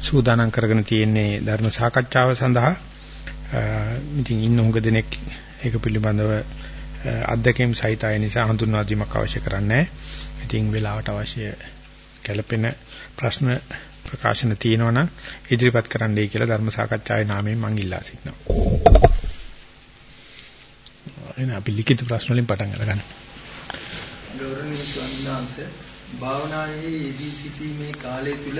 සූදානම් කරගෙන තියෙන්නේ ධර්ම සාකච්ඡාව සඳහා. ඉතින් ඉන්න උඟ දෙනෙක් ඒක පිළිබඳව අධ්‍යක්ෂකම් සහිතය නිසා හඳුන්වා දීමක් අවශ්‍ය කරන්නේ ඉතින් වෙලාවට අවශ්‍ය කැළපෙන ප්‍රශ්න ප්‍රකාශන තියෙනවා නම් ඉදිරිපත් කරන්නයි කියලා ධර්ම සාකච්ඡාවේ නාමයෙන් මම ඉල්ලා සිටිනවා. එන අපි ලිඛිත ප්‍රශ්න වලින් පටන් අරගන්න. ගෞරවනීය ස්වාමීන් වහන්සේ භාවනාවේ යෙදී සිටීමේ කාලය තුල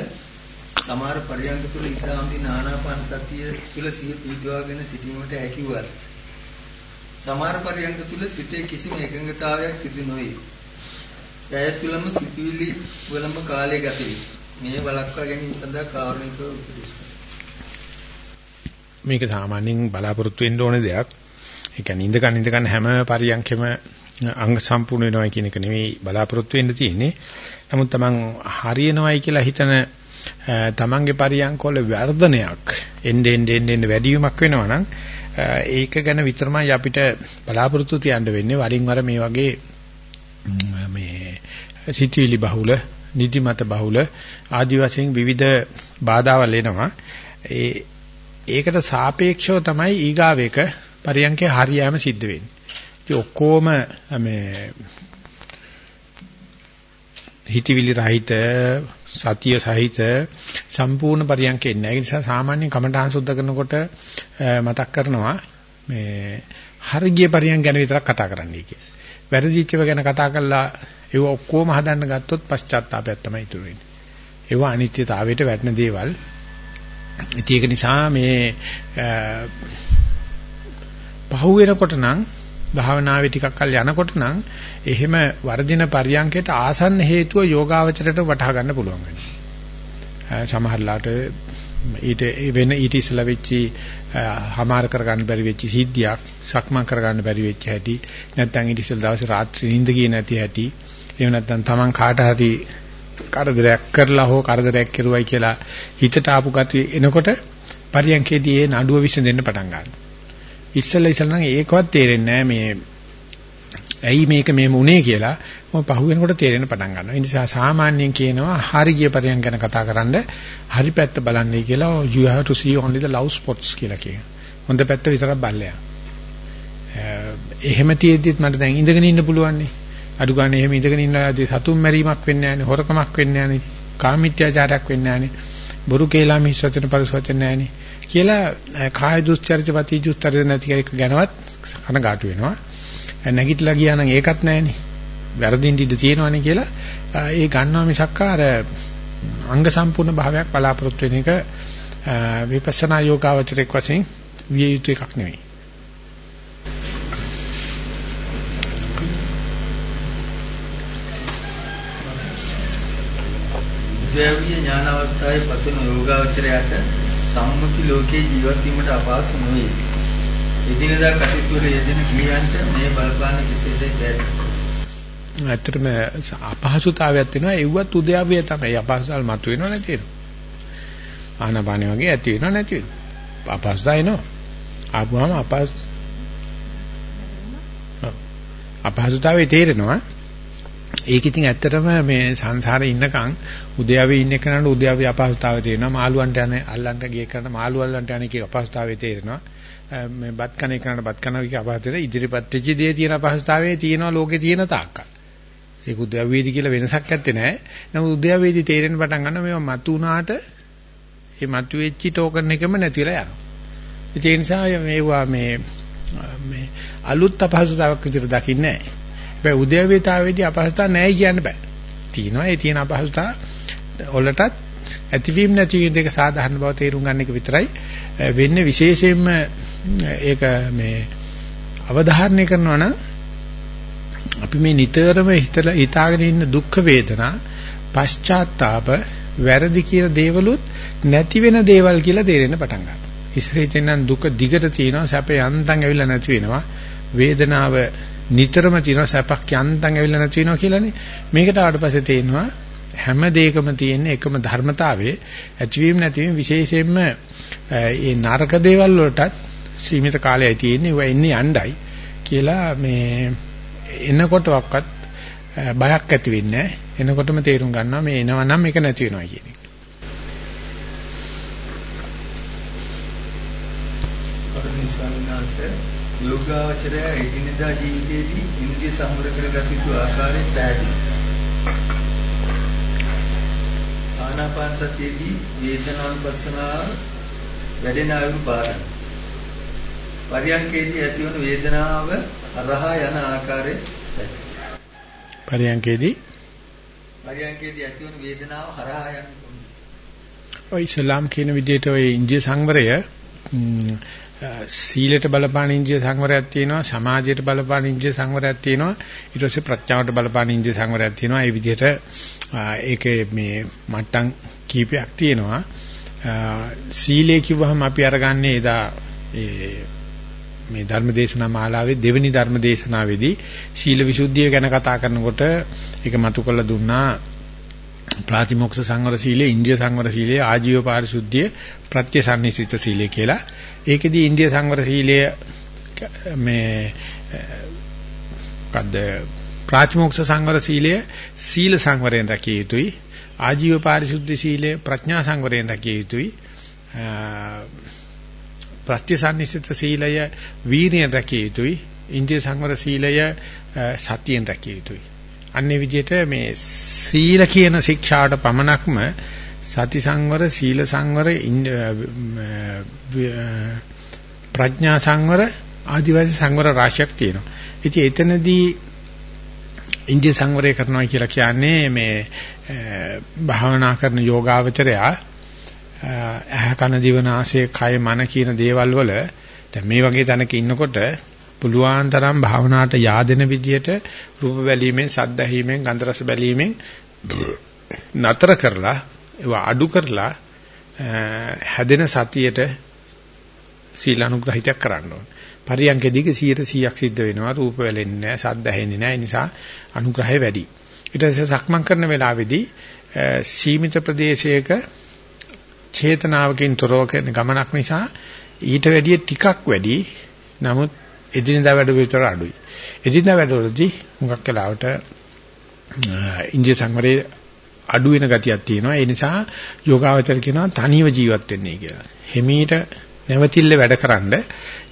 සමහර පරියන්ක තුල ඉතාමදී නානාපාන සතිය තුල සිය පිටවාගෙන සිටීමට හැකියවත් සමහර පරියන්ක තුල සිතේ කිසිම එකඟතාවයක් සිදු නොවේ. ඇය තුලම සිතුවිලි වලම කාලය ගත වේ. මේ වළක්වා ගැනීම සඳහා කාරුණිකව උපදෙස් මේක සාමාන්‍යයෙන් බලාපොරොත්තු වෙන්න ඕන දෙයක්. ඒ කියන්නේ ඉඳ ගන්න ඉඳ ගන්න හැම පරියන්කෙම අංග සම්පූර්ණ වෙනවා කියන එක නෙවෙයි බලාපොරොත්තු වෙන්න තියෙන්නේ. නමුත් Taman හරියනවයි කියලා හිතන තමන්ගේ පරියන්කවල වර්ධනයක් එන්නේ එන්නේ එන්නේ වැඩි වීමක් වෙනවා නම් ඒක ගැන විතරමයි අපිට බලාපොරොත්තු තියන්න වෙන්නේ වරින් වර මේ වගේ මේ සිටිවිලි බහුල නිදිමත බහුල ආදි වශයෙන් විවිධ බාධාවල් එනවා ඒ ඒකට සාපේක්ෂව තමයි ඊගාවේක පරියන්කේ හරියෑම සිද්ධ වෙන්නේ. ඉතින් ඔක්කොම මේ හිතවිලි රහිත සතිය සහිත සම්පූර්ණ පරියන්කේ ඉන්නේ. ඒ නිසා සාමාන්‍ය කමඨාන් සුද්ධ කරනකොට මතක් කරනවා මේ හරිය පරියන් ගැන විතරක් කතා කරන්නයි කියලා. වැරදිච්චව ගැන කතා කරලා ඒව ඔක්කොම හදන්න ගත්තොත් පශ්චාත්තාපයක් තමයි ඉතුරු වෙන්නේ. ඒව අනිත්‍යතාවයට වැටෙන දේවල්. ඉතින් ඒක නිසා මේ පහු වෙනකොට නම් භාවනාවේ ටිකක් කල් යනකොට නම් එහෙම වර්ධින පරියන්කයට ආසන්න හේතුව යෝගාවචරයට වටහා ගන්න පුළුවන් වෙනවා. සමහරලාට ඊට වෙන ඊට ඉස්සලා වෙච්චි හමාර කරගන්න බැරි වෙච්ච සිද්ධියක් සක්මන් කරගන්න බැරි වෙච්ච හැටි නැත්නම් ඊට ඉස්සලා දවසේ රාත්‍රී නිින්ද ගියේ නැති හැටි එහෙම නැත්නම් Taman කාට හරි කරදරයක් කරලා හෝ කරදරයක් කෙරුවයි කියලා හිතට ආපු ගතිය එනකොට පරියන්කේදී ඒ නඩුව විසඳෙන්න පටන් ගන්නවා. ඉස්සෙල්ලා ඉස්සෙල්ලා නම් ඒකවත් තේරෙන්නේ නැහැ මේ ඇයි මේක මෙහෙම උනේ කියලා මම පහු වෙනකොට තේරෙන්න පටන් ගන්නවා. ඒ නිසා සාමාන්‍යයෙන් කියනවා හරි ගිය පරියන් ගැන කතා කරන්න හරි පැත්ත බලන්නයි කියලා you have to see only the love spots කියලා කියනවා. හොඳ පැත්ත විතරක් බලලා. එහෙම තියෙද්දිත් මට දැන් ඉඳගෙන ඉන්න පුළුවන් නේ. අඩු ගන්න එහෙම ඉඳගෙන ඉන්නලාදී සතුම් මැරීමක් වෙන්නේ නැහැ නේ. හොරකමක් වෙන්නේ නැහැ නේ. කාමීත්‍යාචාරයක් වෙන්නේ නැහැ නේ. බොරු කේලාම හිස්සතන පරිසවචන නැහැ නේ. කියලා කාය දුස්චරිත වති දුස්චරිත නැති එක ගැනවත් කනගාටු වෙනවා. නැගිටලා ගියා නම් ඒකත් නැහැනේ. වැරදින් ඉඳ තියෙනවනේ කියලා ඒ ගන්නවා මිසක් අර අංග සම්පූර්ණ භාවයක් බලාපොරොත්තු වෙන එක විපස්සනා යෝගාවචරයක් වශයෙන් විය යුතු එකක් නෙවෙයි. උද්‍යවීය ඥාන අවස්ථාවේ පසුන යෝගාවචරයට සම්මුති ලෝකයේ ජීවත් වීමට අපහසු නොවේ. එදිනදා කටයුතු වල යෙදෙන ගියන්ට මේ බලපාන කෙසේද බැරි. ඇත්තටම අපහසුතාවයක් වෙනවා ඒවත් උද්‍යව්‍ය තමයි අපහසුතාවල් මතුවෙනව නැති වෙනවා. ආනපානෙ වගේ ඇති වෙනව නැති වෙනවා. අපහසුතාව එනවා. ආපුවම අපහසු අපහසුතාවේ තේරෙනවා. ඒක ඉතින් ඇත්තටම මේ සංසාරේ ඉන්නකන් උද්‍යව්‍ය ඉන්න කෙනාට උද්‍යව්‍ය අපහසුතාවය තේරෙනවා. මාළුවන්ට යන අල්ලන්ට ගිය කෙනාට මාළු අල්ලන්ට යන කී අපහසුතාවය තේරෙනවා. මේ බත් කන එකනට බත් කන වික අපහසුතාවය ඉදිරිපත් වෙච්ච දේ තියෙන අපහසුතාවයේ තියෙනවා ලෝකේ තියෙන තාක්කල්. ඒක උද්‍යව්‍යේදී කියලා වෙනසක් ඇත්තේ නැහැ. නමුත් උද්‍යව්‍යේදී තේරෙන්න පටන් ගන්නවා මේවා මතු වුණාට මේ මතු වෙච්ච ටෝකන් එකම නැතිලා යනවා. ඒ නිසා මේවා මේ මේ අලුත් අපහසුතාවක් විදිහට දකින්නේ නැහැ. හැබැයි උද්‍යව්‍යතාවයේදී අපහසුතාවක් නැහැ කියන්න බෑ. තියෙනවා ඒ තියෙන අපහසුතාව වලටත් ඇතිවීම නැතිවීම දෙක සාධාරණ බව තේරුම් ගන්න එක විතරයි වෙන්නේ විශේෂයෙන්ම ඒක මේ අවධාරණය කරනවා නම් අපි මේ නිතරම හිතලා හිතාගෙන ඉන්න දුක් වේදනා පශ්චාත්තාප වැරදි කියන දේවලුත් නැති වෙන දේවල් කියලා තේරෙන්න පටන් ගන්නවා. ඉස්සරහින් නම් දුක දිගට තියෙනවා සැප යන්තම් ඇවිල්ලා නැති වෙනවා. වේදනාව නිතරම තියෙනවා සැපක් යන්තම් ඇවිල්ලා නැති වෙනවා කියලානේ. මේකට ආවට පස්සේ තේනවා හැම දෙයකම තියෙන එකම ධර්මතාවයේ ඇතිවීම නැතිවීම විශේෂයෙන්ම මේ නරක දේවල් වලටත් සීමිත කාලයයි තියෙන්නේ. ඒවා එන්නේ යණ්ඩයි කියලා මේ එනකොටවත් බයක් ඇති වෙන්නේ නැහැ. එනකොටම තේරුම් ගන්නවා මේ එනවා නම් මේක නැති වෙනවා කියන එක. කරුණී ස්වාමීන් වහන්සේ යෝගාවචරය එදිනදා ජීවිතයේදී ඉන්ද්‍රිය සමර කරගත යුතු ආකාරය පැහැදිලි. ආනාපාන සතියේදී වේදනානුපස්සනාව වැඩෙන අයුරු බාරයි. පරියන්කේදී ඇතිවන වේදනාව අරහා යන ආකාරය පරියන්කේදී පරියන්කේදී ඇතිවන වේදනාව හරහා යන ඔය ඉස්ලාම් කියන විදිහට ඔය ඉන්දිය සංවරය සීලයට බලපාන ඉන්දිය සංවරයක් තියෙනවා සමාජයට බලපාන ඉන්දිය සංවරයක් තියෙනවා. ඊට පස්සේ ප්‍රඥාවට බලපාන ඉන්දිය සංවරයක් තියෙනවා. ඒ විදිහට ඒකේ මේ මට්ටම් කීපයක් තියෙනවා. සීලය කිව්වහම අපි අරගන්නේ එදා ඒ මේ ධර්මදේශනා මාලාවේ දෙවෙනි ධර්මදේශනාවේදී ශීල විසුද්ධිය ගැන කතා කරනකොට ඒක මතු කළ දුන්නා. ප්‍රාතිමොක්ෂ සංවර සීලය, ඉන්ද්‍රිය සංවර සීලය, ආජීව පාරිශුද්ධිය, ප්‍රත්‍යසන්නිසිත සීලය කියලා. ඒකෙදී ඉන්ද්‍රිය සංවර සීලය මේ මොකද්ද ප්‍රාතිමොක්ෂ සංවර සීලය සීල සංවරයෙන් රැකිය යුතුයි. ආජීව පාරිශුද්ධ සීලය ප්‍රඥා සංවරයෙන් රැකිය යුතුයි. ප්‍රත්‍යසන්නිසිත සීලය වීරියෙන් රැකිය යුතුයි. ඉන්ද්‍රිය සංවර සීලය සතියෙන් රැකිය යුතුයි. අන්නේ විදිහට මේ සීල කියන ශික්ෂාට පමණක්ම සති සංවර, සීල සංවර, ප්‍රඥා සංවර ආදිවාසී සංවර රාශියක් තියෙනවා. ඉතින් එතනදී ඉන්ද්‍රිය සංවරය කරනවා කියලා කියන්නේ මේ භාවනා කරන යෝගාවචරයා ඇහ කන දිව නාසය කය මන කියන දේවල් වල දැන් මේ වගේ තැනක ඉන්නකොට පුළුවන් තරම් භාවනාවට yaadෙන විදියට රූප බැලීමෙන් සද්ද ඇහිීමෙන් ගන්ධ රස බැලීමෙන් නතර කරලා ඒවා අඩු කරලා හැදෙන සතියට සීල අනුග්‍රහිතයක් කරන්න ඕනේ. පරියන්කෙදීක 100%ක් සිද්ධ වෙනවා රූප වෙලෙන්නේ නැහැ සද්ද ඇහෙන්නේ නැහැ නිසා අනුග්‍රහය වැඩි. ඊට පස්සේ සක්මන් කරන වෙලාවේදී සීමිත ප්‍රදේශයක චේතනාවකින් තොරව කරන ගමනක් නිසා ඊට වැඩිය ටිකක් වැඩි. නමුත් එදිනදා වැඩ විතර අඩුයි. එදිනදා වැඩවලදී හුඟක් වෙලාවට ඉන්දිය සංවරයේ අඩු වෙන ගතියක් තියෙනවා. ඒ නිසා යෝගාවචර කියනවා තනියම ජීවත් වෙන්නේ කියලා. හිමීට නැවතිල්ල වැඩකරනද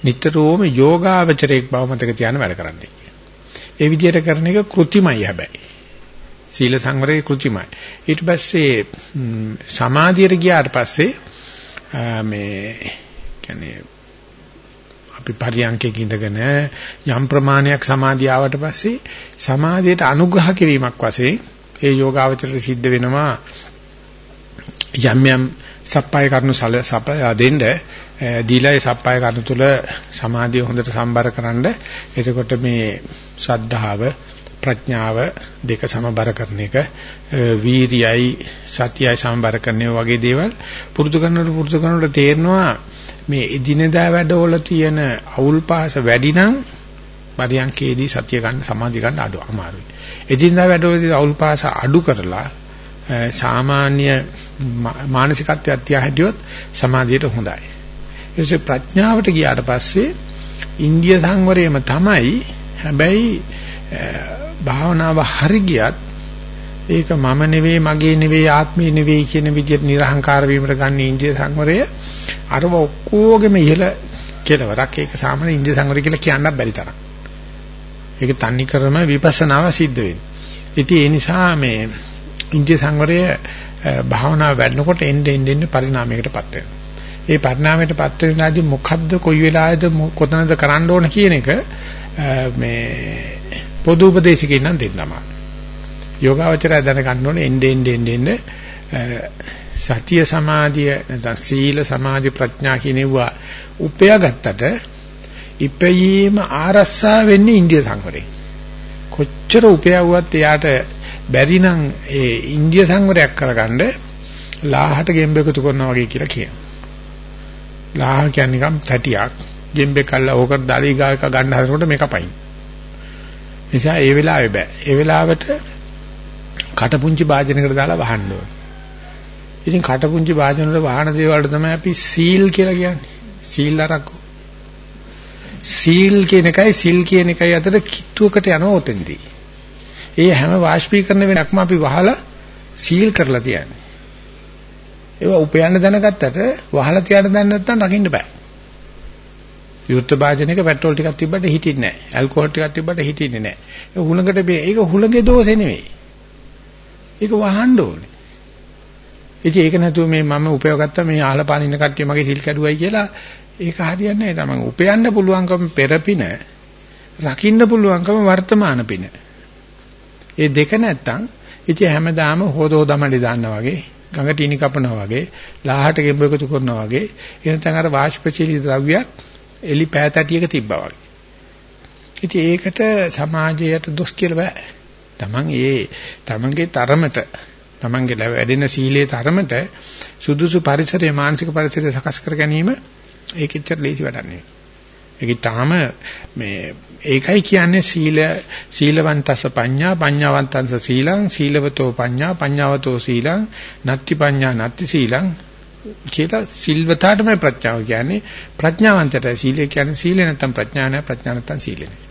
නිතරම යෝගාවචරයක් බව මතක තියාගෙන වැඩ කරන්නේ. ඒ විදිහට කරන එක કૃතිමයි හැබැයි. සීල සංවරයේ કૃතිමයි. ඊට පස්සේ සමාධියට ගියාට පස්සේ මේ කියන්නේ අපි පරියන්කේ ඉඳගෙන යම් ප්‍රමාණයක් සමාධිය ආවට පස්සේ සමාධියට අනුග්‍රහ කිරීමක් වශයෙන් ඒ යෝගාවචරයට සිද්ධ වෙනවා. යම් යම් සප්පාය කරනු සපය දෙන්න දීලා ඒ සප්පාය කරනු තුල සමාධිය හොඳට සම්බර කරන්න. එතකොට මේ ශ්‍රද්ධාව ප්‍රඥාව දෙක සමබර කරන එක. වීරියයි සතියයි සමබර කරන වගේ දේවල් පුරුදු කරනකොට පුරුදු කරනකොට තේරෙනවා මේ එදිනෙදා වැඩවල තියෙන අවුල් පහස වැඩි නම් පරියන්කේදී සතිය ගන්න සමාධිය ගන්න අඩු අමාරුයි. එදිනෙදා වැඩවලදී අවුල් පහස අඩු කරලා සාමාන්‍ය මානසිකත්වයක් තියා හැටියොත් සමාධියට හොඳයි. ඊට ප්‍රඥාවට ගියාට පස්සේ ඉන්දිය සංවරයම තමයි හැබැයි භාවනාව හරි ගියත් ඒක මම නෙවෙයි මගේ නෙවෙයි ආත්මේ නෙවෙයි කියන විදිහට නිර්හංකාර වීමට ගන්න ඉන්දිය සංවරය අරව ඔක්කොගෙම ඉහළ කෙලවරක් ඒක සාමාන්‍ය ඉන්දිය සංවරය කියලා කියන්නත් බැරි තරම්. ඒක තන්නි කරම විපස්සනාව සිද්ධ වෙන්නේ. ඉතින් ඒ නිසා මේ ඉන්දිය සංවරය භාවනාව වැඩනකොට එන්න එන්න එන්න පරිණාමයකටපත් වෙනවා. ඒ පරිණාමයටපත් වෙනාදී මොකද්ද කොයි වෙලාවේද කොතනද කරන්න ඕන කියන එක මේ පොදු උපදේශකෙන් නම් දෙන්නම. යෝගාවචරය දැනගන්න ඕනේ එන්න එන්න එන්න එන්න සතිය සමාධිය නැත්නම් සීල සමාධි ප්‍රඥා කියනවා උපයා ගත්තට ඉපයීම ආරස්සා වෙන්නේ ඉන්දිය සංවරේ. කොච්චර උපයවුවත් එයාට බැරි නම් ඒ ඉන්දිය සංවරයක් කරගන්න ලාහට ගෙම්බ එකතු කරනවා වගේ කියලා කියනවා. ලාහ කියන්නේ නිකම් තැටියක්. ගෙම්බේ කල්ලා ඕකට දාලි ගායක ගන්න හදනකොට මේක පයින්. නිසා ඒ වෙලාවේ බෑ. ඒ වෙලාවට කටපුංචි වාදනයකට දාලා වහන්න ඕනේ. ඉතින් කටපුංචි වාදන වල වහන දේවල් තමයි අපි සීල් කියලා කියන්නේ. සීල් අරක්කෝ. සීල් කියන එකයි සිල් කියන එකයි අතර කිට්ටුවකට යනවා උතෙන්දී. ඒ හැම වාෂ්පීකරණ වෙනක්ම අපි වහලා සීල් කරලා තියන්නේ. ඒවා උපයන්න දැනගත්තට වහලා තියන්න දන්නේ නැත්නම් රකින්න බෑ. විවෘත භාජනයක පෙට්‍රෝල් ටිකක් තිබ්බට හිටින්නේ නැහැ. ඇල්කොහොල් ටිකක් තිබ්බට හිටින්නේ නැහැ. ඒක හුලඟට ඒක හුලඟේ දෝෂේ නෙවෙයි. ඒක වහන්න ඕනේ. ඉතින් ඒක නැතුව මේ මම උපයවගත්ත මේ ආහලපාන ඉන්න කට්ටිය මගේ සිල් කැඩුවයි කියලා ඒක හරියන්නේ නැහැ. තමන් උපයන්න පුළුවන්කම පෙරපින රකින්න පුළුවන්කම වර්තමාන පින. ඒ දෙක නැත්තම් ඉතින් හැමදාම හොදෝදමඩි දාන්නා වගේ ගඟට ඉනි කපනවා වගේ ලාහට ගෙම්බ එකතු කරනවා වගේ එනතන් අර වාෂ්පශීලී ද්‍රව්‍යයක් එලි පෑතටියක තිබ්බා වගේ. ඉතින් ඒකට සමාජයට දොස් කියලා බෑ. Taman ඒ Tamanගේ තරමට Tamanගේ වැඩෙන සීලයේ තරමට සුදුසු පරිසරයේ මානසික පරිසරය සකස් කර ගැනීම ඒකෙච්චර ලේසි වැඩක් නෙවෙයි. ඒක තාම මේ ඒකයි කියන්නේ සීල සීලවන්තස පඤ්ඤා පඤ්ඤාවන්තංස සීලං සීලවතෝ පඤ්ඤා පඤ්ඤාවතෝ සීලං නත්ති පඤ්ඤා නත්ති සීලං කියලා සිල්වතාටමයි ප්‍රඥාව කියන්නේ ප්‍රඥාවන්තට සීලය කියන්නේ සීලය නැත්තම් ප්‍රඥා නැහැ ප්‍රඥා නැත්තම් සීලය නැහැ.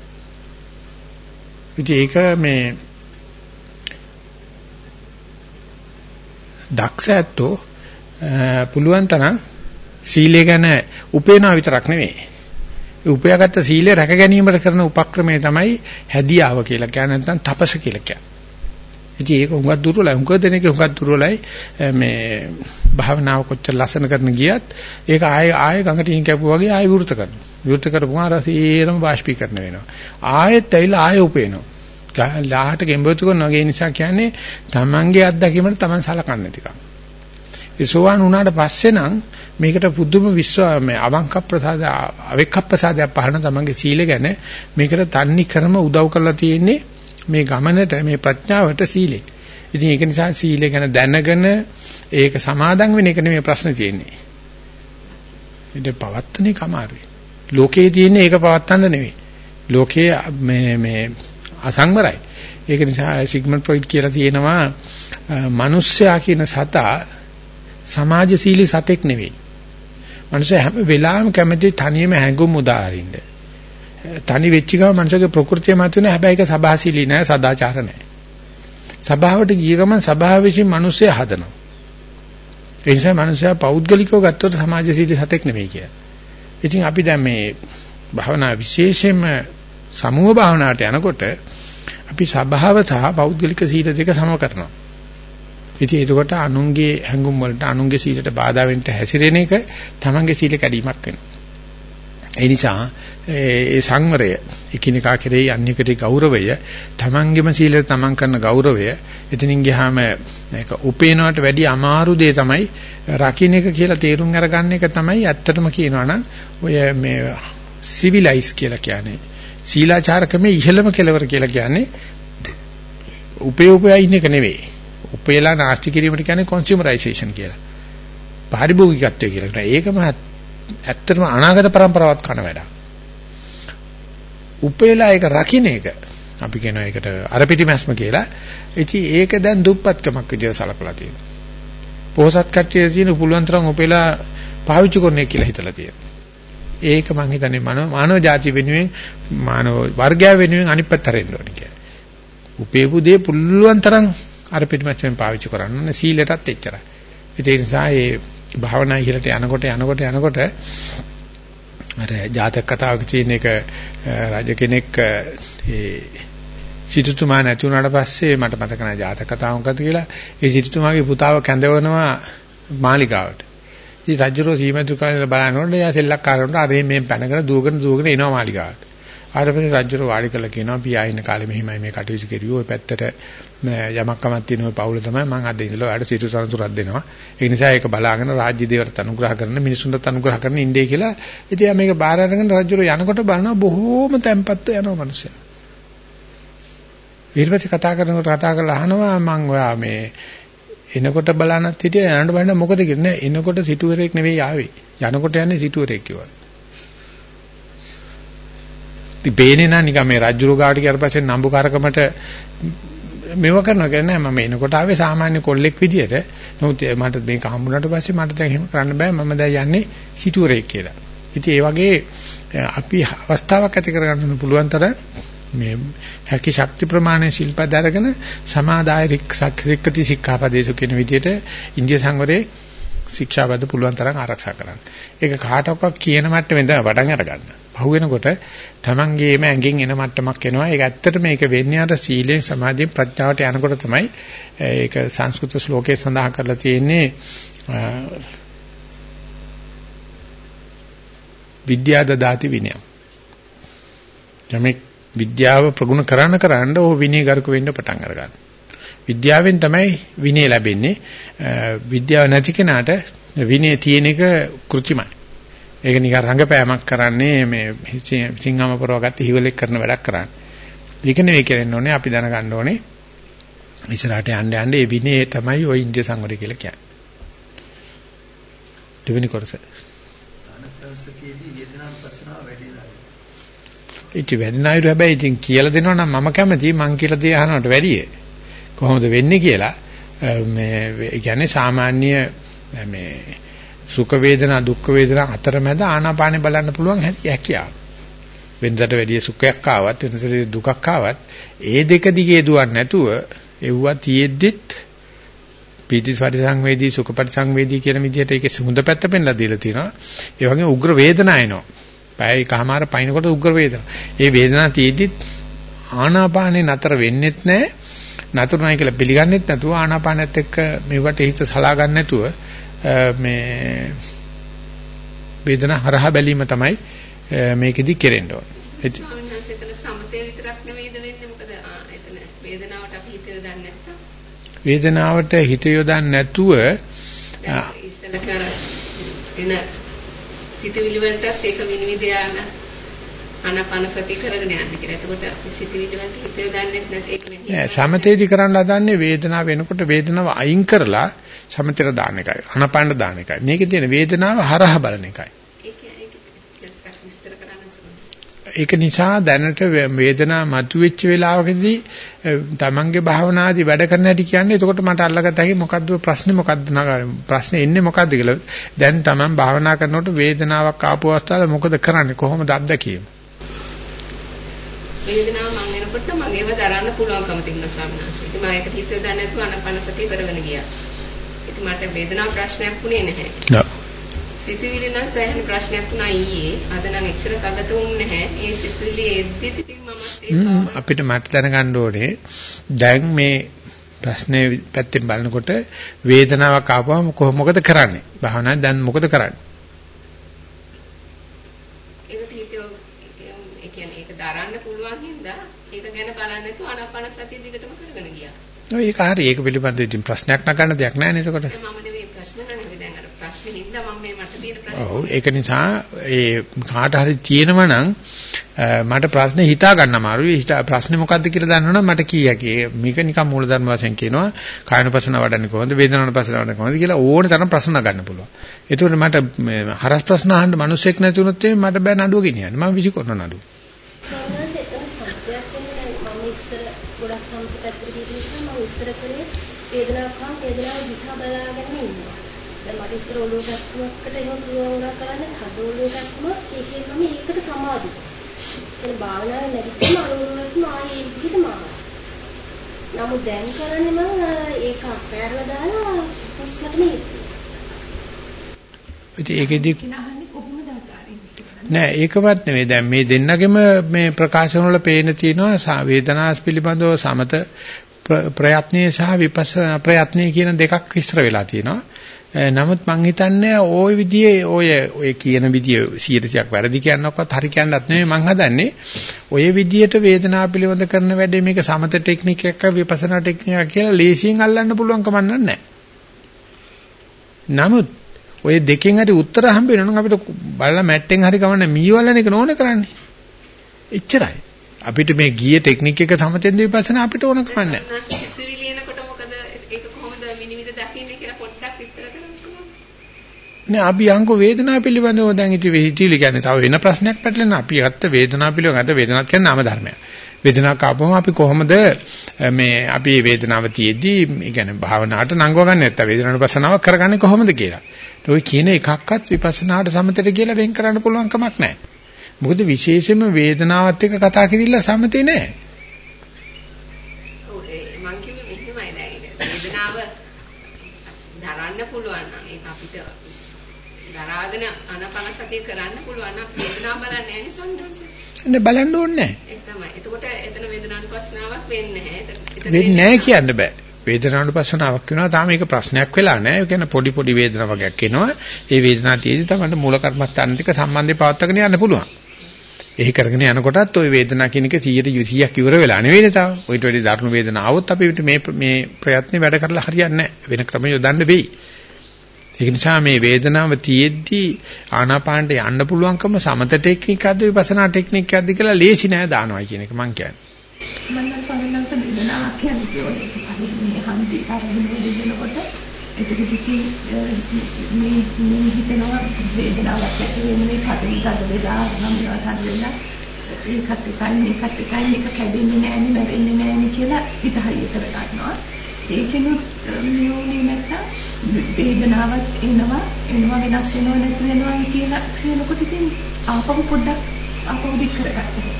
ඉතින් ඒක මේ දක්ෂ ඇත්තෝ පුළුවන් තරම් සීලය ගැන උපේනවා විතරක් නෙවෙයි. ඒ උපයාගත්ත සීලය රැක ගැනීමට කරන උපක්‍රමය තමයි හැදියාව කියලා කියන්නේ නැත්නම් තපස කියලා කියන්නේ. ඉතින් ඒක හුඟක් දුර්වලයි. හුඟ දෙනෙක් හුඟක් දුර්වලයි මේ භාවනාව කොච්චර ලස්සන කරන ගියත් ඒක ආයෙ ආයෙ ගඟට හින් කැපුවා වගේ ආයෙ විවෘත කරනවා. විවෘත කරපුවාම අර සීරම වාෂ්පීකරණ වෙනවා. ආයෙත් ඇවිල්ලා ආයෙ උපේනවා. ලාහට ගෙම්බතු කරනවා. ඒ නිසා කියන්නේ තමන්ගේ අත්දැකීමට තමන් සලකන්නේ නැතිකම. ඒ සෝවාන් වුණාට පස්සේ නම් මේකට පුදුම විශ්වාස මේ අවංක ප්‍රසාද අවෙක්ක ප්‍රසාදයක් පහන තමන්ගේ සීල ගැන මේකට තන්නි ක්‍රම උදව් කරලා තියෙන්නේ මේ ගමනට මේ ප්‍රඥාවට සීලේ. ඉතින් ඒක නිසා සීලය ගැන දැනගෙන ඒක සමාදන් වෙන එක නෙමෙයි ප්‍රශ්නේ තියෙන්නේ. ඒක පවත්තනේ කමාරුයි. ලෝකේ තියෙන්නේ ඒක පවත්තන්න නෙමෙයි. ලෝකේ මේ මේ අසංවරයි. ඒක නිසා සිග්මන්ඩ් ෆ්‍රොයිඩ් කියලා තියෙනවා මිනිස්සයා කියන සතා සමාජශීලී සතෙක් නෙවෙයි. මිනිස්සයා හැම වෙලාවෙම කැමති තනියම හැඟුම් උදාහරින්න. තනි වෙච්ච ගමන් මනුස්සගේ ප්‍රകൃතිය මතුවෙන හැබැයි ඒක සබාශීලී නෑ සදාචාර නෑ. සභාවට ගිය ගමන් සභාව විසින් මිනිස්සය හදනවා. ඒ නිසා මිනිස්සයා පෞද්ගලිකව ගත්තොත් සමාජශීලී සතෙක් නෙමෙයි කියලා. ඉතින් අපි දැන් මේ භාවනා විශේෂයෙන්ම සමූහ භාවනාවට යනකොට අපි සභාව සහ පෞද්ගලික සීල දෙක සම කරනවා. ඉතින් එතකොට අනුන්ගේ හැඟුම් වලට අනුන්ගේ සීලයට බාධා වෙන්න හැසිරෙන එක තමන්ගේ සීල කැඩීමක් වෙනවා. ඒ නිසා ඒ සංවරය එකිනෙකා කෙරෙහි අන්‍යකටේ ගෞරවය තමන්ගේම සීලයට තමන් කරන ගෞරවය එතනින් ගියාම මේක උපේනවට වැඩි අමාරු දේ තමයි රකින්න එක කියලා තේරුම් අරගන්න එක තමයි ඇත්තටම කියනවා නම් ඔය මේ සිවිලයිස් කියලා කියන්නේ සීලාචාරකමේ ඉහළම කෙලවර කියලා කියන්නේ උපේ උපයා ඉන්න එක නෙවෙයි උපේලා නාස්ති කිරීමට කියන්නේ කන්සියුමරයිසේෂන් කියලා පාරිභෝගිකත්වය කියලා කියනවා ඒකම ඇත්තටම අනාගත પરම්පරාවක් කරන වැඩක් උපේලා ඒක රකින්න එක අපි කියනවා ඒකට අර පිටිමැස්ම කියලා. ඉතින් ඒක දැන් දුප්පත්කමක් විදිහට සලකලා තියෙනවා. පොහසත් කට්ටිය තියෙන පුළුවන් තරම් උපේලා පාවිච්චි කරන්නේ කියලා හිතලා තියෙනවා. ඒක මං හිතන්නේ මානව ජාති වෙනුවෙන් මානව වර්ගය වෙනුවෙන් අනිත් පැත්ත හරින්න ඕනේ කියලා. උපේපු දේ පුළුවන් තරම් අර පිටිමැස්මෙන් පාවිච්චි කරන්න ඕනේ සීලයටත් එච්චරයි. ඒ නිසා මේ භාවනා ඉහළට යනකොට යනකොට යනකොට අර ජාතක කතාවක තියෙන එක රජ කෙනෙක් ඒ සිටුතුමා නැති වුණාට පස්සේ මට මතක නැහැ ජාතක කතාව මොකද කියලා ඒ සිටුතුමාගේ පුතාව කැඳවනවා මාලිගාවට. ඉතින් රජුරෝ සීමතු කාලේ බලනකොට එයා සෙල්ලක්කාරවන්ට අර මේ පැනගෙන දුවගෙන දුවගෙන එනවා මාලිගාවට. ආට පස්සේ රජුරෝ වාඩි කරලා කියනවා පියා ඉන්න කාලේ මෙහිමයි මේ කටයුතු කෙරුවෝ ඔය පැත්තට යමක් කමක් තියෙන ඔය පවුල තමයි මම අද ඉඳලා ඔයාලට සිටු සනතුරක් දෙනවා. ඒ නිසා ඒක බලාගෙන රාජ්‍ය දේවට අනුග්‍රහ කරන මිනිසුන්ට අනුග්‍රහ කරන ඉන්නේ කියලා. ඉතින් මේක බාර අරගෙන රජුරෝ යනකොට බලනවා බොහෝම තැම්පත්ව යනවා මිනිස්සයා. ඊට පස්සේ කතා කරනකොට කතා කරලා අහනවා මං ඔයා මේ එනකොට බලන්නත් හිටියා යනකොට බලන්න මොකද කියලා නෑ එනකොට සිටුවරෙක් නෙවෙයි ආවේ යනකොට යන්නේ සිටුවරෙක් කිව්වා. ඉතින් බේනේ නම් නිකන් මේ රජ්ජුරු ගාට ගියාට පස්සේ නම්බුකාරකමට මෙව කරනවා කියන්නේ මම එනකොට ආවේ සාමාන්‍ය කොල්ලෙක් විදියට. නමුත් මට මේක හම්බුනාට පස්සේ මට දැන් එහෙම කරන්න බෑ මම දැන් යන්නේ සිටුවරෙක් කියලා. ඉතින් ඒ වගේ අපි අවස්ථාවක් ඇති කරගන්න පුළුවන් තරම් මේ හැකි ශක්ති ප්‍රමාණය ශිල්පද අරගෙන සමාදාය රික්කති සික්ඛාපදේශ කියන විදිහට ඉන්දිය සංවරයේ ශික්ෂාපද පුළුවන් තරම් ආරක්ෂා කරන්න. ඒක කාටවත් කියන මට්ටමෙන් තමයි පටන් අරගන්න. පහු වෙනකොට Tamangeema ඇඟෙන් එන මට්ටමක් එනවා. ඒක ඇත්තට මේක වෙන්නේ අර සීලෙන් සමාධියෙන් ප්‍රඥාවට යනකොට තමයි ඒක සංස්කෘත ශ්ලෝකයේ සඳහන් කරලා තියෙන්නේ විද්‍යා දදාති විනය. යමෙක් විද්‍යාව ප්‍රගුණ කරන කරන්න ඕ විනයගරුක වෙන්න පටන් අරගන්න. විද්‍යාවෙන් තමයි විනය ලැබෙන්නේ. විද්‍යාව නැති කෙනාට විනය තියෙන එක කෘත්‍රිමයි. ඒක නිකන් රංගපෑමක් කරන්නේ මේ සිංහම පරවගත්ත හිවලෙක් කරන වැඩක් කරන්නේ. ඒක නෙවෙයි කරන්න ඕනේ අපි දැනගන්න ඕනේ. ඉස්සරහට යන්න යන්න ඒ විනය තමයි ওই ඉන්දිය සංවරය කියලා කියන්නේ. දෙවෙනි කොටස. ආනපනසතියේදී වේදනාව පස්සනාව වැඩිලා. ඉති වැඩිනායු හැබැයි ඉතින් කියලා දෙනවා නම් මම කැමතියි මං කියලා දේ අහනවට වැඩිය. කොහොමද වෙන්නේ කියලා මේ කියන්නේ සාමාන්‍ය මේ සුඛ වේදනා දුක්ඛ වේදනා අතරමැද ආනාපානෙ බලන්න පුළුවන් හැකියාව. වෙනදට වැඩිය සුඛයක් ආවත් වෙනසට දුකක් ආවත් ඒ දෙක දිගේ දුවන්නේ නැතුව එව්වා තියෙද්දිත් පීතිස්පරි සංවේදී සුඛපරි සංවේදී කියන විදිහට ඒකේ සුහුඳ පැත්ත පෙන්ලා දීලා තියෙනවා. ඒ වගේම උග්‍ර වේදනා එනවා. පැය එකමාර පයින්කොට උග්‍ර වේදනා. ඒ වේදනාව තියෙද්දිත් ආනාපානේ නතර වෙන්නෙත් නැහැ. නතරුණයි කියලා පිළිගන්නෙත් නැතුව ආනාපානෙත් එක්ක මෙවට හිත සලා ගන්න නැතුව මේ වේදනා හරහා බැලීම තමයි මේකෙදි කෙරෙන්න ඕනේ. වේදනාවට හිත යොදන්නේ නැතුව ඉස්සල කර එන සිතවිලි වලටත් ඒක විනිවිද යන අනපන සති කරගෙන යන්න කියලා. එතකොට සිතවිලි වලට හිත යොදන්නේ නැත්නම් ඒක වෙන්නේ. සමතේදි කරන්න හදන්නේ වේදනාව වෙනකොට වේදනාව අයින් කරලා සමතේට දාන එකයි. අනපන්න දාන එකයි. මේකේ තියෙන වේදනාව හරහා බලන එකයි. ඒක නිසා දැනට වේදනාව මතුවෙච්ච වෙලාවකදී තමන්ගේ භාවනාදී වැඩ කරන හැටි කියන්නේ එතකොට මට අල්ලගත්ත හැකි මොකද්ද ප්‍රශ්නේ මොකද්ද ප්‍රශ්නේ එන්නේ මොකද්ද කියලා දැන් තමන් භාවනා කරනකොට වේදනාවක් ආපු අවස්ථාවේ මොකද කරන්නේ කොහොමද අත්දැකීම වේදනාව මං එනකොට මගේව දරන්න පුළුවන්කම තිබුණා ස්වාමීන් වහන්සේ. ඉතින් මම ඒකට හිතුව දැන නැතුව අනපනසතිය කරගෙන ගියා. මට වේදනාව ප්‍රශ්නයක් වුණේ නැහැ. නෑ. සිතුවිලි නම් සෑහෙන ප්‍රශ්නයක් වුණා ඊයේ. අද නම් එච්චර කලකට වුන්නේ නැහැ. ඒ සිතුවිලි එද්දි ඉතින් මම අපිට මට දැනගන්න ඕනේ දැන් මේ ප්‍රශ්නේ පැත්තෙන් බලනකොට වේදනාවක් ආවම කොහොම මොකද කරන්නේ? භාවනාවේ දැන් මොකද කරන්නේ? ඒකට හිතේ ඒ කියන්නේ ඒක දරන්න පුළුවන් හින්දා ඒක ගැන බලන්නේ නැතුව ආනාපාන සතිය දිගටම ඒක හරි ඒක පිළිබඳව ඉතින් ප්‍රශ්නයක් නගන්න දෙයක් නැහැ නේද ප්‍රශ්න. ඔව් ඒක නිසා ඒ කාට හරි තියෙනවා නම් මට ප්‍රශ්නේ හිතා ගන්න අමාරුයි. හිතා ප්‍රශ්නේ මොකද්ද කියලා දන්නවනම් මට කීයකි. මේක නිකන් මූලධර්ම වශයෙන් කියනවා කායනපසන වඩන්නේ කොහොමද වේදනානපසන වඩන්නේ කොහොමද කියලා ඕන තරම් ප්‍රශ්න ගන්න පුළුවන්. ඒතකොට මට හරස් ප්‍රශ්න අහන්න මිනිස්සෙක් නැති වුණොත් මට බෑ නඩුව ගෙනියන්න. මම විසිකරන නඩුව. විස්තර කරේ වේදනාවක් හා වේදනාව දිහා බලාගෙන ඉන්නවා. දැන් මට ඉස්සර ඔළුව ගැක්මකට එහෙම පුළුවන් වුණා කරන්න හද ඔළුව ගැක්ම ඒකෙන් මම ඒකට සමාදි. ඒ භාවනාවේ නැගිටිම අනුරෝධකම ආයේ විදිහට මානවා. නමුත් දැන් කරන්නේ මම ඒක අත්හැරලා දාලා හුස්මටම ඉන්නේ. ඉතින් ඒකෙදි නෑ ඒකවත් නෙවෙයි දැන් මේ දෙන්නගෙම මේ ප්‍රකාශන වල පේන තියෙනවා වේදනාස් පිළිබඳව සමත ප්‍රයත්නයේ සහ විපස්සනා ප්‍රයත්නයේ කියන දෙකක් විස්තර වෙලා තියෙනවා. නමුත් මං හිතන්නේ ওই විදිහේ ඔය ඔය කියන විදිය 100ක් වැරදි කියනකොත් හරි කියන්නත් නෙමෙයි මං හදන්නේ. ඔය විදියට වේදනාව පිළිබඳ කරන වැඩේ මේක සමත ටෙක්නික් එකක් විපස්සනා ටෙක්නික් එකක් කියලා ලේසියෙන් අල්ලන්න පුළුවන් කමක් නැහැ. නමුත් ඔය දෙකෙන් හරි උත්තර හම්බ වෙනවා නම් අපිට බලලා මැට්ටෙන් හරි ගමන්නේ මීවලන එක නෝනේ කරන්නේ. එච්චරයි. අපිට මේ ගියේ ටෙක්නික් එක සමතෙන් විපස්සනා අපිට ඕන කරන්න. නෑ අපි අංග වේදනාව පිළිබඳව දැන් ඉති හිතිලි කියන්නේ තව වෙන ප්‍රශ්නයක් පැටලෙන අපි ගත්ත වේදනාව පිළිබඳව වේදනාවක් කියන්නේ නාම ධර්මයක්. වේදනාවක් ආපුවම අපි කොහොමද මේ අපි වේදනාව තියේදී ඒ කියන්නේ භාවනාවට නංගව ගන්න නැත්නම් වේදනාවට පසනාවක් කරගන්නේ කොහොමද කියලා. ඔය කියන එකක්වත් විපස්සනාට සමතට කියලා වෙන් කරන්න පුළුවන් කමක් නැහැ. මොකද විශේෂයෙන්ම වේදනාවත් එක්ක කතා කරilla සමතේ නැහැ. ඔව් ඒ මං කිව්වේ මෙහෙමයි ඒක වේදනාව දරන්න පුළුවන් නම් ඒක අපිට දරාගෙන අනපන සතිය කරන්න පුළුවන් නම් වේදනාව බලන්නේ නැහැ බලන්න ඕනේ නැහැ. ඒක තමයි. එතකොට එතන වේදනානුපස්සනාවක් වෙන්නේ නැහැ. වෙන්නේ නැහැ කියන්න බෑ. වේදනානුපස්සනාවක් වෙනවා තාම මේක ප්‍රශ්නයක් වෙලා නැහැ. ඒ කියන්නේ පොඩි පොඩි වේදනා වර්ගයක් එනවා. ඒ වේදනාව තියේදී තමයි මූල කර්මස්ථාන ටික සම්බන්ධය පවත්වාගෙන යන්න පුළුවන්. එහි කරගෙන යනකොටත් ওই වේදනාව කියන එක 100ට 100ක් ඉවර වෙලා නෙවෙයි තාම. ඔයිට වැඩි දරුණු වේදනාවක් આવොත් අපි මේ මේ ප්‍රයත්නේ වැඩ කරලා හරියන්නේ නැහැ. වෙන ක්‍රම යොදන්න වෙයි. ඒක නිසා මේ වේදනාව තියෙද්දී ආනාපානට යන්න පුළුවන්කම සමත ටෙක්නික්කක්ද විපස්සනා ටෙක්නික්කක්ද කියලා ලේසි නෑ දානවා කියන එක මම කියන්නේ. මම ස්වාමීන් වහන්සේ වේදනාවක් කියන්නේ එතකොටදී මේ මේ හිතනවා වේදනාවක් ඇති වෙන්නේ කටින් තද වෙලා නම් තද වෙලා ඒකත් එකයි මේකත් එකයි මේක කැඩෙන්නේ නෑනේ මැරෙන්නේ නෑනේ කියලා හිත හරිය කර ගන්නවා. ඒකෙනුත් මියෝනේ නැත්තම් වේදනාවක් එනවා එනවා වෙනස් වෙනවා නැති වෙනවා කියලා කියනකොට ඉතින් ආපහු පොඩ්ඩක් ආපහු දික් කරගන්නවා.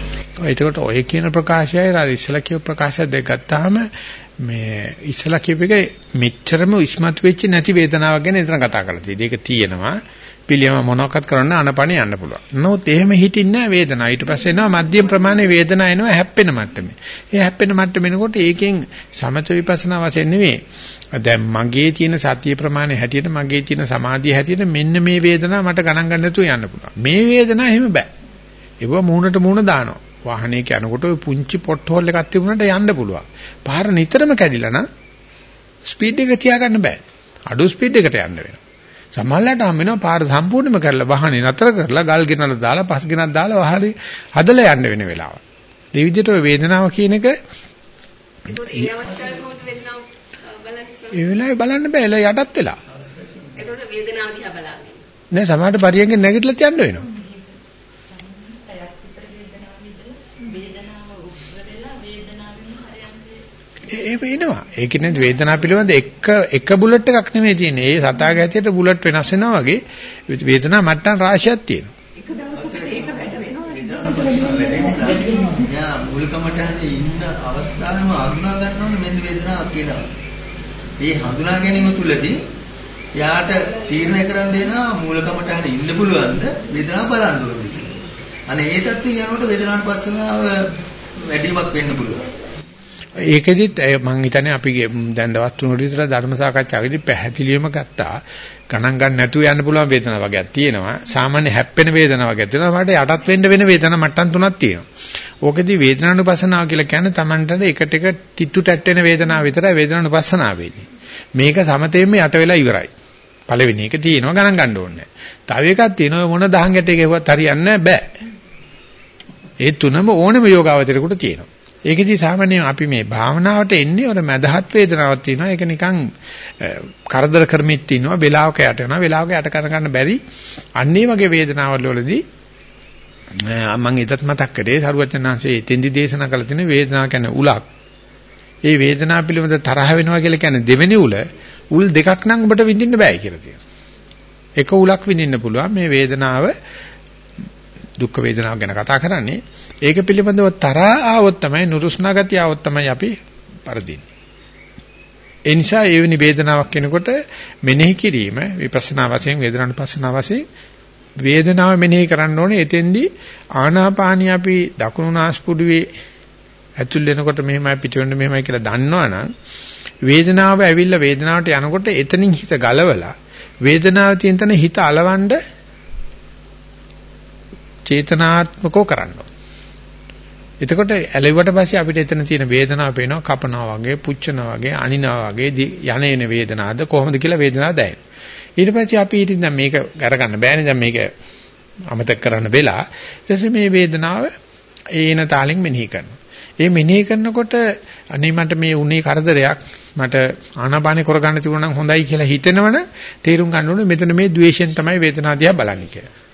එතකොට ඔය කියන ප්‍රකාශයයි අර ඉස්සලා කියපු ප්‍රකාශය දෙක ගත්තාම මේ ඉස්සලා කියප එක මෙච්චරම ඉස්මතු වෙච්ච නැති වේදනාවක් ගැන එතන කතා කරලා තියෙදි. ඒක තියෙනවා. පිළියම මොනවක්වත් කරන්න අනපණ යන්න පුළුවන්. නමුත් එහෙම හිතින්නේ නැහැ වේදනාව. ඊට පස්සේ එනවා මධ්‍යම ප්‍රමාණයේ වේදනාව එනවා හැප්පෙන මට්ටමේ. ඒ හැප්පෙන මට්ටමෙනකොට ඒකෙන් සමත විපස්සනා වශයෙන් නෙවෙයි. දැන් මගේ තියෙන සතිය ප්‍රමාණය හැටියට මගේ තියෙන සමාධිය හැටියට මෙන්න මේ වේදනාව මට ගණන් ගන්න නැතුව යන්න පුළුවන්. මේ වේදනාව එහෙම බෑ. ඒව මූණට මූණ දානවා. වාහනයක යනකොට ওই පුංචි පොට් හෝල් එකක් තිබුණාට යන්න පුළුවන්. පාර නිතරම කැඩිලා නම් ස්පීඩ් එක තියාගන්න බෑ. අඩු ස්පීඩ් එකට යන්න වෙනවා. සමහරවිට හම් වෙනවා පාර සම්පූර්ණයෙන්ම කරලා වාහනේ නතර කරලා ගල් ගෙනල්ලා දාලා පස් ගෙනත් දාලා වාහනේ හදලා යන්න වෙන වෙලාව. ඒ විදිහට ඔය වේදනාව කියන එක ඒ බලන්නේ වෙලාවේ බලන්න බෑ එළ යටත් වෙලා. එතකොට වේදනාව දිහා බලාගෙන. නෑ සමහරට පරියන්ගෙන් නැගිටලත් යන්න වෙනවා. ඒ වෙනවා. ඒක නේ වේදනාව පිළිබඳ එක එක බුලට් එකක් නෙමෙයි තියෙන්නේ. ඒ සතාගේ ඇතියට බුලට් වෙනස් වෙනවා වගේ වේදනාව මට්ටම් රාශියක් තියෙනවා. එක දවසකට ඒක වැඩ වෙනවා. මූලිකමටහනේ ඉන්න අවස්ථාවෙම හඳුනා ගන්න ඕනේ මෙන්න වේදනාවක් කියනවා. මේ හඳුනා ගැනීම තුලදී යාට තීරණය කරන්න දෙනවා මූලිකමටහනේ ඉන්න පුළුවන්ද වේදනාව බලන්න ඕනද කියලා. අනේ ඒ තත්ත්වය යනකොට වේදනාවට පස්සනාව වැඩිමක් වෙන්න පුළුවන්. ඒකෙදිත් මම හිතන්නේ අපි දැන් දවස් තුනකට විතර ධර්ම සාකච්ඡාවේදී පැහැදිලිවම ගත්තා. ගණන් ගන්න නැතුව යන්න පුළුවන් වේදනාවක් වගේක් තියෙනවා. සාමාන්‍ය හැප්පෙන වේදනාවක් වගේක් තියෙනවා. මට යටත් වෙන්න වෙන වේදනා මට්ටම් තුනක් තියෙනවා. ඕකෙදි වේදනානුපස්සනාව කියලා කියන්නේ Tamanට එකට එක තිත්තු ටැට්ටෙන වේදනාව විතරයි වේදනානුපස්සනාව වෙන්නේ මේක සමතේම යට වෙලා ඉවරයි. පළවෙනි එක තියෙනවා ගණන් ගන්න ඕනේ. තව එකක් තියෙනවා මොන දහං ගැටේ ගෙවුවත් හරියන්නේ බෑ. ඒ තුනම ඕනෙම යෝගාවචරයකට තියෙනවා. ඒකෙදි සාමාන්‍යයෙන් අපි මේ භාවනාවට එන්නේ ඔර මදහත් වේදනාවක් තියෙනවා. ඒක නිකන් කරදර කරමිත් ඉන්නවා. වෙලාවක යට යනවා. වෙලාවක යට කර ගන්න බැරි. අන්නේ වගේ වේදනාවල් වලදී මම ඉදත් මතක් කරේ සරුවචනාංශයේ එතෙන්දි දේශනා කළ තියෙන වේදනාව කියන්නේ උලක්. ඒ වේදනාව පිළිබඳ තරහ වෙනවා කියලා කියන්නේ දෙවෙනි උල. උල් දෙකක් නම් ඔබට විඳින්න බෑ කියලා තියෙනවා. එක උලක් විඳින්න පුළුවන්. මේ වේදනාව දුක් වේදනාව ගැන කතා කරන්නේ. ඒක පිළිබඳව තරහා ආවොත් තමයි නුරුස්නා ගතිය ආවොත් තමයි අපි පරදින්නේ. ඒ නිසා ඒ වෙනි වේදනාවක් එනකොට මෙනෙහි කිරීම විපස්සනා වශයෙන් වේදනානුපස්සනා වශයෙන් වේදනාව මෙනෙහි කරන්න ඕනේ එතෙන්දී ආනාපානිය අපි දකුණු නාස්පුඩුවේ ඇතුල් වෙනකොට මෙහෙමයි පිටවෙන්න මෙහෙමයි කියලා දන්නවනම් වේදනාව ඇවිල්ලා වේදනාවට යනකොට එතනින් හිත ගලවලා වේදනාව තියෙන තැන හිත అలවන්න චේතනාත්මකව කරන්න ඕනේ. එතකොට ඇලෙව්වට පස්සේ අපිට එතන තියෙන වේදනාව පේනවා කපනවා වගේ, පුච්චනවා වගේ, අනිනවා වගේ යන එන වේදනාවද කොහොමද කියලා වේදනාව දැනෙනවා. ඊට පස්සේ අපි ඉතින් දැන් මේක අරගන්න බෑනේ දැන් මේක අමතක කරන්න වෙලා ඊට පස්සේ මේ වේදනාව ඒන තාලෙන් මෙනෙහි කරනවා. ඒ මෙනෙහි කරනකොට අනේ මට මේ උනේ කරදරයක් මට ආනාපානේ කරගන්න තිබුණා නම් හොඳයි කියලා හිතෙනවනේ තේරුම් ගන්න ඕනේ මෙතන මේ द्वේෂයෙන් තමයි වේදනාව දිහා බලන්නේ කියලා.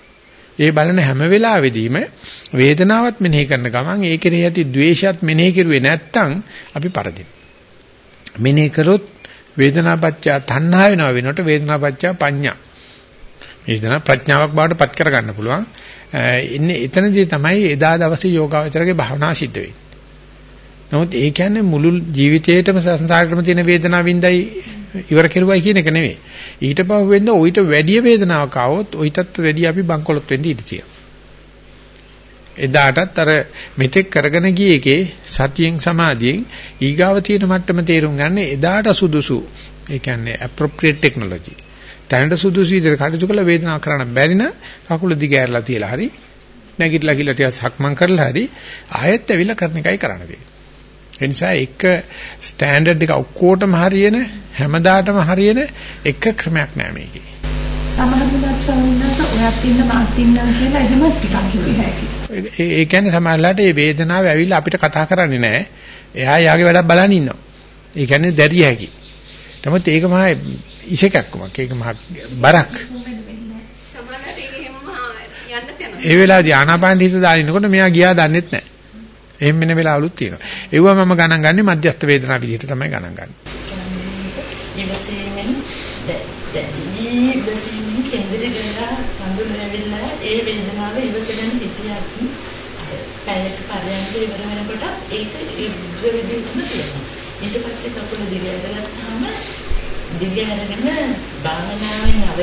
ඒ බලන හැම වෙලාවෙදීම වේදනාවත් මෙනෙහි කරන ගමන් ඒ කෙරෙහි ඇති द्वේෂයත් මෙනෙහි කරුවේ නැත්තම් අපි පරදින. මෙනෙහි කරොත් වේදනාපච්චය තණ්හා වෙනව වෙනකොට වේදනාපච්චය පඤ්ඤා. වේදනා ප්‍රඥාවක් බවට පත් කරගන්න පුළුවන්. ඉන්නේ එතනදී තමයි එදා දවසේ යෝගාවචරගේ භාවනා සිද්ධ වෙන්නේ. නමුත් ඒ කියන්නේ මුළු ජීවිතේටම සංසාරෙටම තියෙන වේදනාව වින්දයි ඉවර කෙරුවයි කියන එක නෙවෙයි. ඊට පහු වෙන්න ඔయిత වැඩි වේදනාවක් ආවොත් ඔయితත් වැඩි අපි බංකොලොත් වෙන්න ඉඩ තියෙනවා. එදාටත් අර මෙතෙක් කරගෙන ගිය එකේ සතියෙන් සමාධියෙන් ඊගාව තියෙන මට්ටම තේරුම් ගන්න එදාට සුදුසු ඒ කියන්නේ appropriate technology. දැනට සුදුසු විදිහට කටයුතු කළ වේදනාව කරන්න බැරි නම් කකුල දිග ඇරලා තියලා හරි නැගිටලා කිලා ටිකක් සක්මන් කරලා හරි ආයෙත් ඇවිල්ලා කරන එකයි කරන්න තියෙන්නේ. ඒ නිසා එක ස්ටෑන්ඩඩ් එක ඔක්කොටම හරියන හැමදාටම හරියන එක ක්‍රමයක් නෑ මේකේ. සමහර වෙලාවට ස්වාමීන් ඔයත් ඉන්න මාත් ඉන්නවා කියලා එහෙම ටිකක් කිව්වේ හැකි. ඒ කියන්නේ සමහරලාට මේ වේදනාව ඇවිල්ලා අපිට කතා කරන්නේ නෑ. එයා යාගේ වැඩක් බලන් ඉන්නවා. ඒ කියන්නේ දැරිය හැකි. නමුත් ඒක මහා ඉසේකක්කමක්. ඒක මහා බරක්. ඒ වෙලාවේදී ආනාපාන හිත දාලිනකොට මෙයා ගියා දන්නෙත් නෑ. එහෙම වෙන වෙලාවලුත් තියෙනවා. ඒවා මම ගණන් ගන්නේ මධ්‍යස්ථ වේදනා විදිහට තමයි ගණන් ගන්නේ. ඉවසීමෙන් දැඩි ඉවසීමෙන් කේන්දරේ ගලා හඳුනනවිලා ඒ වේදනාව ඉවසගෙන හිටියක් පැයක් පරයන්ක ඉවර වෙනකොට ඒක ඉවර වෙදින්ම තියෙනවා. ඊට පස්සේ කකුල දිග ඇදගත්තාම දිග අරගෙන භාවනාවෙන් අර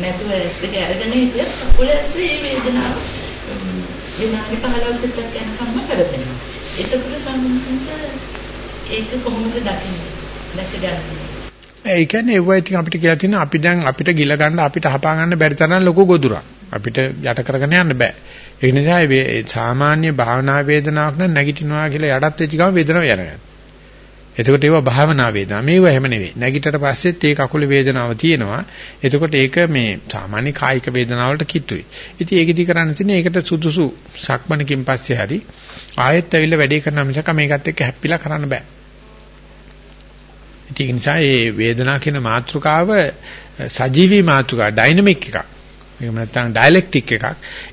නැතුව ඇස් දෙක අරගෙන හිටියත් කකුල ඇස්සේ මේ වේදනාව විනාඩි 15ක් විතර යනකම්ම කරදෙනවා. එතකොට සම්මුතින්ස ඒක කොහොමද දකින්නේ? දැක ගන්න. ඒ කියන්නේ ඒ වගේ අපිට කියලා තියෙන අපි දැන් අපිට ගිල ගන්න අපිට හපා ගන්න බැරි තරම් ලොකු ගොදුරක්. අපිට යට කරගෙන යන්න බෑ. ඒ නිසා සාමාන්‍ය භාවනා වේදනාවක් නම් නැගිටිනවා කියලා යටත් වෙච්ච ගමන් වේදනාව යනවා. එතකොට ඒවා භාවනා වේදනා. මේව එහෙම නෙවෙයි. නැගිටට පස්සෙත් ඒ කකුල වේදනාව තියෙනවා. එතකොට ඒක මේ සාමාන්‍ය කායික වේදනාවලට කිට්ටුයි. ඉතින් ඒකෙදි කරන්න තියෙන්නේ ඒකට සුදුසු සක්මණකින් පස්සේ හරි ආයෙත් ඇවිල්ලා වැඩේ කරන මිසක මේකත් එක්ක හැප්පිලා කරන්න බෑ. ඉතින් ඒ නිසා මේ වේදනාව කියන මාතෘකාව සජීවී මාතෘකාව ඩයිනමික් එකක්. එහෙම නැත්නම් ඩයලෙක්ටික් එකක්.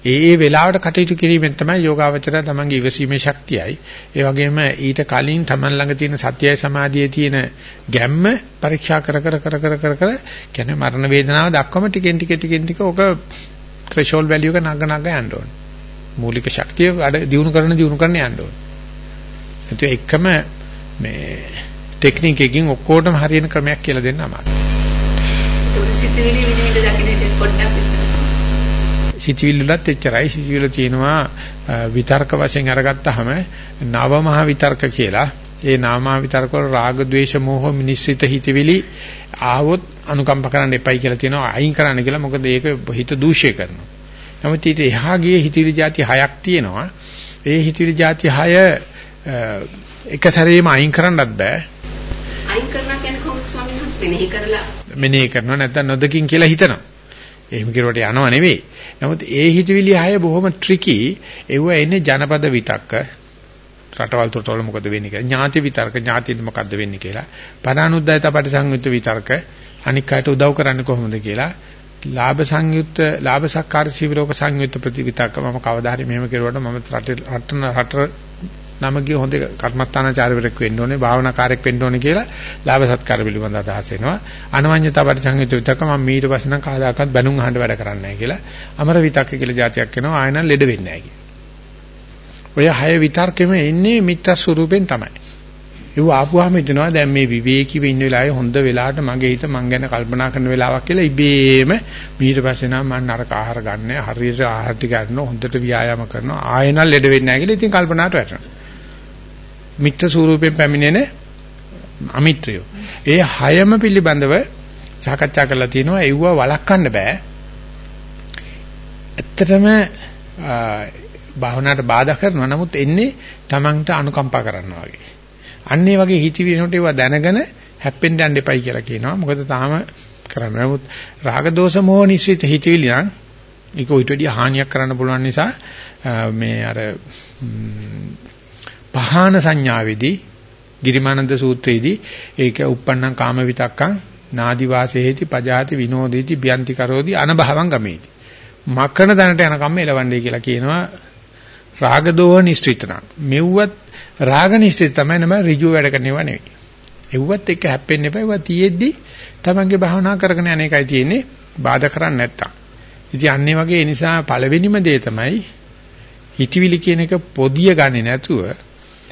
ඒ ඒ වෙලාවට කටයුතු කිරීමෙන් තමයි යෝගාවචරය තමන්ගේ ඉවසීමේ ශක්තියයි. ඒ වගේම ඊට කලින් තමන් ළඟ තියෙන සත්‍යය සමාධියේ තියෙන ගැම්ම පරීක්ෂා කර කර කර කර කර කර කියන්නේ මරණ වේදනාව දක්වම ටිකෙන් ටික ටිකෙන් ටික ඔක ත්‍රෙෂෝල්ඩ් වැලියු එක නග නග යන්න ඕනේ. මූලික ශක්තිය වැඩ දියුණු කරන දියුණු කරන යන්න ඕනේ. ඒත් එකම මේ ටෙක්නික් එකකින් ඔක්කොටම හරියන ක්‍රමයක් කියලා දෙන්න අමාරුයි. ඒක සිතිවිලි විනිවිද දකින්න පොඩ්ඩක් සිතවිල්ලටත් එච්චරයි සිතවිල්ල තියෙනවා විතර්ක වශයෙන් අරගත්තාම නව මහ විතර්ක කියලා ඒ නාමා විතර්ක වල රාග ద్వේෂ මෝහ මිනිස්සිත හිතවිලි ආවොත් අනුකම්ප කරන්න එපයි කියලා තියෙනවා අයින් කරන්න කියලා මොකද ඒක හිත දූෂ්‍ය කරනවා. නමුත් ඊට එහා ගියේ හිතවිලි જાති හයක් තියෙනවා. ඒ හිතවිලි જાති හය එක සැරේම අයින් කරන්නත් බෑ. අයින් කරනවා කියන්නේ කොහොමද ස්වාමීන් වහන්සේ මෙනෙහි කරලා මෙනෙහි කරනවා නැත්නම් නොදකින් කියලා හිතනවා. එහෙම කිරුවට යනව නෙවෙයි. නමුත් ඒ හිතවිලි හය බොහොම ට්‍රිකි. ඒව එන්නේ ජනපද විතක්ක. රටවල් තොටවල මොකද වෙන්නේ කියලා. ඥාති විතර්ක ඥාතිද මොකද්ද වෙන්නේ කියලා. පරානුද්යත පරිසංයුත් විතර්ක අනික් අයට උදව් කරන්නේ කොහොමද කියලා. ලාභ සංයුක්ත ලාභ සක්කාර සීවලෝක සංයුක්ත ප්‍රතිවිතක්ක මම කවදා හරි මෙහෙම කෙරුවට මම රට රට නම ගිය හොඳ කර්මස්ථානාචාර්යවරයෙක් වෙන්න ඕනේ භාවනාකාරයෙක් වෙන්න ඕනේ කියලා ලාභ සත්කාර පිළිබඳ අදහස් එනවා. අනවඤ්ඤතා පරිසංයුත විතක මම ඊට පස්සේ නම් කාදාකත් බැනුම් අහන්න වැඩ කරන්නේ නැහැ කියලා. අමර විතක්ක කියලා જાතියක් එනවා ආයෙ නම් ලෙඩ වෙන්නේ නැහැ කියලා. ඔය හය විතර්කෙම එන්නේ මිත්‍යා ස්වරූපෙන් තමයි. ඒව ආපුවාම හිතනවා දැන් මේ විවේකීව ඉන්න වෙලාවේ හොඳ වෙලාවට මගේ හිත මං ගැන කල්පනා කරන වෙලාවක් කියලා ඉබේම ඊට පස්සේ නම් මම නරක ආහාර ගන්න හරියට ආහාර ටික ගන්න හොඳට ව්‍යායාම කරනවා ආයෙ නම් ලෙඩ වෙන්නේ නැහැ කියලා ඉතින් කල්පනාට වැටෙනවා. මිත්‍ර ස්වරූපයෙන් පැමිණෙන අමිත්‍රයෝ. ඒ හයම පිළිබඳව සාකච්ඡා කරලා තියෙනවා ඒව වළක්වන්න බෑ. ඇත්තටම භාවනාවට බාධා කරනවා නමුත් එන්නේ Tamanට අනුකම්පා කරනවා වගේ. අන්න ඒ වගේ හිතවිලිනොට ඒවා දැනගෙන හැප්පෙන්න යන්න එපයි කියලා කියනවා. මොකද තාම කරන්නේ. නමුත් රාග දෝෂ මොහ නිසිත හිතවිලි නම් ඒක ඊට වැඩිය හානියක් කරන්න පුළුවන් නිසා මේ අර පහාන සංඥාවේදී ගිරිමානන්ද සූත්‍රයේදී ඒක uppannam කාම විතක්කං නාදි වාසේති පජාති විනෝදේති බ්‍යන්ති කරෝති අනභවං ගමේති මකන තැනට යනකම් එලවන්නේ කියලා කියනවා රාගදෝහ නිස්ත්‍රිතන මෙව්වත් රාග නිස්ත්‍රිත තමයි නම ඍජු වැඩ කරනව නෙවෙයි. එව්වත් එක්ක හැප්පෙන්න එපා. ඒවා තියෙද්දි තමන්ගේ භාවනා කරගෙන යන එකයි තියෙන්නේ. බාධා කරන්නේ නැත්තම්. ඉතින් අන්නේ වගේ නිසා පළවෙනිම දේ තමයි හිතවිලි කියන එක පොදිය ගන්නේ නැතුව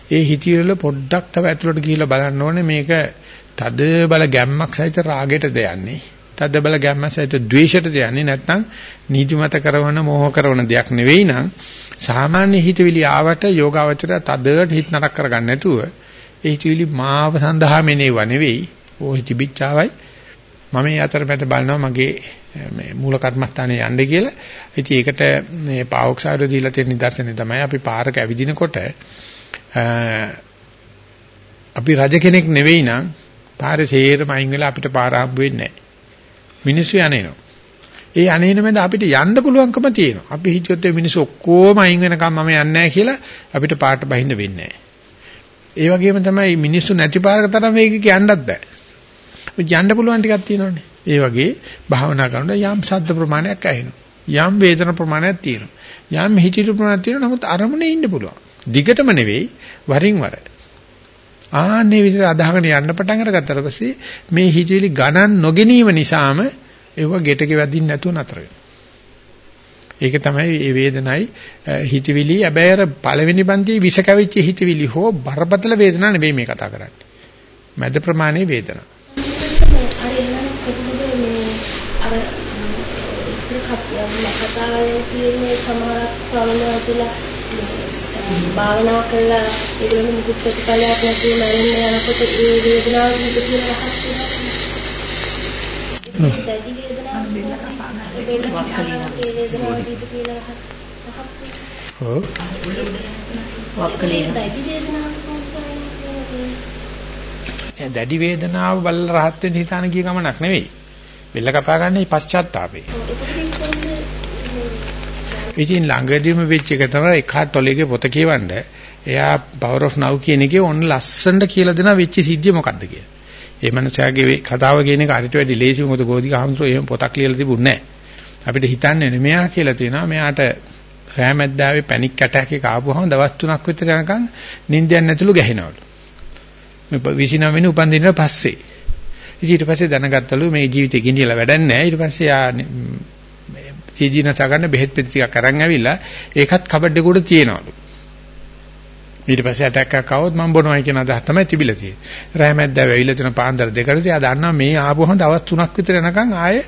ඒ හිතවිල්ල පොඩ්ඩක් තව ඇතුළට ගිහිල්ලා බලන්න ඕනේ. මේක තද බල ගැම්මක් සහිත රාගයටද යන්නේ තද බල ගැම්මක් සහිත ද්වේෂයටද යන්නේ නැත්නම් නීතිමත කරන මෝහ කරන දෙයක් නෙවෙයි නම් සාමාන්‍ය හිතවිලි ආවට යෝගාවචරය තදට හිත නරක කරගන්න නැතුව ඒ හිතවිලි මාව සඳහා මෙනේව නෙවෙයි. ඕ හිතවිච්චාවයි මම මේ අතරමැද බලනවා මගේ මේ මූල කර්මස්ථානේ යන්න කියලා. ඉතින් ඒකට මේ පාවොක්සාරය දීලා තියෙන නිදර්ශනය තමයි අපි පාරක ඇවිදිනකොට අපි රජ කෙනෙක් නෙවෙයි නම් පාරේ සේරම අයින් වෙලා අපිට පාර හම්බ වෙන්නේ නැහැ. මිනිස්සු යන්නේනවා. ඒ අනේන මැද අපිට යන්න පුළුවන්කම තියෙනවා. අපි හිතුවොත් මේ මිනිස්සු ඔක්කොම අයින් වෙනකම් මම යන්නේ නැහැ කියලා අපිට පාට බහින්න වෙන්නේ නැහැ. ඒ වගේම තමයි මිනිස්සු නැති පාරක තරම් වේගයක යන්නත් බෑ. යන්න පුළුවන් ටිකක් තියෙනවානේ. ඒ වගේ භාවනා කරනකොට යම් ශබ්ද ප්‍රමාණයක් ඇහෙනවා. යම් වේදන ප්‍රමාණයක් තියෙනවා. යම් හිතිරි ප්‍රමාණයක් තියෙනවා. නමුත් අරමුණේ ඉන්න පුළුවන්. දිගටම නෙවෙයි වරින් වර. ආන්නේ විදිහට අදහගෙන යන්න පටන් අරගත්තාට පස්සේ මේ හිතවිලි ගණන් නොගැනීම නිසාම ඒව ගෙටක වැදින්න නැතුව නතර වෙනවා. ඒක තමයි මේ වේදනයි හිතවිලි හැබැයි අර පළවෙනි පන්තියේ විස කැවිච්ච හිතවිලි හෝ බරපතල වේදනාවක් නෙවෙයි මේ කතා කරන්නේ. මැද ප්‍රමාණයේ වේදනාවක්. අර එහෙනම් කොහොමද මේ අර ඉස්සර කතාවේ තියෙන සමහරක් ස්වාමීන් වහන්සේලා භාවනා කළා ඒගොල්ලෝ මුකුත් ප්‍රතිඵලයක් නැතුව මැරෙන්න යනකොට ඒ වේදනාව හිත කියලා රහත් වෙනවා. දැඩි වේදනාවක් ඔව් වක්කලින දැඩි වේදනාවක් දැඩි වේදනාව බල රහත් වෙන්න හිතාන ගිය ගමනක් නෙවෙයි. බෙල්ල කපා ගන්න පශ්චාත්තාපේ. ඉතින් ළඟදීම වෙච්ච එක තමයි එකාට ටොලේගේ පොත කියවන්න. එයා Power of Now කියන එකේ ඔන්න ලස්සනට කියලා දෙනවා වෙච්ච සිද්ධිය මොකද්ද කියලා. ඒ මනුස්සයාගේ කතාව කියන එක හරියට වැඩි ලේසි මොකද ගෝධික හමුතුරෝ එහෙම පොතක් ලියලා තිබුණේ නැහැ. අපිට හිතන්නේ නේ මෙයා කියලා තියෙනවා මෙයාට රෑමැද්දාවේ පැනික් ඇටැක් එක ආපුවම දවස් 3ක් විතර යනකම් නිින්දයක් නැතුළු ගැහෙනවලු. මේ 29 වෙනි උපන්දිනට පස්සේ. ඊට පස්සේ දැනගත්තලු මේ ජීවිතේ ගිනියලා වැඩක් නැහැ. ඊට පස්සේ යා සීජීනස ගන්න බෙහෙත් පෙති ටිකක් අරන් ඇවිල්ලා ඒකත් කබඩ් එකේ උඩ තියෙනවලු. ඊට පස්සේ ඇටැක් එකක් ආවොත් මම බොනවයි කියන අදහස තමයි තිබිලා තියෙන්නේ. රෑමැද්ද වෙවිලා තියෙන පාන්දර දෙකට එයා දන්නවා මේ ආපුවම දවස් 3ක් විතර යනකම් ආයේ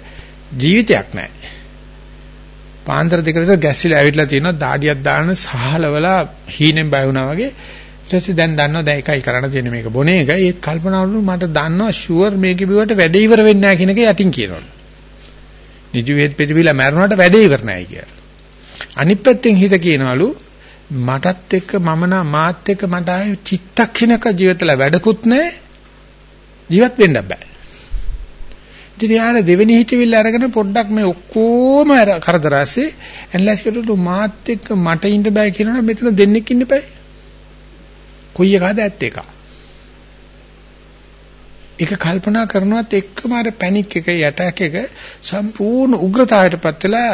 ජීවිතයක් නැහැ. පාන්දර දෙකට විතර ගැස්සිලා ඇවිල්ලා තියෙනවා දාඩියක් දාන සහලවලා හීනෙන් බය වුණා වගේ. ඊට පස්සේ දැන් දන්නවා දැන් එකයි කරන්න තියෙන්නේ මේක බොන එක. ඒත් කල්පනාවලු මට දන්නවා ෂුවර් මේක බිවට වැඩ ඉවර වෙන්නේ නැහැ කියන එක යටින් කියනවලු. නිදි වේද පිටිවිලා මැරුණාට වැඩේ ඉවර නැහැ කියලා. අනිත් පැත්තෙන් හිත කියනවලු මටත් එක්ක මම නා මාත් එක්ක මට ආයේ චිත්තක්ෂණක ජීවිතල වැඩකුත් නැහැ. ජීවත් වෙන්න බෑ. ඉතින් යාර දෙවෙනි හිතවිල්ල අරගෙන පොඩ්ඩක් මේ ඔක්කොම කරදරාසේ ඇනලයිස් කරලා මාත් එක්ක මට ඉන්න බෑ කියනවනම් මෙතන දෙන්නෙක් ඉන්න බෑ. කොයි එකද ඇත්ත එකක්. ඒක කල්පනා කරනවත් එක්කම අර පැනික් එක යටක් එක සම්පූර්ණ උග්‍රතාවයටපත් වෙලා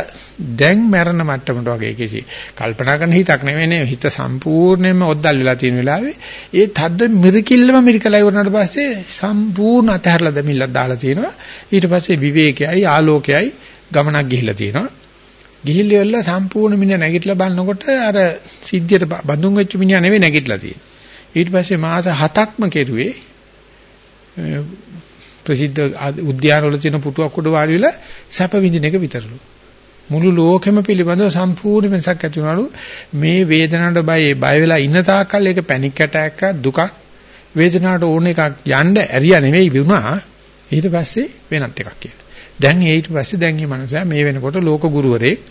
දැන් මරණ මට්ටමට වගේ කිසි කල්පනා කරන හිතක් නෙවෙයි හිත සම්පූර්ණයෙන්ම ඔද්දල් වෙලා තියෙන වෙලාවේ ඒ තද්ද මිරිකිල්ලම මිරිකලා ඉවරනට පස්සේ සම්පූර්ණ අතහැරලා දෙමිල්ලක් දාලා තියෙනවා. ඊට පස්සේ විවේකයයි ආලෝකයයි ගමනක් ගිහිල්ලා තියෙනවා. ගිහිල්ලා වෙලා සම්පූර්ණ මිනිහ නැගිටලා බලනකොට අර සිද්ධියට බඳුන් වෙච්ච මිනිහා නෙවෙයි නැගිටලා තියෙන්නේ. ඊට පස්සේ මාස 7ක්ම කෙරුවේ ප්‍රසිද්ධ උද්‍යානවල තියෙන පුටුවක් උඩ වාඩි වෙලා සැප විඳින එක විතරලු. මුළු ලෝකෙම පිළිබඳව සම්පූර්ණ වෙනසක් ඇති වුණාලු. මේ වේදනාවට බය බය වෙලා ඉන්න තාක්කල් ඒක පැනික් ඇටැක් දුකක් වේදනාවට ඕන එකක් යන්න ඇරියා නෙවෙයි වුණා. ඊට පස්සේ වෙනත් එකක් කියලා. දැන් ඊට පස්සේ දැන් මේ මනුස්සයා මේ වෙනකොට ලෝක ගුරුවරයෙක්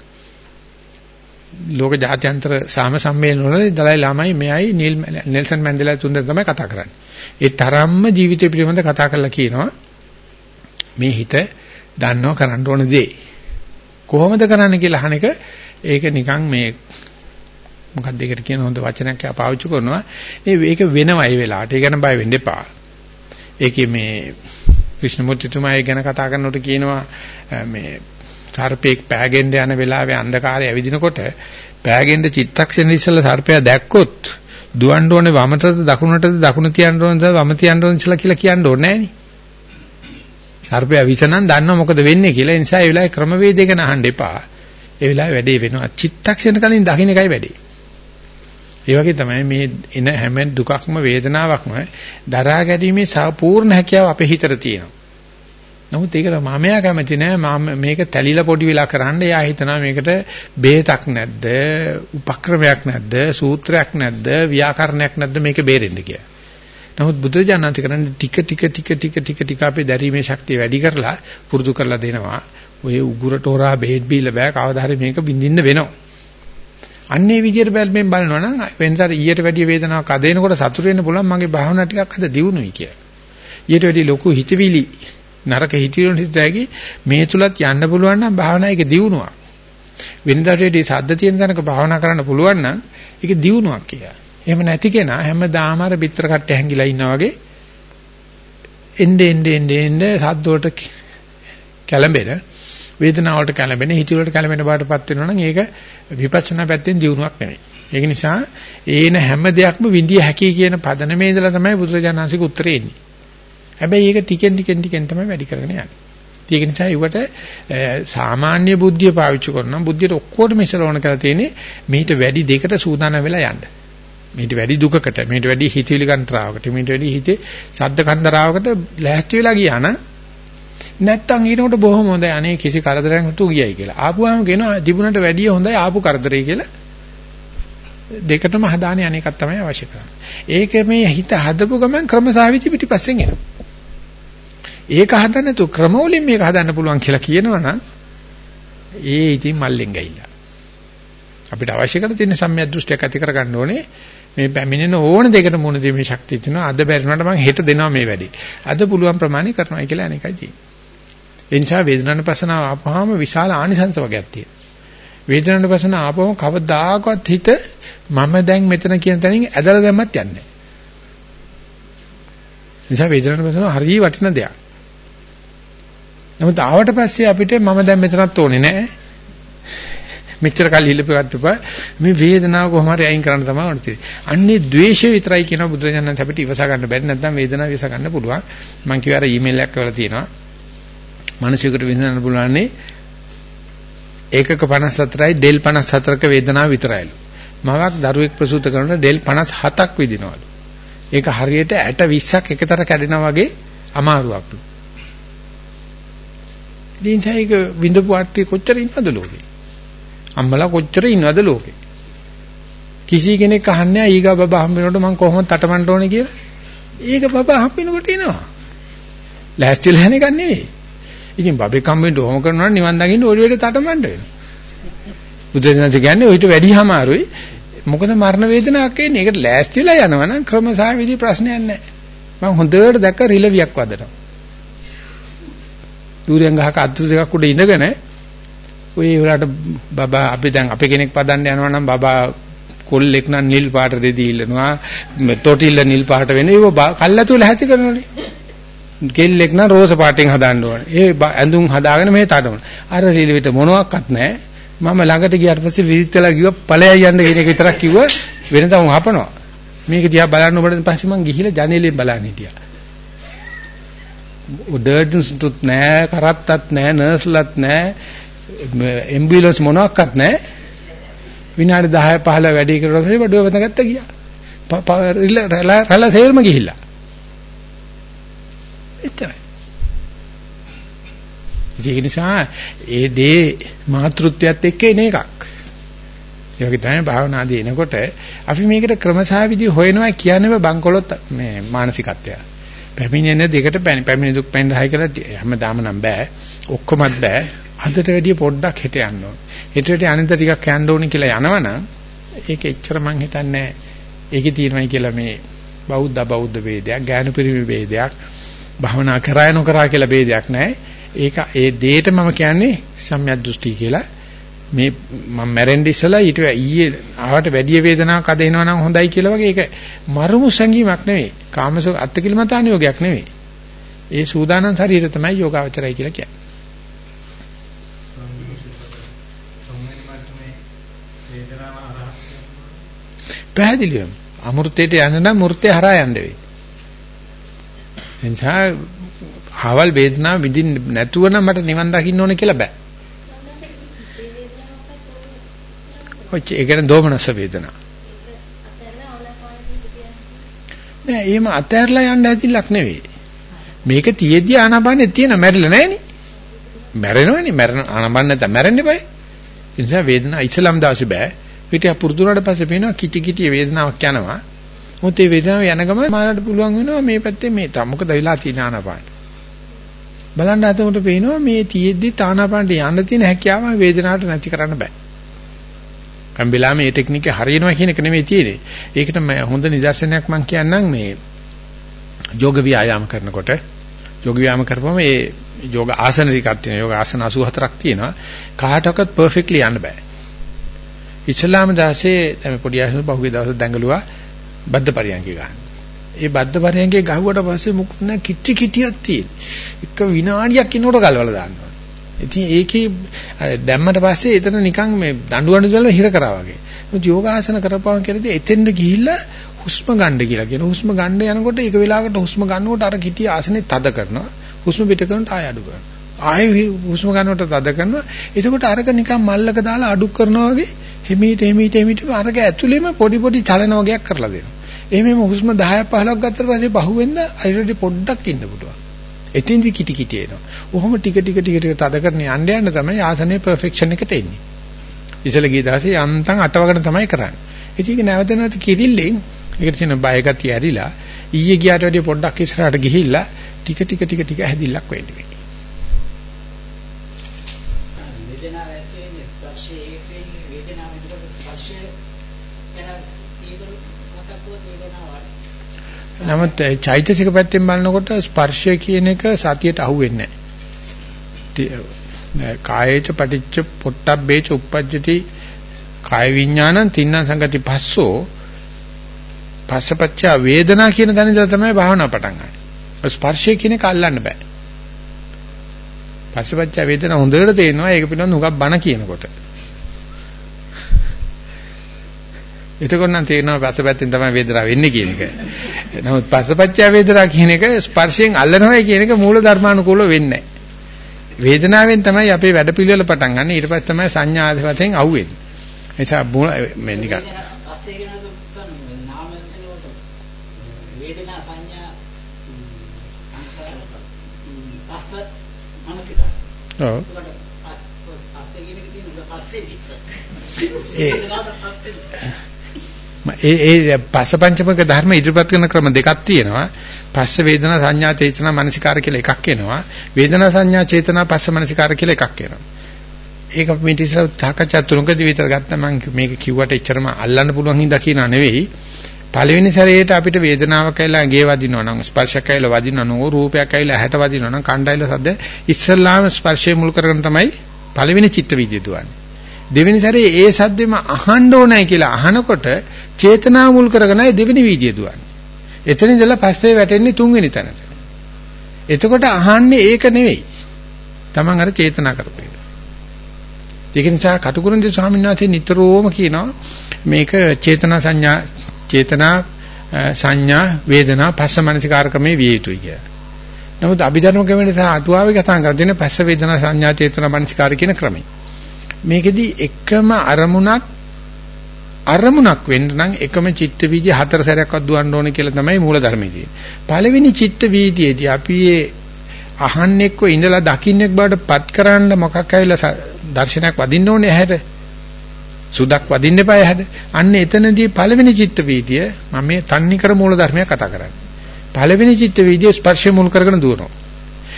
ලෝක ජාත්‍යන්තර සාම සම්මේලන වල දලයි ලාමයි මෙයයි නෙල්සන් මැන්ඩෙලා තුන්දෙනා තමයි කතා කරන්නේ. ඒ තරම්ම ජීවිතය පිළිබඳ කතා කරලා කියනවා මේ හිත දන්නව කරන්න ඕන දේ. කොහොමද කරන්න කියලා අහන එක ඒක නිකන් මේ මොකක්ද ඒකට කියන හොඳ වචනයක් පාවිච්චි කරනවා. ඒක වෙනවයි ඒ වෙලාවට. ඒ ගැන බය වෙන්න එපා. ඒකේ මේ ක්‍රිෂ්ණමූර්තිතුමා ඒ ගැන කතා කරනකොට කියනවා මේ සර්පෙක් පෑගෙන්න යන වෙලාවේ අන්ධකාරය ඇවිදිනකොට පෑගෙන්න චිත්තක්ෂණ ඉස්සලා සර්පයා දැක්කොත් දුවන්න ඕනේ වමටද දකුණටද දකුණ තියන්න ඕනද වම තියන්න ඕනද කියලා කියන්න ඕනේ නෑනේ. සර්පයා විසනම් දන්නව මොකද වෙන්නේ කියලා. ඒ නිසා ඒ වෙලාවේ ක්‍රමවේදයක නහන්න එපා. ඒ වෙලාවේ වැඩේ වෙනවා. චිත්තක්ෂණ කලින් දකින්න එකයි වැඩේ. ඒ වගේ තමයි මේ එන හැම දුකක්ම වේදනාවක්ම දරා ගැනීමේ සම්පූර්ණ හැකියාව අපේ හිතට තියෙනවා. නමුත් ඒකට මමයා කැමති නෑ මම මේක තැලිලා පොඩි වෙලා කරන්න. එයා හිතනවා මේකට බේතක් නැද්ද, උපක්‍රමයක් නැද්ද, සූත්‍රයක් නැද්ද, ව්‍යාකරණයක් නැද්ද මේක බේරෙන්න කියලා. නමුත් බුදුරජාණන් කරන්නේ ටික ටික ටික ටික ටික ටික අපේ දැරීමේ ශක්තිය වැඩි කරලා පුරුදු කරලා දෙනවා. ඔය උගුරට හොරා බෙහෙත් බීලා බෑ කවදා හරි මේක බින්දින්න වෙනවා. අන්නේ විදියට බැලුවෙන් බලනවා නම් වෙනතර ඊට වැඩි වේදනාවක් අදිනකොට සතුට වෙන්න පුළුවන් මගේ භාවනා ටිකක් අද දියුණුයි කියලා. ඊට වැඩි ලොකු හිතවිලි නරක හිතවිලි හිතෑගි මේ තුලත් යන්න පුළුවන් නම් භාවනා එක දියුණුවක්. වෙනතට වැඩි සද්ද තියෙන තැනක භාවනා කරන්න පුළුවන් නම් ඒක දියුණුවක් කියලා. එහෙම නැති කෙනා හැමදාම අර පිටර කට්ට හැංගිලා ඉන්නා වගේ එnde ende ende ende සද්ද වලට කැළඹෙන වේදනාවට කැළඹෙන හිත වලට කැළඹෙන බාටපත් වෙනවා නම් ඒක විපස්සනා පැත්තෙන් දියුණුවක් නෙවෙයි. ඒක නිසා ඒන හැම දෙයක්ම විඳිය හැකි කියන පදනමේ ඉඳලා තමයි බුදුරජාණන්සේක උත්තරේ එන්නේ. හැබැයි ඒක ටිකෙන් ටිකෙන් ටිකෙන් තමයි වැඩි කරගෙන යන්නේ. ඒක නිසා ඒවට සාමාන්‍ය බුද්ධිය පාවිච්චි කරනවා. බුද්ධියට ඔක්කොටම ඉස්සරවන කරලා තියෙන්නේ මීට වැඩි දෙකට සූදානම් වෙලා යන්න. මීට වැඩි දුකකට, මීට වැඩි හිතවිලි කන්තරාවකට, මීට වැඩි හිතේ සද්ද කන්දරාවකට ලෑස්ති වෙලා ගියා නම් නැත්තම් ඊනකොට බොහොම හොඳයි අනේ කිසි කරදරයක් නැතුව ගියයි කියලා. ආපුවාම කියනවා තිබුණට වැඩිය හොඳයි ආපු කරදරේ කියලා. දෙකටම හදාන්නේ අනේකක් තමයි අවශ්‍ය කරන්නේ. ඒක මේ හිත හදපු ගමන් ක්‍රමසාවිති පිටිපස්සෙන් එනවා. ඒක හදන්න නැතු ක්‍රමවලින් මේක හදන්න පුළුවන් කියලා කියනවනම් ඒ ඉතින් මල්ලෙන් ගිහිල්ලා. අපිට අවශ්‍ය කරලා තියෙන සම්මිය දෘෂ්ටියක් ඇති කරගන්න ඕනේ. මේ පැමිණෙන ඕන දෙයකට මුණ දීමේ ශක්තිය තියෙනවා. අද බැරි වුණාට මම හෙට දෙනවා මේ වැඩේ. අද පුළුවන් ප්‍රමාණය කරනවා කියලා අනේකයි තියෙන්නේ. ඒ නිසා වේදනානුපස්සනාව ආපුවාම විශාල ආනිසංස වගේක් තියෙනවා. වේදනානුපස්සන ආපුවම කවදාකවත් හිත මම දැන් මෙතන කියන තැනින් ඇදලා දැම්මත් යන්නේ නැහැ. නිසා වේදනානුපස්සන හරිය වටින දෙයක්. නමුත් ආවට පස්සේ අපිට මම දැන් මෙතනත් ඕනේ නැහැ. මෙච්චර කල් හිලපෙවත් එපා මේ වේදනාව කොහොම හරි අයින් කරන්න තමයි ඕනේ තියෙන්නේ. අන්නේ ද්වේෂය විතරයි කියන බුදුරජාණන් අපිට ඉවසා ගන්න බැරි නැත්නම් වේදනාව ඉවසා ගන්න පුළුවන්. මම කිව්වා අර ඊමේල් එකක් කරලා තියෙනවා. මිනිසෙකුට විඳින්න පුළුවන්නේ ඒකක 54යි ඩෙල් 54ක වේදනාව විතරයිලු. මවක් දරුවෙක් ප්‍රසූත කරනකොට ඩෙල් 57ක් විඳිනවලු. ඒක හරියට ඇට 20ක් එකතර කැඩෙනා වගේ අමාරුවක්ලු. දින්සයික විඳපු ආට්ටි කොච්චර ඉන්නවද ලෝකේ? අම්මලා කොච්චර ඉන්නවද ලෝකේ? කිසි කෙනෙක් අහන්නේ ඊගා බබා හම්බ වෙනකොට මම කොහොමද තටමඬ ඕනේ කියලා. ඒක බබා හම්බ වෙනකොට එනවා. ලෑස්තිලා යන එක නෙවෙයි. ඉතින් බබෙක් හම්බෙන්න ඕම කරනවා නම් නිවන් දකින්න ඔය වෙලේ තටමඬ වෙනවා. බුදුරජාණන් කියන්නේ ඔయిత වැඩිමාරුයි. මොකද මරණ වේදනාවක් එන්නේ. ඒකට ලෑස්තිලා යනවා නම් ක්‍රමසහ විදි ප්‍රශ්නයක් නැහැ. මම හොඳට දැක්ක රිලවියක් වදනවා. දූරෙන් ගහක අද්දු දෙකක් උඩ ඉඳගෙන ඔය ඒවලට බබා අපි දැන් අපේ කෙනෙක් පදන්න යනවා නම් බබා කොල්ලෙක් නම් නිල් පාට දෙදී ඉල්ලනවා තොටිල්ල නිල් පාට වෙන ඒව කල්ලාතුල හැටි කරනනේ කෙල්ලෙක් නම් රෝස පාටෙන් හදාන්න ඕනේ. ඒ ඇඳුම් හදාගෙන මේ තඩමන. අර රිලෙවිට මොනවත් නැහැ. මම ළඟට ගියාට පස්සේ විරිත්තලා කිව්වා ඵලයයි යන්න කියන එක විතරක් කිව්වා වෙනදා උන් හපනවා. මේක දිහා බලන්න ඔබට පස්සේ මං ගිහිලා ජනේලෙන් බලන්න හිටියා. උඩටුත් නැහැ, කරත්තත් නැහැ, නර්ස්ලත් නැහැ, එම්බියුලන්ස් මොනවත් නැහැ. විනාඩි 10 15 වැඩි කරලා පස්සේ බඩුව වෙන ගත්තා ගියා. රැළ සේල්ම ගිහිල්ලා. එච්චරයි. ඒක නිසා ඒ දේ මාතෘත්වයට එක්ක එන එකක්. ඒ වගේ තමයි භාවනාදී එනකොට අපි මේකට ක්‍රමසහවිදි හොයනවා කියන්නේ බංකොලොත් මේ මානසිකත්වය. පැමිණෙන දෙකට පැමිණි දුක් පැන්දහයි කියලා හැමදාම නම් බෑ. ඔක්කොමත් බෑ. අදට වැඩිය පොඩ්ඩක් හිට යන්න ඕන. හිතට අනිත් ටිකක් යන්න ඕනේ කියලා යනවනම් ඒක එච්චර මං හිතන්නේ ඒකේ තියෙනවයි කියලා මේ බෞද්ධ බෞද්ධ වේදයක්, ඥාන පිරිමි වේදයක්, භවනා කරා නොකරා කියලා ભેදයක් නැහැ. ඒක ඒ දෙයට මම කියන්නේ සම්‍යක් දෘෂ්ටි කියලා. මේ මම මැරෙන්න ඉස්සලා ඊට ඊයේ ආවට වැඩි වේදනාවක් අද එනවා නම් හොඳයි කියලා වගේ ඒක මරුමු සංගීමක් නෙවෙයි. කාමස අත්කිලමතාන යෝගයක් නෙවෙයි. ඒ සූදානම් ශරීරය තමයි යෝගාවචරයි කියලා කියන්නේ. පැහැදිලිවම අමෘතයට යන්න නම් මූර්තය හරහා යන්න වෙයි. එනිසා හවල් වේදනාව විඳින්න නැතුව නම් මට නිවන් දකින්න ඕනේ කියලා බෑ. ඔච්ච ඒ කියන්නේ දෝමනස වේදනා. නෑ එහෙම අතහැරලා යන්න ඇතිලක් නෙවෙයි. මේක තියෙද්දි ආනාපානෙ තියෙන මැරිලා නෑනේ. මැරෙනවනේ මැරෙන ආනාපාන නැත්නම් මැරෙන්න බෑ. ඒ නිසා වේදනාව ඉස්ලාම් දාසි බෑ. ඊට පුරුදුනාට පස්සේ පේනවා කිටි කිටි වේදනාවක් යනවා. මොකද මේ වේදනාව යන ගමන් මානට පුළුවන් වෙනවා මේ පැත්තේ මේ තම මොකද වෙලා තියෙන ආනාපාන. බලන්න අතකොට පේනවා මේ තියෙද්දි ආනාපානට යන්න තියෙන හැකියාව වේදනාවට නැති කරන්න බෑ. හැම වෙලාවෙම මේ ටෙක්නික හරියනවා කියන එක නෙමෙයි තියෙන්නේ. ඒකට මම හොඳ නිදර්ශනයක් මම කියන්නම් මේ යෝග ව්‍යායාම කරනකොට යෝග ව්‍යායාම කරපුවම මේ යෝග ආසන ටිකක් තියෙනවා. යෝග ආසන 84ක් තියෙනවා. කාටවත් පර්ෆෙක්ට්ලි යන්න බෑ. ඉස්ලාම දාසේ දැන් පොඩි අයසු පහුගිය දවස් දැඟලුවා බද්ද පරියන්කේ ගන්න. ඒ බද්ද පරියන්කේ ගහුවට පස්සේ මුකුත් නැ කිටි කිටියක් තියෙන. එක විනාඩියක් ඉන්නකොට ගලවලා දානවා. ඉතින් ඒකේ දැම්මට පස්සේ එතන නිකන් මේ දඬුවන දාලා හිර කරා වගේ. මොකද යෝගාසන කරපුවාම කියලාදී එතෙන්ද ගිහිල්ලා හුස්ම ගන්න කියලා කියන හුස්ම ගන්න යනකොට ඒක වෙලාවකට හුස්ම ගන්නකොට අර කිටි ආසනේ තද කරනවා. හුස්ම පිට කරනට ආය අඩු කරනවා. ආයෙ හුස්ම ගන්නකොට තද කරනවා. එතකොට අරක නිකන් මල්ලක දාලා අඩු කරනවා වගේ හිමීට හිමීට හිමීට අරක ඇතුළෙම පොඩි පොඩි චලන වගේක් කරලා දෙනවා. එහෙමම හුස්ම 10ක් 15ක් ගත්තට පස්සේ බහුවෙන්ද අයිරටි පොඩ්ඩක් ඉන්න පුළුවන්. එතින්දි කිටි කිටි එනවා. ඔහොම ටික ටික ටික ටික තද කරන යන්න යන්න තමයි ආසනයේ පර්ෆෙක්ෂන් එකට එන්නේ. ඉතල ගිය දාසේ යන්තම් අටවගෙන තමයි කරන්නේ. ඉතින් ඒක නැවත නැවත කිරිල්ලෙන් ඒකට තියෙන බය ගතිය ඇරිලා ඊයේ ගියාට වැඩිය පොඩ්ඩක් ඉස්සරහට ගිහිල්ලා ටික ටික ටික ටික හැදිල්ලක් වෙන්නේ. නමුත් චෛතසික පැත්තෙන් බලනකොට ස්පර්ශය කියන එක සතියට අහුවෙන්නේ නැහැ. කායේච පටිච්ච පොට්ටබ්බේච uppajjati කාය විඥානං තින්න සංගති පස්සෝ පස්සපච්ච වේදනා කියන තැන ඉඳලා තමයි භාවනාව පටන් ගන්නේ. ස්පර්ශය කියන එක අල්ලන්න බෑ. පස්සපච්ච වේදනා හොඳට තේරෙනවා ඒක පිළිබඳව උගක් බණ කියනකොට. එතකොට නම් තේරෙනවා පස්සපැත්තෙන් තමයි වේදනාව වෙන්නේ කියන එක. නමුත් පස්සපච්ච වේදනා කියන එක ස්පර්ශයෙන් අල්ලනවා කියන එක මූල ධර්මානුකූලව වෙන්නේ නැහැ. වේදනාවෙන් තමයි අපේ වැඩ පිළිවෙල පටන් ගන්න. ඊට පස්සේ තමයි සංඥා ආදී වශයෙන් අහුවෙන්නේ. ඒ නිසා මේ නිකන් ඔව් අස්තේ ඒ ඒ ඒ පස්සපංචමක ධර්ම ඉදිරිපත් කරන ක්‍රම දෙකක් තියෙනවා. පස්ස වේදනා සංඥා චේතනා මනසිකාර කියලා එකක් එනවා. වේදනා සංඥා චේතනා පස්ස මනසිකාර කියලා එකක් එනවා. ඒක අපි මේ ඉතින් සාකච්ඡා තුනකදී විතර ගත්තා මම මේක කිව්වට එච්චරම අල්ලන්න පුළුවන් හින්දා කියනා නෙවෙයි. පළවෙනි සැරේට අපිට වේදනාවක් ඇවිල්ලා ඇඟේ වදිනවා නම් ස්පර්ශයක් ඇවිල්ලා වදිනවා නම් රූපයක් ඇවිල්ලා ඇහැට වදිනවා නම් කණ්ඩායල සද්ද ඉස්සල්ලාම ස්පර්ශය මුල් කරගෙන තමයි පළවෙනි චිත්ත වීදිය දුවන්නේ. දෙවෙනි සැරේ ඒ සද්දෙම අහන්න ඕනයි කියලා අහනකොට චේතනා මුල් කරගෙනයි දෙවෙනි වීදිය දුවන්නේ. එතන ඉඳලා පස්සේ වැටෙන්නේ තුන්වෙනි තැනට. එතකොට අහන්නේ ඒක නෙවෙයි. Taman අර චේතනා කරපේ. ඒක නිසා කටුකුරුන්දේ ස්වාමීන් වහන්සේ නිතරම කියනවා මේක චේතනා සංඥා චේතනා සංඥා වේදනා පස්ස මනසිකාර ක්‍රමේ විය යුතුයි කියලා. නමුත් අභිධර්ම ක්‍රමයේ සහ අටුවාවේ කතා කරගෙන පස්ස වේදනා සංඥා චේතනා මනසිකාර කියන ක්‍රමය. මේකෙදි එකම අරමුණක් අරමුණක් වෙන්න නම් එකම චිත්ත වීදිය හතර සැරයක්වත් දුවන්න ඕනේ කියලා තමයි මූල ධර්මයේ තියෙන්නේ. පළවෙනි චිත්ත වීදියේදී අපි ඒ අහන්නෙක්ව ඉඳලා දකින්නෙක් බවට පත් කරන්න මොකක් ඇවිල්ලා දර්ශනයක් වදින්න ඕනේ ඇහැට. සුදක් වදින්න එපා ඇහැට. අන්න එතනදී පළවෙනි චිත්ත වීදිය මම මේ තන්නි කර මූල ධර්මයක් කතා කරන්නේ. පළවෙනි චිත්ත වීදිය ස්පර්ශය මුල් කරගෙන දුවනවා.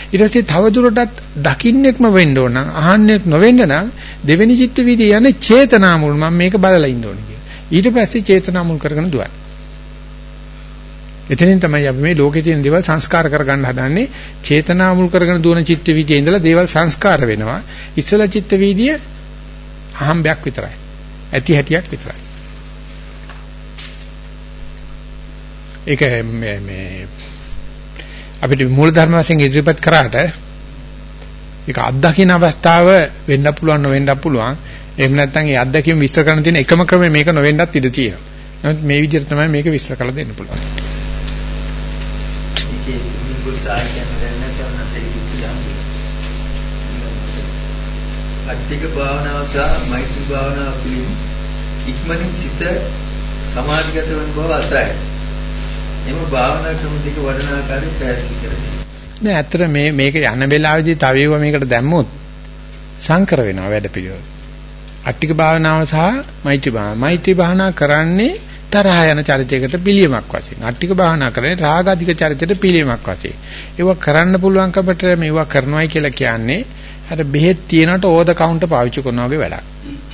ඊට පස්සේ තව දුරටත් දකින්නෙක්ම වෙන්න ඕන නම් අහන්නෙක් නොවෙන්න නම් දෙවෙනි චිත්ත වීදිය යන්නේ චේතනා මුල් මම මේක බලලා ඉන්න ඕනේ කියලා. ඊට පස්සේ චේතනා මුල් කරගෙන දුවන්නේ. එතනින් තමයි අපි මේ ලෝකේ තියෙන දේවල් සංස්කාර කරගන්න හදන්නේ චේතනා මුල් කරගෙන දුවන චිත්ත වීදියේ ඉඳලා දේවල් සංස්කාර වෙනවා ඉස්සලා චිත්ත වීදිය අහම්බයක් විතරයි ඇති හැටියක් විතරයි ඒක මේ මේ අපිට මූල ධර්ම වශයෙන් ඉදිරිපත් කරාට ඒක අත්දකින්න අවස්ථාව වෙන්න පුළුවන් නොවෙන්නත් පුළුවන් එහෙම නැත්නම් ඒ අත්දැකීම විස්තර කරන්න තියෙන එකම ක්‍රමය මේක නොවෙන්නත් ඉඩ තියෙනවා. නමුත් මේ විදිහට තමයි මේක විස්තර කරලා දෙන්න පුළුවන්. ඒකේ මුල් සාහිත්‍යන දැන සවනසේ කිව්වා. අට්ටික භාවනාව සහ මෛත්‍රී භාවනාව පිළිම ඉක්මනින් සිත සමාධිගත වන බව අසයි. එම භාවනා ක්‍රම දෙක වඩන ආකාරය පැහැදිලි කරගන්න. නෑ ඇත්තට මේ මේක යන වෙලාවේදී තව ඒවා මේකට දැම්මොත් සංකර වෙනවා වැඩ පිළිවෙල. අට්ටික භාවනාව සහ මෛත්‍රී භාවනාව. මෛත්‍රී භාවනා කරන්නේ තරහ යන චරිතයකට පිළියමක් වශයෙන්. අට්ටික භාවනා කරන්නේ රාග අධික චරිතයට පිළියමක් වශයෙන්. ඒවා කරන්න පුළුවන්කමට මේවා කරනවායි කියලා කියන්නේ අර බෙහෙත් තියනට ඕද කවුන්ටර් පාවිච්චි කරනවා වගේ වැඩක්.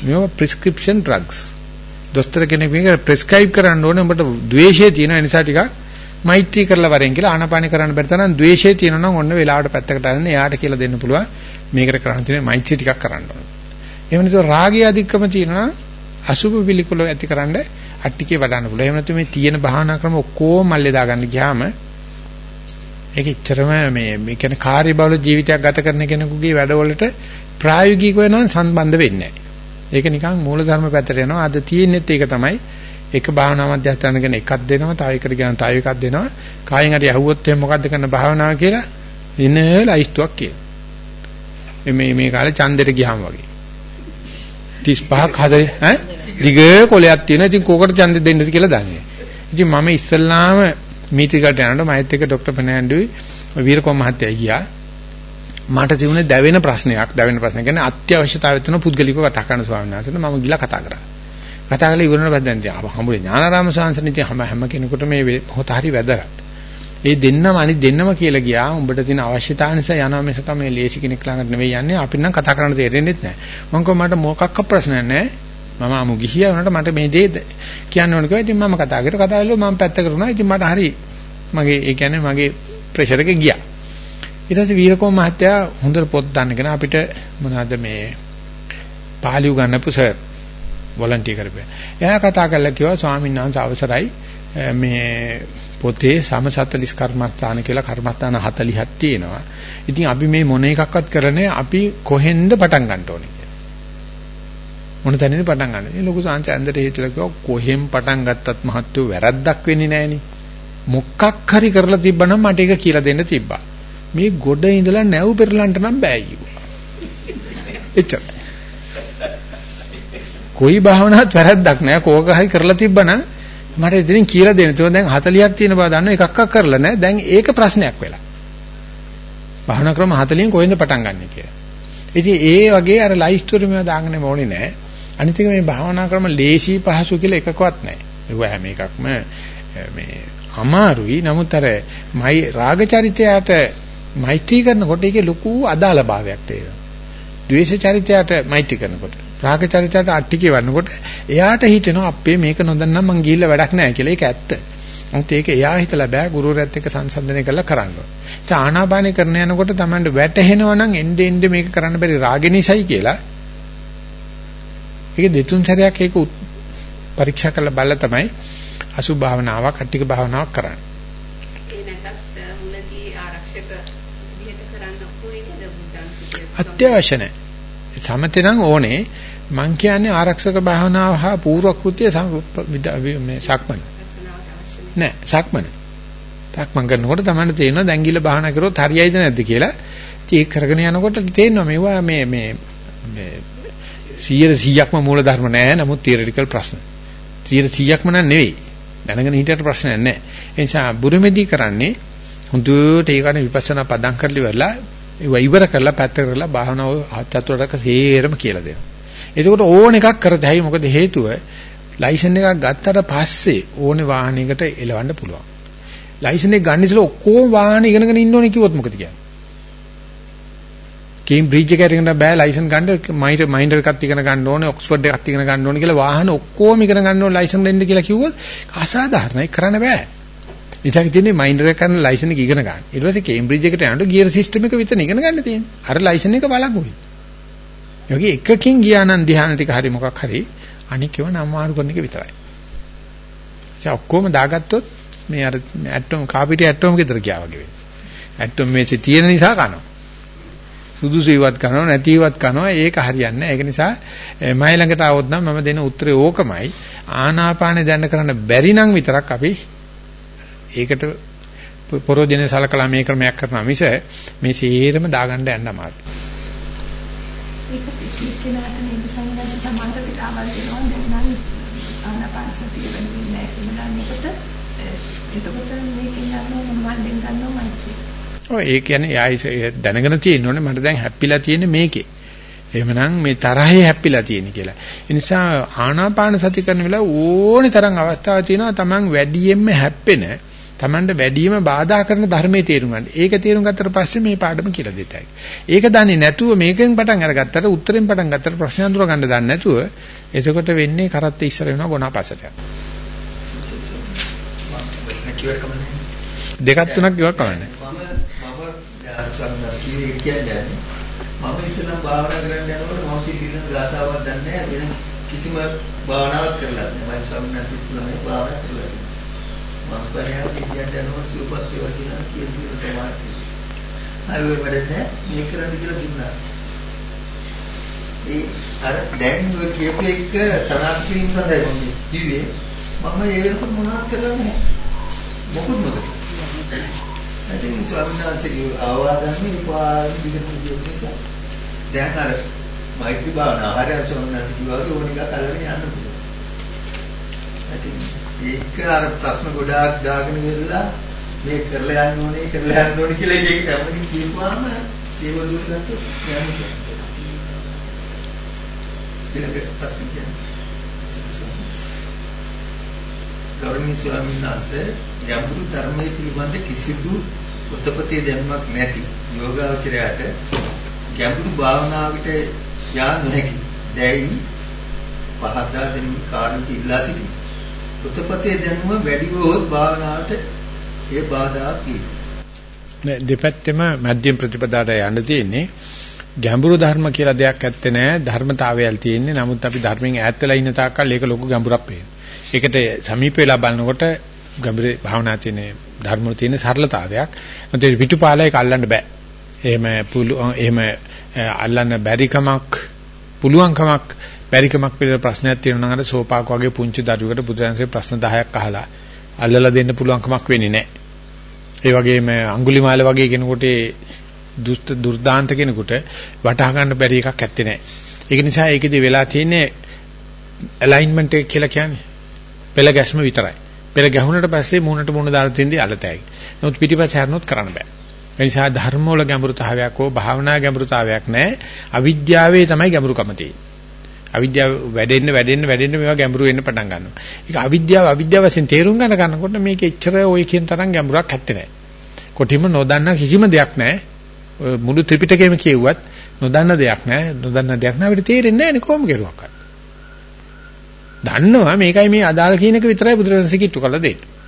මේවා prescription drugs. දොස්තර කෙනෙක් මේක prescribe කරන්න ඕනේ උඹට ද්වේෂය තියෙන නිසා ටිකක් මෛත්‍රී කරලා වරෙන් කියලා ආනාපාන කරන්න බැරි තරම් ද්වේෂය තියෙනවා නම් ඔන්න වෙලාවට පැත්තකට අරගෙන එයාට කියලා දෙන්න පුළුවන් මේකට කරන්න තියෙන මෛත්‍රී ටිකක් කරන්න ඕනේ. එහෙම නැත්නම් රාගය අධික්කම තියෙනවා අසුභ පිළිකුල ඇතිකරන්න අට්ටිකේ වඩන්න පුළුවන්. එහෙම නැත්නම් මේ තියෙන භාවනා ක්‍රම ඔක්කොම මල්ලේ දාගන්න ගියාම ඒක ඉච්චරම මේ මේ කියන්නේ කාර්යබහුල ජීවිතයක් ගත කරන කෙනෙකුගේ වැඩවලට ප්‍රායෝගිකව නම් සම්බන්ධ වෙන්නේ නැහැ. ඒක නිකන් මූලධර්ම පැත්තට යනවා. අද තියෙන්නේත් ඒක තමයි. එක භාවනා මධ්‍යස්ථාන ගැන එකක් දෙනවා, තව එකකට ගැන තව එකක් දෙනවා. කායෙන් හරි අහුවොත් එහෙනම් මොකද්ද කරන භාවනාව කියලා ඉන ලයිස්තුවක් කියන. මේ මේ කාලේ ඡන්දෙට ගියාම වගේ. 35ක් හදේ ඈ දිග කොලයක් තියෙනවා. ඉතින් කෝකට ඡන්දෙ දෙන්නද කියලා දන්නේ. ඉතින් මම ඉස්සල්ලාම මීටිකට යනකොට මයිත් එක ડોક્ટર පෙනෑන්ඩුයි වීරකොම් මහත්තයා ගියා. මට තිබුණේ දැවෙන ප්‍රශ්නයක්. දැවෙන ප්‍රශ්න කියන්නේ අත්‍යවශ්‍යතාවය තුන පුද්ගලිකව කතා කරන ස්වාමීන් වහන්සේට මම ගිලා කතා කරා. කතා කරලා ඉවරනට පස්සේ දැන් හම්බුනේ ඥානාරාම සාංශනිතී හැම හැම කෙනෙකුට මේ හොත හරි වැදගත්. ඒ දෙන්නම අනිත් දෙන්නම කියලා ගියා උඹට තියෙන අවශ්‍යතාව නිසා යනවා මිසක මේ ලේසි කෙනෙක් ළඟට නෙවෙයි යන්නේ අපි නම් කතා කරන්න තේරෙන්නේ නැහැ. මම කිව්වා මට මොකක්ක ප්‍රශ්නයක් නැහැ. මම අමු ගිහියා වුණාට මට මේ දේ කියන්න ඕන කිව්වා. ඉතින් මම කතා කරලා කතා කළා මම පැත්ත කරුණා. ඉතින් මට හරි මගේ ඒ කියන්නේ මගේ ප්‍රෙෂර් එක ගියා. ඊට පස්සේ වීරකෝම මහත්තයා හොඳට පොත් දාන්න කෙනා අපිට මොනවද මේ පාළි උගන්නපු සර් වොලන්ටියර් කරපෑ. එයා කතා කරලා කිව්වා ස්වාමීන් වහන්සේ අවසරයි මේ පොතේ සම 40 කර්මස්ථාන කියලා කර්මස්ථාන 40ක් තියෙනවා. ඉතින් අපි මේ මොන එකක්වත් කරන්නේ අපි කොහෙන්ද පටන් ගන්න ඕනේ කියලා. මොන තැනින්ද පටන් ගන්න. මේ ලොකු සංචාන්දට හේතුලා කිව්වා කොහෙන් පටන් ගත්තත් මහත්තු වැරද්දක් වෙන්නේ නැහෙනි. මොකක් හරි කරලා තිබ්බනම් මට ඒක කියලා දෙන්න තිබ්බා. මේ ගොඩ ඉඳලා නැව් පෙරලන්න නම් බෑ කිව්වා. එච්චර. කොයි භාවනාවක් වැරද්දක් නෑ කෝක හරි කරලා තිබ්බනම් මට ඉතින් කියලා දෙන්න. ඒක දැන් 40ක් තියෙන බව දන්නවා එකක්වත් කරලා නෑ. දැන් ඒක ප්‍රශ්නයක් වෙලා. භාවනා ක්‍රම 40න් කොහෙන්ද පටන් ගන්නෙ කියලා. ඉතින් ඒ වගේ අර ලයිස්ට්ුවර මේවා දාගෙන ඕනේ නෑ. අනිත් එක මේ භාවනා ක්‍රම ලේසි පහසු කියලා එකකවත් නෑ. ඒවා හැම එකක්ම මේ අමාරුයි. නමුත් අර මයි රාග චරිතයට මෛත්‍රී කරනකොට ඒකේ ලොකු අදාළ භාවයක් තියෙනවා. ද්වේෂ චරිතයට මෛත්‍රී කරනකොට රාග චරිතයට අට්ටිකේ වන්නකොට එයාට හිතෙනවා අපේ මේක නොදන්නම් මං ගිහිල්ලා වැඩක් නැහැ කියලා. ඒක ඇත්ත. මොකද ඒක එයා හිතලා බෑ ගුරුවරයාත් එක්ක සංසන්දනය කරලා කරන්න ඕනේ. ඒ ආනාපානෙ කරන යනකොට Tamanට වැටහෙනවා නම් එnde ende මේක කරන්න බැරි රාගෙ නිසයි කියලා. ඒක දෙතුන් සැරයක් ඒක පරීක්ෂා කරලා බලලා තමයි අසු භාවනාවක් අට්ටික භාවනාවක් කරන්නේ. ඒ නැත්නම් මුලදී ආරක්ෂක විදිහට කරන්න ඕනේ නේද බුද්ධාංශිකය? අත්‍යවශ්‍ය නැහැ. සමතේ නම් ඕනේ මං කියන්නේ ආරක්ෂක භාවනාව හා පූර්ව කෘත්‍ය මේ සක්මන. නෑ සක්මන. සක්මන් කරනකොට තමයි තේරෙනවා දැන් ගිල භාවනා කරොත් හරියයිද නැද්ද කියලා. ඉතින් ඒක කරගෙන යනකොට තේරෙනවා මේවා මේ මේ මේ 100%ක්ම මූල ධර්ම නෑ නමුත් තියරිටිකල් ප්‍රශ්න. 100%ක්ම නෑ නෙවෙයි. දැනගෙන හිටියට ප්‍රශ්නයක් නෑ. ඒ නිසා බුරුමෙදී කරන්නේ හුදුට ඒකන විපස්සනා පදම් කරලි වෙලා ඒව ඉවර කරලා පැත්ත කරලා භාවනාව චතුරාර්යක සේරම කියලා දෙනවා. එතකොට ඕන එකක් කරත හැයි මොකද හේතුව ලයිසන් එකක් ගත්තට පස්සේ ඕනේ වාහනයකට එලවන්න පුළුවන්. ලයිසන් එක ගන්න ඉස්සෙල්ලා ඔක්කොම වාහන ඉගෙනගෙන ඉන්න ඕනේ කිව්වොත් මොකද කියන්නේ? කේම්බ්‍රිජ් එක අරගෙන බෑ ලයිසන් ගන්න මයින්ඩර් මයින්ඩර් එකක් ඉගෙන ගන්න ඕනේ ඔක්ස්ෆර්ඩ් එකක් ඉගෙන ගන්න ඕනේ කියලා වාහන ඔක්කොම ඉගෙන ගන්න ඕනේ ලයිසන් දෙන්න කියලා කිව්වොත් අසාධාරණයි කරන්න බෑ. ඉතින් තියෙන්නේ මයින්ඩර් එක කරන ලයිසන් එක ඉගෙන ගන්න. ඊට පස්සේ කේම්බ්‍රිජ් එකට යනකොට ගියර් සිස්ටම් එක විතර ඉගෙන ගන්න තියෙන්නේ. අර ලයිසන් එක බලංගුයි. යෝගී එකකින් ගියා නම් ධ්‍යාන ටික හරි මොකක් හරි අනික ඒවා නම් මාරු කරන එක විතරයි. ඒ ඔක්කොම දාගත්තොත් මේ අර ඇටෝම් කාපිටි ඇටෝම් ගෙදර ගියා වගේ වෙනවා. ඇටෝම් මේසේ තියෙන නිසා කනවා. සුදුසු ඉවත් කරනවා නැති ඉවත් කරනවා ඒක හරියන්නේ නැහැ. ඒක නිසා මම ළඟට ආවොත් නම් මම දෙන උත්තරේ ඕකමයි. ආනාපානෙ දැන කරන්න බැරි නම් විතරක් අපි ඒකට පරෝජනේ සලකලා මේ ක්‍රමයක් කරනවා මිස මේ සීරම දාගන්න යන්න අමාරුයි. ඒක පිටිකේනාට නේද සංගත සමාන පිටාවල් දෙනවා දැන් නම් ආනාපාන සතිය වෙන්නේ නැහැ එතකොට මේකෙන් ගන්නව මොනවද ගන්නව මම ඔය ඒ කියන්නේ ආයි දැනගෙන තියෙන්න මට දැන් හැප්පිලා තියෙන්නේ මේකේ. එහෙමනම් මේ තරහේ හැප්පිලා තියෙන කියලා. ඒ නිසා ආනාපාන සති කරන වෙලාව ඕනේ තරම් අවස්ථාවක් තියෙනවා Taman වැඩියෙන්ම හැප්පෙන Tamanට වැඩියෙන්ම බාධා කරන ධර්මයේ තේරුම් ගන්න. ඒක තේරුම් ගත්තට පස්සේ මේ පාඩම කියලා දෙතයි. ඒක දන්නේ නැතුව මේකෙන් පටන් අරගත්තට උත්තරෙන් පටන් ගත්තට ප්‍රශ්න අඳුර ගන්න දන්නේ නැතුව එතකොට වෙන්නේ කරත් ඉස්සර වෙනවා ගොනා පස්සට. දෙකක් තුනක් ඉවක් කමන්නේ. ස්වාමීන් කියන්නේ මම ඉස්සෙල්ලා භාවනා කරන්න යනකොට මම පිළිගන්න ගාතාවක් දන්නේ නැහැ වෙන කිසිම භාවනාවක් කරලා නැහැ මම ස්වාමීන් වහන්සේ ඉස්සෙල්ලාම භාවනා කරලා මම පරිහාර කියන්න යනකොට සුවපත් වේවා කියලා කියන දේ සමාධිය. ආයෙ වැඩ නැහැ මේ කරන්න කියලා දුන්නා. ඒ අර දැන් ඔය කියපු එක සනාත් කිරීම සඳහා මම කිව්වේ මම ඒ වෙනකොට මොනවද කරන්නේ නැහැ. මොකුත් මොකද? ඉතින් ස්වාමීන් වහන්සේ ආවාදන්නේ පාරේ දිගට ගිය නිසා දැන් අර මෛත්‍රී භාවනාව හරියට ස්වාමීන් වහන්සේ කිව්වා වගේ ඕන එකක් අල්ලගෙන යන්න පුළුවන්. ඉතින් ඒක අර ප්‍රශ්න ගොඩාක් දාගෙන ඉවරලා මේ කරලා යන්න ඕනේ කරලා යන්න ඕනේ කියලා ඒක හැමෝටම කියපුවාම ඒව දුර ගත්තොත් යන්නේ. ඊළඟ ප්‍රශ්න කියන්නේ ගෞරවනීය ස්වාමීන් වහන්සේ ගැඹුරු ධර්මයේ පිළිබඳ කිසිදු උත්පත්ති දැනුමක් නැති යෝගාවචරයට ගැඹුරු භාවනාවකට යා නොහැකි. දැයි පහදා දෙමින් කාරණික ඉල්ලා සිටිමි. උත්පත්ති දැනුම වැඩි වුවොත් භාවනාවට ඒ බාධාක් වේ. දෙපැත්තෙම මධ්‍යම ප්‍රතිපදාට යන්න තියෙන්නේ ගැඹුරු ධර්ම කියලා දෙයක් ඇත්තේ නැහැ ධර්මතාවයල් තියෙන්නේ නමුත් අපි ධර්මයෙන් ඈත් වෙලා ඉන්න තාක්කල් ඒක ලොකු ගැඹුරක් පේනවා. ඒකට සමීප වෙලා බලනකොට ගැඹුරේ භාවනා තියෙන ධර්ම වල තියෙන සරලතාවයක්. මොකද පිටුපාලයක අල්ලන්න බෑ. එහෙම එහෙම අල්ලන්න බැරිකමක් පුළුවන්කමක් බැරිකමක් පිළිබඳ ප්‍රශ්නයක් තියෙනවා නම් අර සෝපාක් වගේ පුංචි දරුවෙකුට බුදුරජාණන්සේ ප්‍රශ්න 10ක් අහලා අල්ලලා දෙන්න පුළුවන්කමක් වෙන්නේ නැහැ. ඒ වගේම අඟුලිමාල වගේ කෙනෙකුට දුෂ්ට දුර්දාන්ත කෙනෙකුට වටහා ගන්න බැරි එකක් ඇත්තේ නැහැ. ඒක නිසා ඒකෙදි වෙලා තියෙන්නේ ඇලයින්මන්ට් එක කියලා කියන්නේ පෙළ ගැස්ම විතරයි. පෙළ ගැහුනට පස්සේ මූණට මූණ දාලා තින්දී අලතෑයි. නමුත් පිටිපස්ස හැරනොත් කරන්න බෑ. ඒ නිසා ධර්ම වල ගැඹුරුතාවයක් හෝ භාවනා ගැඹුරුතාවයක් නැහැ. අවිද්‍යාවේ තමයි ගැඹුරුකම තියෙන්නේ. අවිද්‍යාව වැඩෙන්න වැඩෙන්න වැඩෙන්න මේවා ගැඹුරු වෙන්න පටන් ගන්නවා. ඒක අවිද්‍යාව අවිද්‍යාව වශයෙන් තේරුම් ගන්න ගන්නකොට මේක එච්චර ওই කියන තරම් ගැඹුරක් ඇත්තේ නැහැ. කොටිම නොදන්න කිසිම දෙයක් නැහැ. මුළු ත්‍රිපිටකයම කියුවත් නොදන්න දෙයක් නැහැ. නොදන්න දෙයක් නැහැ අපිට තේරෙන්නේ නැහැ නේ කොහොම කෙරුවක්වත්. දන්නවා මේකයි මේ අදාළ කියන එක විතරයි බුදුරජාණන්සේ කිට්ටු කරලා දෙන්නේ.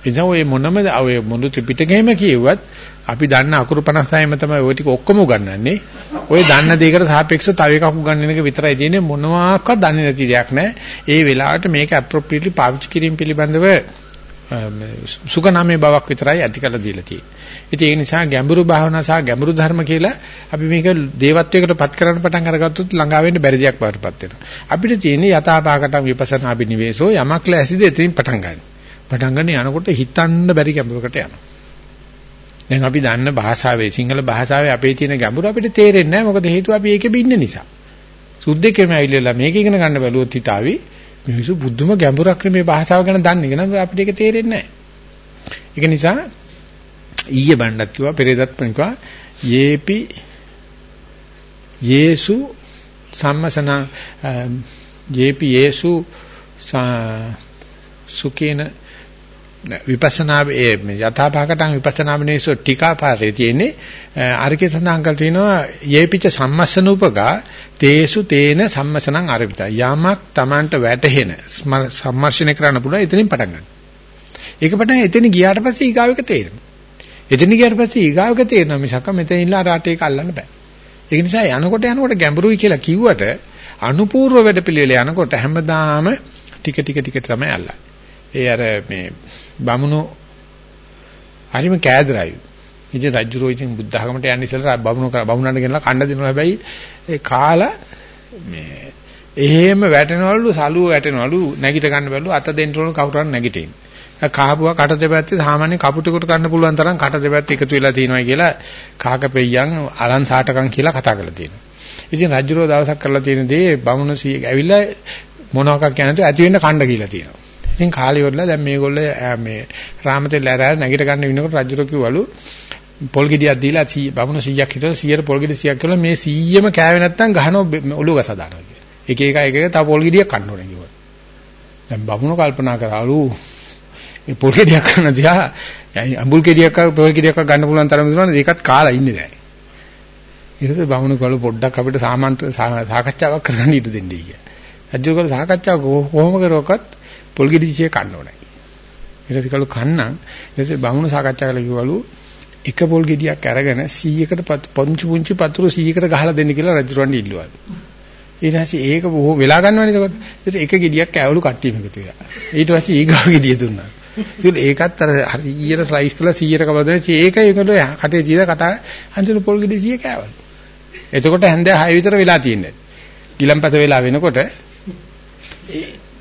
එනිසා ඔය මොනම ඔය මුළු ත්‍රිපිටකයම කියුවත් අපි දන්න අකුරු 56ම තමයි ওই ටික ඔක්කොම උගන්වන්නේ. ඔය දන්න දෙයකට සාපේක්ෂව තව එකක් උගන්වන එක විතරයි තියෙන්නේ මොනවාක්වත් දන්නේ නැති දෙයක් නෑ. ඒ වෙලාවට මේක appropriately පාවිච්චි කිරීම පිළිබඳව සුඛනාමේ බවක් විතරයි ඇති කරලා දීලා තියෙන්නේ. ඉතින් ඒ නිසා ගැඹුරු භාවනා සහ ගැඹුරු ධර්ම කියලා අපි මේක දේවත්වයකට පත් කරන්න පටන් අරගත්තොත් ළඟා වෙන්න බැරි දෙයක් වඩපත් වෙනවා. අපිට තියෙන්නේ යථාපාකටම් විපස්සනා අභිනිවේෂෝ යමක් ලැසිද එතනින් පටන් ගන්න. පටන් ගන්න යනකොට හිතන්න බැරි ගැඹුරකට යනවා. දැන් අපි දන්න භාෂාවේ සිංහල භාෂාවේ අපේ තියෙන ගැඹුර අපිට තේරෙන්නේ නැහැ මොකද හේතුව අපි ඒකෙ බින්න නිසා. සුද්දෙකම ඇවිල්ලා මේක ඉගෙන ගන්න බැලුවොත් හිතාවි මිනිස්සු බුද්ධම ගැඹුරක් මේ භාෂාව ගැන දන්නේ නැහැ අපිට ඒක තේරෙන්නේ නැහැ. ඒක නිසා ඊයේ බණ්ඩත් කිව්වා පෙරේදත් පණිකවා යේපි යේසු සම්මසන යේපි යේසු සුකේන විපස්සනා ඒ යථාභාගටන් විපස්සනා මිනිස්සු ටිකාපාරේ තියෙන්නේ අරකේ සඳහන් කළ තියෙනවා යේපිච සම්මස්සනූපගා තේසු තේන සම්මසනං අරවිත යමක් Tamanට වැටහෙන සම්මර්ෂණය කරන්න පුළුවන් එතනින් පටන් ගන්න. ඒක පටන් එතන ගියාට පස්සේ ඊගාව එක තේරෙනවා. එතන ගියාට පස්සේ ඊගාව එක තේරෙනවා මිසක් මෙතන ඉන්න රාටේ එක අල්ලන්න බෑ. ඒක නිසා යනකොට යනකොට ගැඹුරුයි කියලා කිව්වට අනුපූර්ව වැඩපිළිවෙල යනකොට හැමදාම ටික ටික ටික තමයි අල්ලන්නේ. ඒ අර මේ බමුණු හරිම කෑදරයි. ඉතින් රජුරෝ ඉතින් බුද්ධ ධර්මයට යන්න ඉස්සෙල්ලා බමුණු බමුණන්ට ගෙනලා කණ්ඩ දෙනවා හැබැයි ඒ කාලා මේ එහෙම වැටෙනවලු සලුව වැටෙනවලු නැගිට ගන්න බැලු අත දෙන්න ඕන කවුරුන් නැගිටින්න. කහපුවා කට දෙපැත්තේ සාමාන්‍ය කපුටෙකුට ගන්න පුළුවන් තරම් කට දෙපැත්ත එකතු වෙලා තියෙනවා කියලා කාකපෙయ్యන් අලන් සාටකම් කියලා කතා කරලා තියෙනවා. ඉතින් රජුරෝ දවසක් කරලා තියෙන දේ බමුණු සී ඇවිල්ලා මොනවාක් කියනද ඇති වෙන්න කණ්ඩ කියලා තියෙනවා. ඉතින් කාලේ වල දැන් මේගොල්ලෝ මේ රාමතේ ලැරෑ නැගිට ගන්න විනකොට රජුරෝ කිව්වලු පොල් ගෙඩියක් දීලා බමුණු 100ක් හිටලා 100ට පොල් ගෙඩි 100ක් කියලා මේ 100ම කෑවේ නැත්නම් ගහනවා ඔලුව ගස දානවා කියලා. එක එක එක එක තව පොල් ගෙඩියක් කන්න ඕනේ කිව්වා. දැන් බමුණු කල්පනා කරාලු මේ පොල් ගෙඩියක් කන දිහා අඹුල් ගෙඩියක් පොල් ගෙඩියක් ගන්න පුළුවන් තරම දුන්නා ඒකත් කාලා ඉන්නේ දැන්. ඊට පස්සේ බමුණු කළු පොඩ්ඩක් අපිට සාමාන්ත සාකච්ඡාවක් කරන්න ඉඩ දෙන්නයි කියලා. රජු කළු සාකච්ඡාව කොහොම කරුවක්වත් පොල් ගෙඩිචිය කන්න ඕනේ. ඊට පස්සේ කළු කන්නම් ඊට පස්සේ බමුණු සාකච්ඡා කරලා කිව්වලු එක පොල් ගෙඩියක් අරගෙන 100කට පුංචි පුංචි පතුරු 100කට ගහලා දෙන්න කියලා රජුරවන්ට ඉල්ලුවලු. ඊට පස්සේ ඒක බොහෝ වෙලා ගන්නවනේ එතකොට. ඒත් එක ගෙඩියක් කෑවලු කට්ටියම එකතු වෙලා. ඊට පස්සේ ඊගාව ගෙඩිය දුන්නා. ඉතින් ඒකත් අර හරියට ස්ලයිස් කරලා 100ට කවලා දෙන ඒක ඒකට කටේ ජීලා කතා අන්තිම පොල් ගෙඩිය 100 කෑවලු. එතකොට හැන්දෑ 6 විතර වෙලා තියෙන්නේ. ගිලම්පත වෙලා වෙනකොට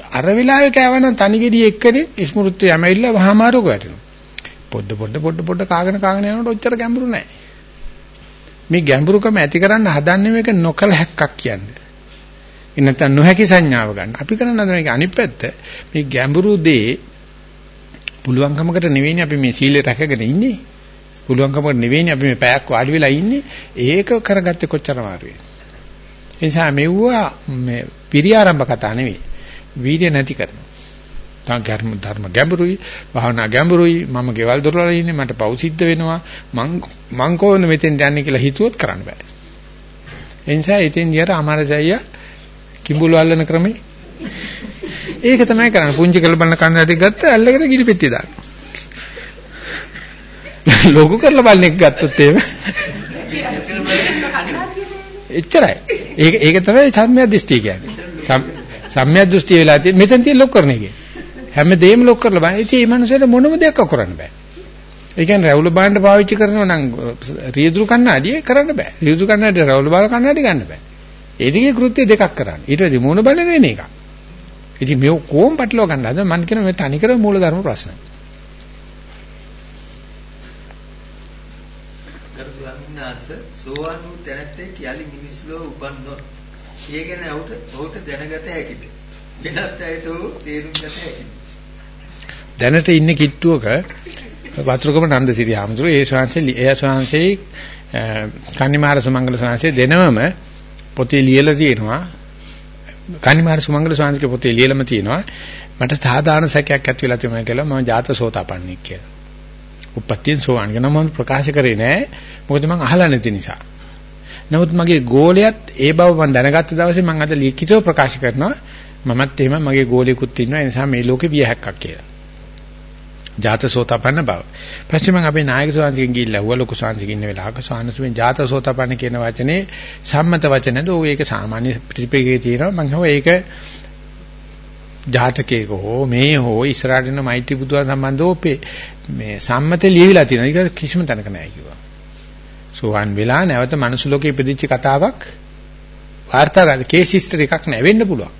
අර වෙලාවේ කෑවනම් තනි ගෙඩිය එක්කනේ ස්මෘත්‍ය යමයිලා වහමාරෝග වැටෙනවා. පොඩ පොඩ පොඩ පොඩ කාගෙන කාගෙන යනකොට ඔච්චර ගැඹුරු නැහැ. මේ ගැඹුරුකම ඇති කරන්න හදන්නේ මේක නොකල හැක්කක් කියන්නේ. ඒ නැත්නම් නොහැකි සංඥාව ගන්න. අපි කරන්න හදන එක අනිත් පැත්ත මේ ගැඹුරු දේ පුළුවන්කමකට නෙවෙයිනේ අපි මේ සීලය රැකගෙන ඉන්නේ. පුළුවන්කමකට නෙවෙයිනේ අපි මේ පැයක් වාඩි වෙලා ඉන්නේ. ඒක කරගත්තේ කොච්චර මාරුයි. ඒ නිසා මෙව්වා මේ පිරියාරම්භ කතා නෙවෙයි. වීර්ය නැති කරනවා. තා ධර්ම ධර්ම ගැඹුරුයි, භාවනා ගැඹුරුයි. මම ගෙවල් දොරවල් ඉන්නේ මට පව් සිද්ධ වෙනවා. මං මං කොහොමද මෙතෙන්ට යන්නේ කියලා හිතුවොත් කරන්න බෑ. ඒ නිසා ඉතින් දිහාට අමාරසయ్య කිඹුල් වල්ලන ක්‍රමේ ඒක තමයි කරන්නේ. පුංචි කළ බලන කන්නඩි ගත්ත ඇල්ලගෙන ගිනි පෙට්ටිය දාන්න. ලොකු කරලා බලන එක ගත්තොත් එහෙම එච්චරයි. ඒක ඒක තමයි සම්මිය දෘෂ්ටි කියන්නේ. සම්මිය දෘෂ්ටි වෙලා තියෙන මෙතන තියෙන ලොක් කරන එකේ. හැමදේම ලොක් කරලා බලන්න. ඉතින් මේ මනුස්සයට මොනම දෙයක් කරන්න බෑ. ඒ කියන්නේ රවුල බාන්න පාවිච්චි කරනවා නම් රියදුරු කණ්ණාඩිය කරන්න බෑ. රියදුරු කණ්ණාඩිය රවුල බාල කණ්ණාඩිය ගන්න බෑ. ඒ දෙකේ කෘත්‍ය දෙකක් කරන්න. ඊට පස්සේ මොන බලන වෙන එකක්. ඉතින් මේ කොහොම පැටලව ගන්නද මම කියන මේ තනිකර මූලධර්ම ප්‍රශ්න. කරු ස්වාමීන් වහන්සේ සෝවාන් වූ තැනැත්තෙක් යලි මිනිස් ලෝක උපන්නොත් ඒ ගැන ඔහුට ඔහුට දැනගත හැකිද? වෙනත් අයට තේරුම් ගත හැකිද? දැනට ඉන්නේ කිට්ටුවක වතුරුකම නන්දසිරි ආමතුරු ඒ ශාංශේ ඒ ශාංශේ කන්නිමාර සුමංගල ශාංශේ දෙනවම පොතේ ලියලා තියෙනවා කන්නිමාර සුමංගල ශාංශේ පොතේ ලියලම තියෙනවා මට සාධාරණ සැකයක් ඇති වෙලා තියෙනවා කියලා මම ජාත සෝතාපන්නෙක් කියලා. උපත්යෙන් සෝවන් කියන මම ප්‍රකාශ කරේ නෑ මොකද මම අහලා නැති නිසා. නමුත් මගේ ගෝලයේත් ඒ බව මම දැනගත්ත දවසේ මම අද ලිඛිතව ප්‍රකාශ කරනවා මමත් එහෙම මගේ ගෝලියෙකුත් ඉන්නවා ඒ නිසා මේ ලෝකේ වියහැක්කක් කියලා. ජාතසෝතපන්න බව. පස්සේ මම අපේ නායක ස්වාමීන් ගිහිල්ලා ඇහුවා ලොකු ස්වාමීන් ඉන්න වෙලාවක ස්වාමීන් ජාතසෝතපන්න කියන වචනේ සම්මත වචනද ඕ ඒක සාමාන්‍ය ත්‍රිපිටකයේ තියෙනවා මම හිතුවා ඒක ජාතකයක හෝ මේ හෝ ඉස්සරහට එන මෛත්‍රී බුදුන් සම්බන්ධව මේ සම්මතේ ලියවිලා තියෙනවා. ඒක කිසිම තැනක නැහැ කිව්වා. සෝවන් වෙලා නැවත මනුස්ස ලෝකේ ඉපදිච්ච කතාවක් වාර්තාගත කේස් හිස්ටරි එකක් නැ වෙන්න පුළුවන්.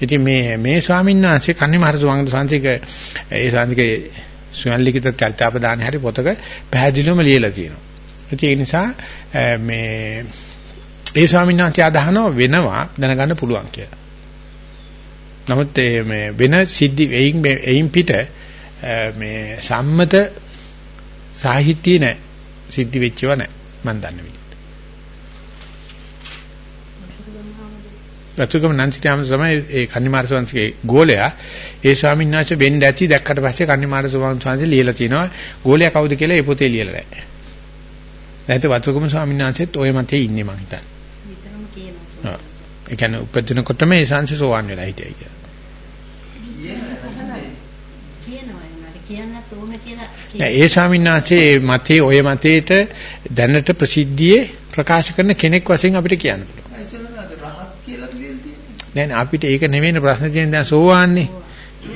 ඉතින් මේ මේ ස්වාමීන් වහන්සේ කන්නේ මහර සුවංග සංසික ඒ සංසිකේ ස්වයන්ලිඛිත චර්චාපදාන හැරි පොතක පැහැදිලිවම ලියලා තියෙනවා. ඉතින් ඒ නිසා මේ ඒ ස්වාමීන් වහන්සේ අදහනවා වෙනවා දැනගන්න පුළුවන් කියලා. නමුත් මේ වෙන සිද්ධි එයින් එයින් පිට මේ සම්මත සාහිත්‍ය නැහැ. සිද්ධි වෙච්චව නැහැ. මම දන්න විදිහට. වතුකම නන්සිතාම තමයි ඒ කන්නිමාර ස්වාමීන්ගේ ගෝලයා ඒ ස්වාමීන් වහන්සේ වෙන්න ඇති දැක්කට පස්සේ කන්නිමාර වහන්සේ ලියලා තිනවා ගෝලයා කවුද කියලා ඒ පොතේ ලියලා නැහැ. නැත්නම් වතුකම ස්වාමීන් වහන්සේත් ওই මතේ ඉන්නේ මං හිතන්නේ. විතරම කියනවා. ඒ කියන්නේ උපදිනකොටම ඒ ශාන්සි සෝවන් වෙලා හිටියයි කියලා. කියන්නත් ඕන කියලා නෑ ඒ ස්වාමීන් වහන්සේ මතේ ඔය මතේට දැනට ප්‍රසිද්ධියේ ප්‍රකාශ කරන කෙනෙක් වශයෙන් අපිට කියන්න පුළුවන්. අපිට ඒක නෙවෙයි ප්‍රශ්න තියෙන දැන් සෝවාන්නේ.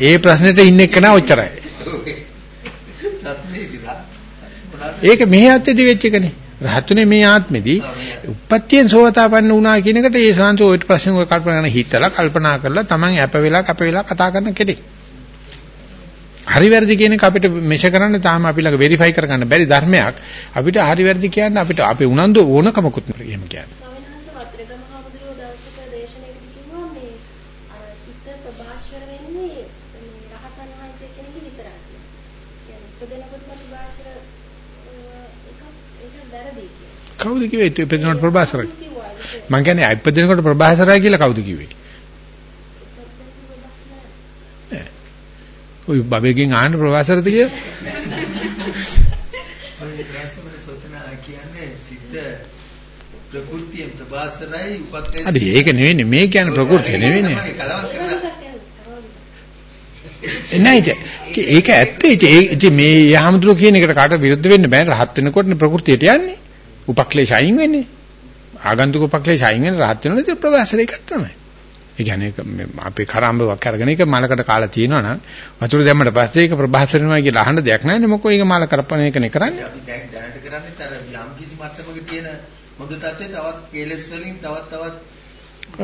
ඒ ප්‍රශ්නෙට ඉන්න එක නා ඔච්චරයි. ඒක මෙහි ආත්මෙදි වෙච්ච එකනේ. රහතුනේ මේ ආත්මෙදී උප්පත්තියෙන් සෝවතාපන්න වුණා කියන එකට ඒ ශාන්ත ඔය ප්‍රශ්න ඔය කල්පනා කරන හිතලා කල්පනා කරලා Taman අප වෙලා කප වෙලා කතා කරන කෙනෙක්. හරි වැරදි කියන එක අපිට මෙෂ කරන්න තාම අපි ළඟ වෙරිෆයි කරගන්න බැරි ධර්මයක් අපිට හරි වැරදි කියන්න අපිට අපේ උනන්දු ඕනකමකුත් නෙවෙයි එහෙම කියන්නේ. කවුද කිව්වේ ප්‍රතිනෝට ප්‍රභාසරයි? මං කියන්නේ අයිපදිනකොට ප්‍රභාසරයි කියලා කවුද කිව්වේ? ඔය බබේගෙන් ආන්න ප්‍රවාසරද කියලා. ඔය ප්‍රාසමන සෝතන කියන්නේ සිද්ද ප්‍රകൃතියෙන් ප්‍රවාසරයි උපත්ති. අද ඒක නෙවෙයි මේ කියන්නේ ප්‍රകൃතිය නෙවෙයි. එනයිද ඒක ඇත්තේ. ඉතින් මේ යහමතුරු කියන එකට කාට විරුද්ධ වෙන්න බෑ. රහත් වෙනකොටනේ ප්‍රകൃතියට යන්නේ. උපක්ලේශ අයින් වෙන්නේ. ආගන්තුක උපක්ලේශ අයින් වෙන රහත් වෙනවනේ ප්‍රවාසර එකක් තමයි. ඒ කියන්නේ අපේ කරාම්බවක් අරගෙන ඒක මලකට කාලා තියෙනවා නම් වතුර දැම්මට පස්සේ ඒක ප්‍රභාසර වෙනවා කියලා අහන්න දෙයක් නැහැ නේ මොකෝ ඒක මල කරපණ එකනේ කරන්නේ. අපි දැන් දැනට කරන්නේ අර යම් කිසි මට්ටමක තියෙන හොඳ තත්ත්වයේ තවත් කේලස් වලින් තවත් තවත්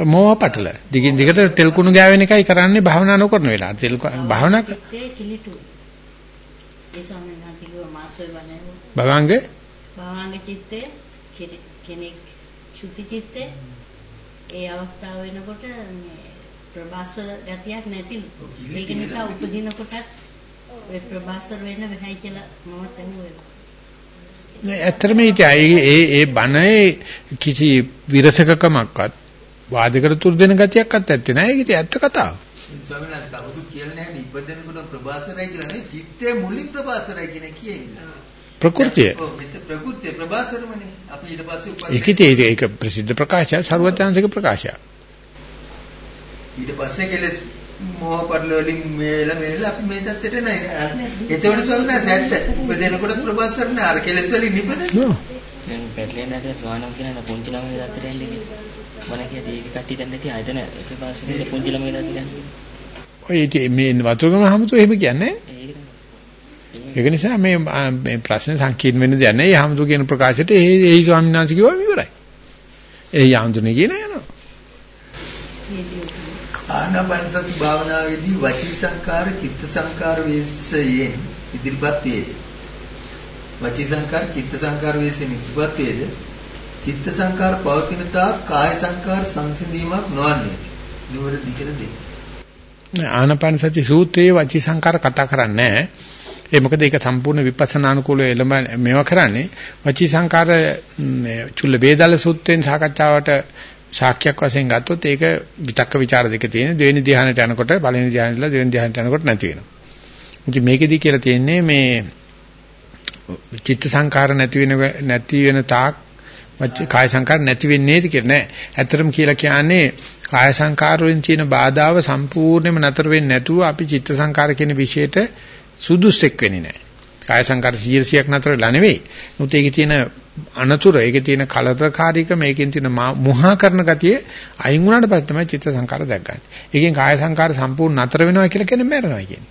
මොව පටල. දිගින් දිගට තෙල් කුණු ගෑවෙන එකයි කරන්නේ භාවනා නොකරන වෙලාව. තෙල් භාවනා චිත්තේ කිලිටු. ඒ ස්වාමීන් වහන්සේ කිව්වා මාත්‍රේ වනේ. භවංග භවංග චිත්තේ කිරි- කෙනෙක් චුති චිත්තේ ඒ අවස්ථාව වෙනකොට මේ ප්‍රබාසර ගතියක් නැතිලු. ඒක නිසා උපදිනකොටත් ඒ ප්‍රබාසර වෙන්න බැහැ කියලා මම තනුවේ. නෑ ඇත්තටම ඉතින් ඒ ඒ ඒ බණේ කිසි විරසකකමක්වත් වාදකර තුරු දෙන ගතියක්වත් ඇත්තේ නෑ. ඒක ඉතින් ඇත්ත කතාව. ස්වාමීන් වහන්සේ කවුරුත් කියලා නැහැ ඉපදෙනකොට ප්‍රබාසරයි කියලා නේ චිත්තේ මුලින් ප්‍රබාසරයි කියන කියන්නේ. ප්‍රകෘතිය. ඔව් ප්‍රകෘතිය ප්‍රබාසරමනේ අපි ඊට පස්සේ උපන්. ඒකිතේ ඒක ප්‍රසිද්ධ ප්‍රකාශය ਸਰවඥාන්සේක ප්‍රකාශය. ඊට පස්සේ කෙලස් මොහ පරිලෝලින් මේලා මේලා අපි මේ தත්තේට නෑ. එතකොට සෝමනා සැත්ත. උපදිනකොට ප්‍රබාසරණ අර කෙලස් වලින් නිපද. දැන් පැටලෙන්නට සෝමනාස් කියන පුංචි ළමයි දත්තට යන්නේ කියලා. මම කියදී ඒක කට්ටිය දැන් නැති ආයතන ප්‍රබාසරණ පුංචි ළමයි දත්තට යන්නේ. ඔය ඉතින් මේ වතුරගම හමුතු එහෙම කියන්නේ නෑ. ඒක නිසා මේ මේ ප්‍රශ්න සංකීර්ණ වෙන්න දෙයක් නැහැ. යහමතු කියන ප්‍රකාශයට ඒ ඒ ස්වාමීන් වහන්සේ කිව්වම ඉවරයි. ඒ යහමතුනේ කියන යනවා. ආනාපාන සති භාවනාවේදී වචී සංකාර, චිත්ත සංකාර වේසයෙන් ඉදිරිපත් වේද? වචී සංකාර, චිත්ත සංකාර වේසයෙන් ඉදිරිපත් වේද? චිත්ත සංකාර පවතින තාක් කාය සංකාර සංසිඳීමක් නොවන්නේ. නිවැරදි කියලා දෙන්න. ආනපාන සති සූත්‍රයේ වචී සංකාර කතා කරන්නේ නැහැ. ඒ මොකද ඒක සම්පූර්ණ විපස්සනා අනුකූල එළම මේවා කරන්නේ වචී සංකාර චුල්ල වේදාල සූත්‍රයෙන් සාකච්ඡාවට ශාක්‍යයක් වශයෙන් ගත්තොත් ඒක විතක්ක ਵਿਚාර දෙක තියෙන දෙවෙනි ධ්‍යානයට යනකොට පළවෙනි ධ්‍යානෙටලා දෙවෙනි ධ්‍යානයට යනකොට නැති වෙනවා. ඉතින් මේකෙදි කියලා තියෙන්නේ මේ චිත්ත සංකාර නැති වෙන නැති වෙන තාක් කාය සංකාර නැති වෙන්නේද කියලා නෑ. ඇත්තටම කියලා කියන්නේ කාය සංකාර වලින් තියෙන බාධාව සම්පූර්ණයෙන්ම නතර වෙන්නේ නැතුව අපි චිත්ත සංකාර කියන විශේෂයට සුදුස්සෙක් වෙන්නේ නැහැ. කාය සංකාර 100ක් නතර වෙලා නෙවෙයි. මුත් ඒකේ තියෙන අනතුරු, ඒකේ තියෙන කලතරකාරීකම, ඒකෙන් තියෙන මොහා කරන ගතිය අයින් වුණාට පස්සේ තමයි චිත්ත සංකාර දැක්ගන්නේ. ඒකෙන් කාය සංකාර සම්පූර්ණ නතර වෙනවා කියලා කියන්නේ මැරෙනවා කියන්නේ.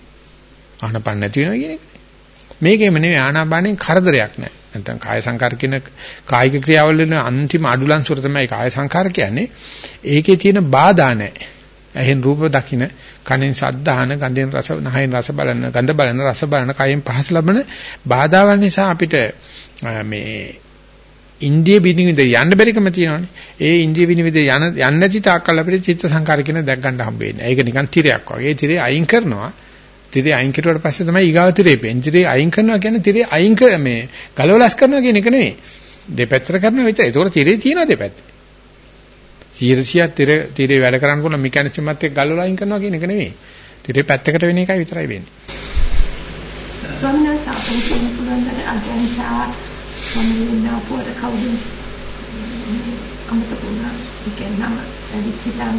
ආනපන නැති වෙනවා කියන එක. මේකෙම නෙවෙයි ආනාපානෙන් කරදරයක් නැහැ. නැත්නම් කාය සංකාර කියන කායික ක්‍රියාවල වෙන අන්තිම අඩුලංසුර තමයි කාය සංකාර කියන්නේ. ඒකේ තියෙන බාධා නැහැ. ඇහෙන් රූප දකින්න, කනෙන් ශබ්ද අහන, ගන්ධෙන් රස, නහයෙන් රස බලන, ගන්ධ බලන, රස බලන, කයෙන් පහස ලබන බාධාවන් නිසා අපිට මේ ඉන්දිය විනිවිද යන්න බැරිකම තියෙනවානේ. ඒ ඉන්දිය විනිවිද යන යන්නේ නැති තාක්කල් අපිට චිත්ත සංකාර කියන දැක් ගන්න හම්බ වෙන්නේ. ඒක නිකන් තිරයක් වගේ. ඒ තිරේ අයින් කරනවා. තිරේ අයින් කරුවාට පස්සේ තමයි ඊගාව තිරේ පෙන්නේ. තිරේ අයින් කරනවා කියන්නේ තිරේ අයින් කර මේ ගලවලස් කරනවා කියන එක නෙවෙයි. දෙපැත්තට කරනවා විතරයි. ඒතකොට තිරේ තියෙනවා දෙපැත්තේ. 100ක් තිර තිරේ වැඩ කරන්න පුළුවන් මෙකැනිසම් එකත් එක්ක ගල්වලා අයින් කරනවා කියන එක නෙවෙයි. තිරේ පැත්තකට වෙන එකයි විතරයි වෙන්නේ. ස්වාමීන් වහන්සේ අපෙන් කියන්න පුළුවන් ද අජංචා ස්වාමීන් වහන්සේ කවුද අමතක වුණා. ඒ කියන්නේ නම් අදිත්‍යයන්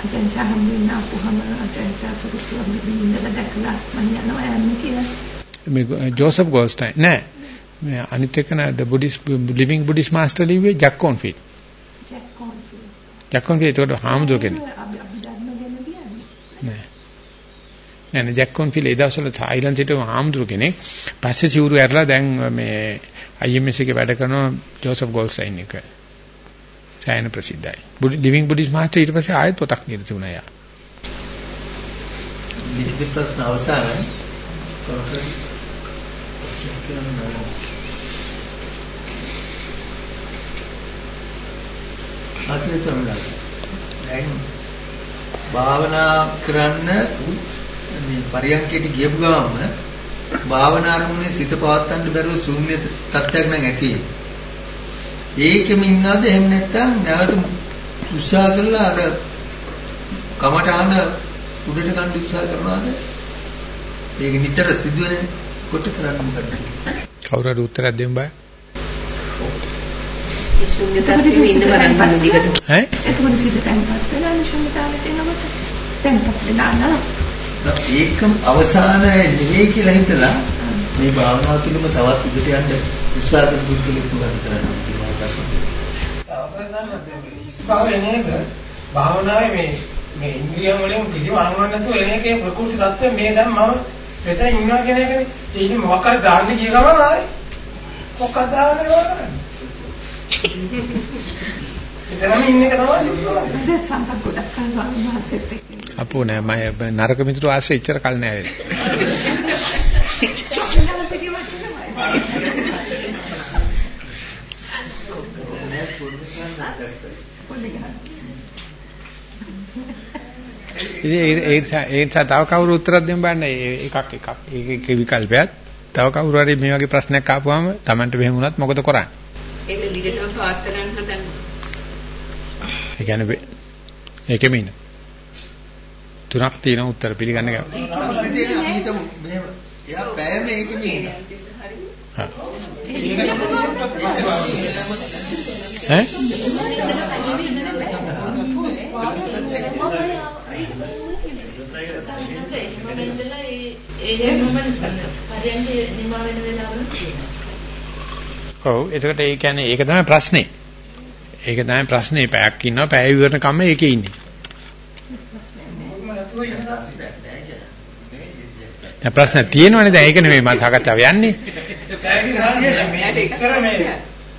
අජංචා හම් වෙන්න අපුහම අජංචා සුරුතුම් ඉඳලා දැකලා මම යනවා යන්නේ කියලා. මේ ජෝසප් ගෝල්ස්ටයින් නෑ. මේ අනිත් එක නෑ the buddhist living buddhist master ලිව්වේ Jack Kornfield. Jack Kornfield. Jack Kornfield ඒකට හාමුදුර කෙනෙක්. නෑ. නෑ නෑ ජැක් කොන්ෆීල්ඩ් ඒ දවස්වල තායිලන්තේ හිටපු හාමුදුර කෙනෙක්. පස්සේ සිවුරු ඇරලා දැන් මේ IMS එකේ වැඩ කරන ජෝසප් ගෝල්ස්ටයින් එක. සෑහෙන ප්‍රසිද්ධයි. ලිවිං බුද්දිස් මාස්ටර් ඊට පස්සේ ආයෙත් පොතක් ලියලා තිබුණා යා. ලිඛිත ප්‍රශ්න අවසానයි. කොහොමද? ප්‍රශ්න කියන්න ආශ්‍රය සම්ලාස. දැන් භාවනා කරන්න මේ පරියන්කයට ගියපු ගමන්ම භාවනා අරමුණේ සිත පවත්වන්න බැරුව ශූන්‍ය තත්ත්වයක් නම් ඇති. ඒකෙම ඉන්නවද එහෙම නැත්නම් නැවත උත්සාහ කරලා අර කමඨාන උඩට ගන්න උත්සාහ කරනවද? ඒක නිතර සිදුවෙන කොට කරන්න මොකද? කවුරු හරි උත්තරයක් දෙන්න බෑ. ඒ ශුන්‍යතාවයේ ඉන්න බලන්න දිගට. ඈ? එතකොට සිත තැන්පත් වෙලා ශුන්‍යතාවයට එනකොට තැන්පත් වෙලා නේද? ඒකම අවසානය නෙවෙයි කියලා හිතලා මේ භාවනාව තුළම තවත් උඩට යන්න උත්සාහ කරන පුද්ගලෙක් මොකද කරන්නේ කියලා එක භාවනාවේ මේ මේ ඉන්ද්‍රියම් වලින් කිසිම අරමුණක් නැතුව එන එකේ ප්‍රකෘති தත්ත්වය මේ දැන් මම මෙතන ඉන්නවා කියන එකනේ. ඒ ඉතින් මොකක් හරි දාන්න ගිය ගමන් ආයේ මොකක්ද දාන්නේ වගේ. එතරම් ඉන්න එක තමයි සිද්ධ දැන් සම්පත් ගොඩක් කරනවා මහත්සෙත් එක්ක. අපෝ නෑ මම නරක මිතුරු ආශ්‍රය ඉච්චර කල් නෑ වෙන්නේ. ඉතින් ඒ ඒ තව කවුරු උත්තරයක් දෙන්න බෑ එකක් එකක්. ඒක විකල්පයක්. තව කවුරු හරි මේ වගේ ප්‍රශ්නයක් ආපුවාම Tamanට මෙහෙම වුණත් මොකද කරන්නේ ඒක දිගටම පවත් ගන්න හදන්න. ඒ කියන්නේ ඒකෙම ඉන්න තුනක් තියෙන උත්තර පිළිගන්න එක එයා පෑම ඒකෙම ඉන්න. ඈ ඒ ඒ හැමෝම පරියන්කේ නිමා වෙන වෙලාවල තියෙනවා. ඔව් එතකොට ඒ කියන්නේ ඒක තමයි ප්‍රශ්නේ. ඒක තමයි ප්‍රශ්නේ. පැයක් ඉන්නවා පැය විවරණ කම ඒකේ ඉන්නේ. දැන් ප්‍රශ්න තියෙනවනේ දැන් ඒක නෙමෙයි මම සාකච්ඡාව යන්නේ.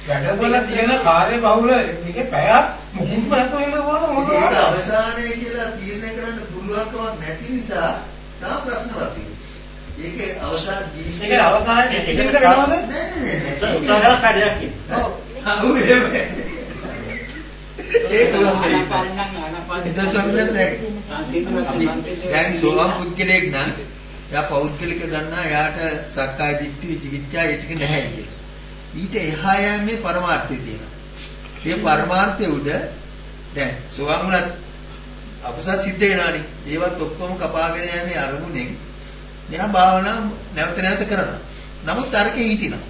වැඩවල තියෙන කාර්ය බහුල එකේ පැයක් මුකුත්ම නැතුව ඉන්න ඕන මොකද ඒක අවසානයේ කියලා තීරණය කරන්න පුළුවන්කමක් නැති නිසා තා ප්‍රශ්නවත් තියෙනවා. ඒකේ අවසාන ජීවිතේ ඒක අවසානයේ එකිනෙක වෙනවද? නෑ නෑ නෑ. උත්සාහ කඩයක් කියනවා. ඔව්. එහෙම. ඒක. දැන් සෝවාන් පුද්ගලයෙක් නම් එයා පෞද්ගලික දන්නා එයාට සක්කාය දිට්ඨි විචිකිච්ඡා ඒ ටික නැහැ කියලා. ඊට එහා යන්නේ පරමාර්ථය තියෙනවා. මේ පරමාර්ථය උඩ දැන් සෝවාන් වුණත් අකුසල් සිද්ධ වෙනානේ. ඒවත් ඔක්කොම කපාගෙන යන්නේ අරමුණෙන්. මෙහා භාවනා නැවත නැවත කරනවා. නමුත් අරකේ හිටිනවා.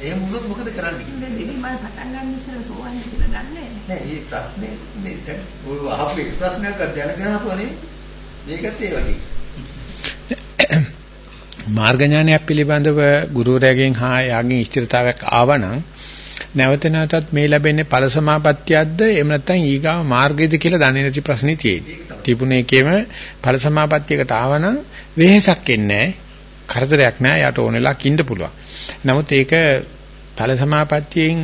එහෙම වුණොත් මොකද කරන්නේ කියලා. ඉතින් මම පටන් ගන්න ඉස්සර සෝවන් කියලා දන්නේ නෑ මේ ප්‍රශ්නේ මේ දැන් ඔය අහපු ප්‍රශ්නයක් දැනගෙන අපෝනේ මේකත් ඒ වගේ. මාර්ග ඥානයක් පිළිබඳව ගුරුවරයාගෙන් හා යාගෙන් ස්ථිරතාවයක් ආවනම් නැවත නැවතත් මේ ලැබෙන්නේ ඵල සමාපත්තියක්ද එහෙම නැත්නම් ඊගාව මාර්ගයද කියලා දන්නේ නැති ප්‍රශ්නේ තියෙන්නේ. තිබුණේ එකේම ඵල සමාපත්තියකට ආවනම් වෙහෙසක් එන්නේ කරදරයක් නෑ යට ඕනෙලා කින්න පුළුවන්. නමුත් ඒක ඵල සමාපත්තියෙන්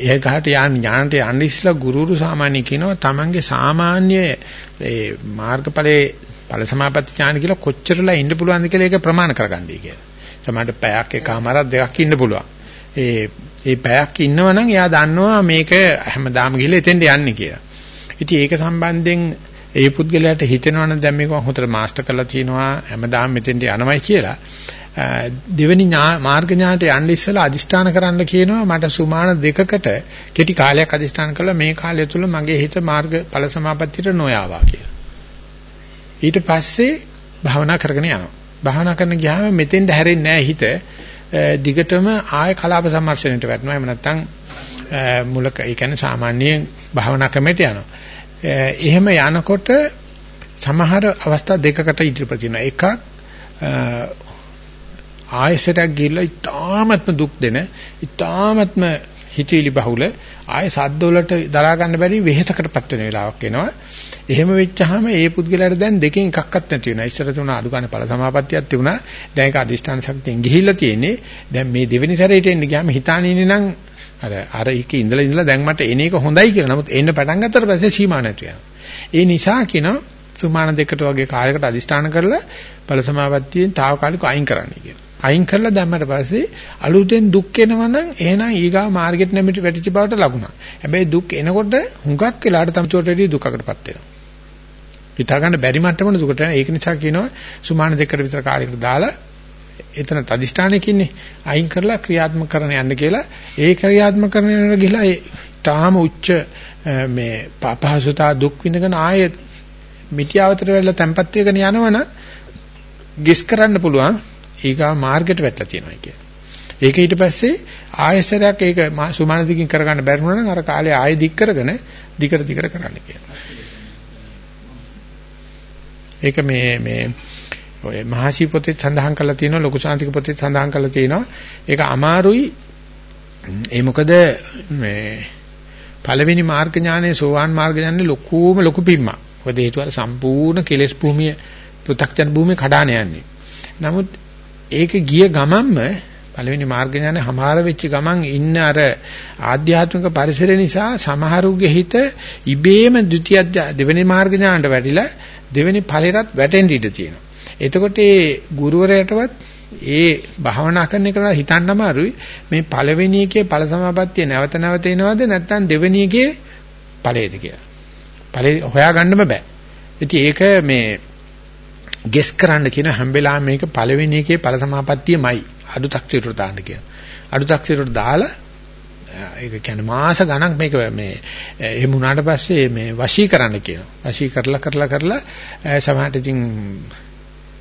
ඒ ගහට යන්න ඥානට යන්න ඉස්සලා ගුරුරු සාමාන්‍ය කියනවා තමන්ගේ සාමාන්‍ය ඒ මාර්ගඵලයේ ඵල සමාපatti ඥාන කියලා කොච්චරලා ඉන්න පුළුවන්ද කියලා ඒක ප්‍රමාණ කරගන්නයි කියලා. සමහරට පැයක් එකමාරක් දෙකක් ඉන්න පුළුවන්. ඒ ඒ පැයක් ඉන්නවනම් එයා දන්නවා මේක හැමදාම ගිහලා එතෙන්ට යන්නේ කියලා. ඉතින් ඒක සම්බන්ධයෙන් ඒ පුද්ගලයාට හිතෙනවනම් දැන් මේක හොතට මාස්ටර් කරලා තිනවා හැමදාම මෙතෙන්ට යනවයි කියලා. දෙවෙනි මාර්ග ඥානට යන්න ඉස්සලා අදිෂ්ඨාන කරන්න කියනවා මට සුමාන දෙකකට කෙටි කාලයක් අදිෂ්ඨාන කළා මේ කාලය තුල මගේ හිත මාර්ග ඵල සමාපත්තියට නොයාවා කියලා. ඊට පස්සේ භාවනා කරගෙන යනවා. භාවනා කරන ගියාම මෙතෙන්ද හැරෙන්නේ නැහැ හිත. දිගටම ආය කලාප සම්මර්ෂණයට වැටෙනවා. එහෙම නැත්නම් මුලක ඒ කියන්නේ සාමාන්‍ය භාවනා ක්‍රමයට යනවා. එහෙම යනකොට සමහර අවස්ථා දෙකකට ඉදිරිපත් වෙනවා. එකක් ආයසරයක් ගිහිල්ලා ඉතාමත්ම දුක් දෙන, ඉතාමත්ම හිතවිලි බහුල ආය සද්ද වලට දරා ගන්න බැරි වෙහෙසකටපත් වෙන වෙලාවක් එනවා. එහෙම වෙච්චාම ඒ පුද්ගලයාට දැන් දෙකෙන් එකක්වත් නැති වෙනවා. ඉස්සර තුන අඩු ගන්න ඵල සමාපත්තියක් තිබුණා. දැන් ඒක අදිෂ්ඨාන ශක්තියෙන් ගිහිල්ලා තියෙන්නේ. දැන් මේ දෙවෙනි සැරේට එන්න ගියාම හිතානේ ඉන්නේ නම් අර අර එකේ ඉඳලා ඉඳලා දැන් මට එන එක හොඳයි කියලා. නමුත් එන්න පටන් ගත්තට පස්සේ සීමා නැතු වෙනවා. ඒ නිසා කියනවා සුමාන දෙකට වගේ කායයකට අදිෂ්ඨාන කරලා ඵල සමාපත්තියෙන් తాවකාලික අයින් කරන්න කියලා. අයින් කරලා දැම්මට පස්සේ අලුතෙන් දුක් එනවා නම් එහෙනම් ඊගා මාර්ගෙට නැමිට වැටිච්ච බවට ලකුණක්. හැබැයි දුක් එනකොට හුඟක් වෙලාට තමයි චෝටේදී දුකකටපත් වෙනවා. හිතා ගන්න බැරි මට්ටමන දුකට යන ඒක නිසා කියනවා සුමාන දෙකට විතර කාලයකට දාලා එතන තදිෂ්ඨානයකින්නේ අයින් කරලා ක්‍රියාත්මක කරන්න යන්න කියලා ඒ ක්‍රියාත්මක කරන යනකොට ගිහලා ඒ තාම උච්ච මේ පහසුතා දුක් විඳගෙන ආයෙත් මිත්‍යාවතර වෙලා තැම්පත් වෙගෙන යනවනම් ගෙස් කරන්න පුළුවන් ඊගා මාර්ගයට වැටලා තියෙනවා කියලා. ඒක ඊට පස්සේ ආයසරයක් ඒක සුමාන දිගින් කරගන්න බැරි වුණා නම් අර කාලේ ආයෙ දික් කරගෙන දිගට දිගට කරන්න කියලා. ඒක මේ මේ ඔය මහසි පොතේ සඳහන් කරලා තියෙනවා ලොකු ශාන්තික පොතේ සඳහන් කරලා තියෙනවා ඒක අමාරුයි ඒ මොකද මේ පළවෙනි මාර්ග ඥානයේ සෝවාන් මාර්ග ඥානේ ලොකුම ලොකු පිම්මක්. මොකද හේතුව සම්පූර්ණ කෙලෙස් භූමිය පෘථග්ජන භූමිය කඩාන යන්නේ. නමුත් ඒක ගිය ගමන්ම පළවෙනි මාර්ග ඥානේ හමාර වෙච්ච ගමන් ඉන්න අර ආධ්‍යාත්මික පරිසරය නිසා සමහරුගේ හිත ඉබේම ද්විතිය දෙවෙනි මාර්ග ඥානට වැටිලා දෙවෙනි ඵලයටත් වැටෙන්න ඉඩ තියෙනවා. එතකොට ඒ ගුරුවරයාටවත් ඒ භාවනා කරන එකට හිතන්න අමාරුයි මේ පළවෙනි එකේ ඵල සමාපත්තිය නැවත නැවත එනවද නැත්නම් දෙවෙනි එකේ ඵලයේද කියලා. ඵලෙ හොයාගන්නම බෑ. ඉතින් ඒක මේ ගෙස් කරන්න කියන හැම වෙලාවෙම මේක පළවෙනි එකේ ඵල සමාපත්තියමයි අඩු තක්තිරට දාන්න කියන. අඩු තක්තිරට දාලා ඒක කියන්නේ මාස ගණන් මේක මේ එහෙම වුණාට පස්සේ මේ වශී කරන්න කියනවා. වශී කරලා කරලා කරලා සමහරට ඉතින්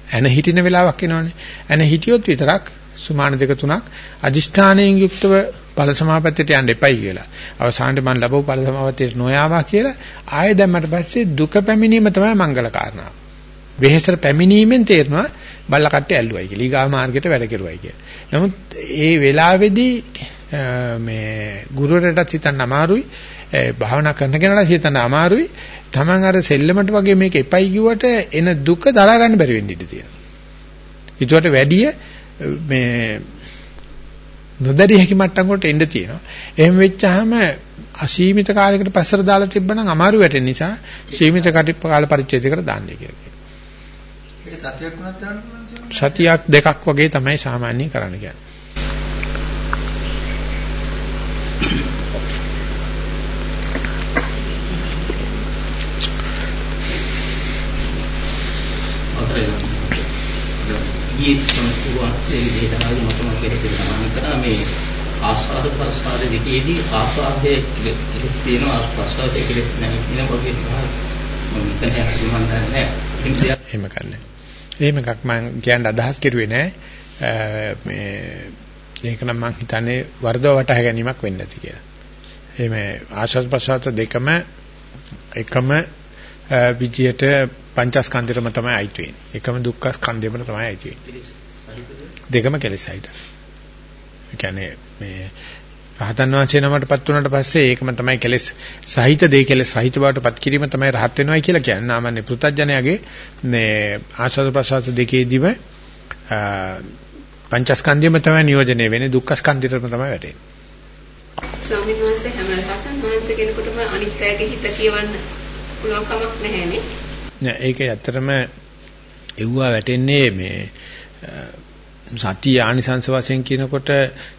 එන හිටින වෙලාවක් එනවනේ. එන හිටියොත් විතරක් සුමාන දෙක තුනක් අදිෂ්ඨානයෙන් යුක්තව ඵල සමාපත්තියට යන්න එපයි කියලා. අවසානයේ මම ලැබව ඵල සමාපත්තියට නොයාවා කියලා ආයෙ දැම්මට පස්සේ දුක පැමිණීම තමයි මංගල කාරණාව. වෙහෙසට පැමිණීමෙන් තේරෙනවා බල්ල කට්ටේ ඇල්ලුවයි කියලා. ඊගා මාර්ගයට වැඩ කෙරුවයි කියලා. නමුත් ඒ වෙලාවේදී මේ ගුරුවරයාටත් හිතන්න අමාරුයි භාවනා කරන කෙනාට හිතන්න අමාරුයි Taman අර සෙල්ලමට වගේ මේක එපයි කිව්වට එන දුක දරා ගන්න බැරි වෙන්න ඉඩ තියෙනවා. ඊට වැඩිය මේ නොදැරිය හැකි මට්ටම් වලට එන්න තියෙනවා. එහෙම වෙච්චාම අසීමිත කාලයකට පස්සට දාලා තිබ්බනම් අමාරු වැටෙන නිසා සීමිත කාල පරිච්ඡේදයකට දාන්නේ කියලා කියනවා. සතියක් දෙකක් වගේ තමයි සාමාන්‍යයෙන් කරන්න කියන්නේ ඊයේ සම්පූර්ණ ඒ දේශනාවේ මතම කෙරෙහි සමාන කරා මේ ආස්වාද ප්‍රසාර දෙකේදී ආස්වාදයේ තියෙන ආස්වාදයේ කෙරෙහි නැහැ කියන වගේ මම මෙතන හසුරුවන්න නැහැ එහෙම කන්නේ එහෙම එකක් මම කියන්න අදහස් කෙරුවේ නැහැ මේ ඒක නම් මම හිතන්නේ වර්ධව වටහා ගැනීමක් වෙන්නේ නැති කියලා. එහෙම ආශස් ප්‍රසාත දෙකම එකම විජයට පංචස්කන්ධෙටම තමයි අයිති වෙන්නේ. එකම දුක්ඛ ස්කන්ධෙම තමයි අයිති වෙන්නේ. දෙකම කෙලෙසයිද. ඒ කියන්නේ මේ රහතන් වහන්සේ නමටපත් වුණාට පස්සේ ඒකම තමයි කෙලෙස් සහිත දේ කෙලෙස් සහිත බවටපත් කිරීම තමයි රහත් වෙනවයි කියලා කියන්නේ. නාමන්නේ පෘථජ්ජනයාගේ මේ ආශස් ප්‍රසාත දෙකේදීම පංචස්කන්ධයම තමයි නියෝජනය වෙන්නේ දුක්ඛ ස්කන්ධයටම තමයි වැටෙන්නේ. ස්වාමීන් වහන්සේ හැම රහතන් වහන්සේ කෙනෙකුටම අනිත් අයගේ හිත කියවන්න පුළුවන් කමක් නැහැනේ. නෑ ඒක ඇත්තටම එව්වා වැටෙන්නේ මේ සතිය ආනිසංස වශයෙන් කියනකොට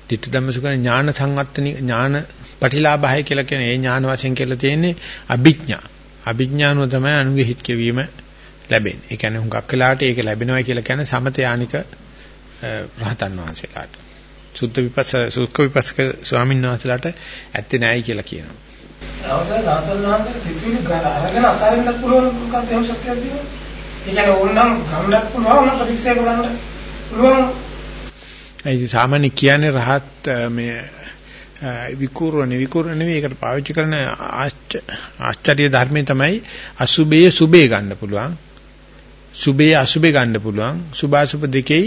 ditta ධම්මසුඛ ඥාන සංවත්තනි ඥාන පටිලාභය කියලා කියන ඒ ඥාන වශයෙන් කියලා තියෙන්නේ අභිඥා. අභිඥානුව තමයි අනුගේ හිත කියවීම ලැබෙන්නේ. ඒ කියන්නේ හුඟක් වෙලාවට ඒක ලැබෙනවා කියලා කියන්නේ සමත යානික රහතන් වහන්සේලාට. සුද්ධ විපස්ස සුඛ විපස්සක ස්වාමීන් වහන්සේලාට ඇත්තේ නැයි කියලා කියනවා. අවසන් රහතන් වහන්සේට සිතුවිලි ගල අරගෙන අතාරින්නත් පුළුවන් මොකක්ද එහෙම ශක්තියක් තියෙනවා. ඒ කියන්නේ ඕනනම් ගන්නත් පුළුවන් ඕන ප්‍රතික්ෂේප කරන්න පුළුවන්. ඒ සාමාන්‍ය කියන්නේ රහත් මේ විකූර්ණ විකූර්ණ නෙවෙයි ඒකට පාවිච්චි කරන ආශ්චර්ය ධර්මයේ තමයි අසුබේ සුබේ ගන්න පුළුවන්. සුබේ අසුබේ ගන්න පුළුවන්. සුභාසුබ දෙකේ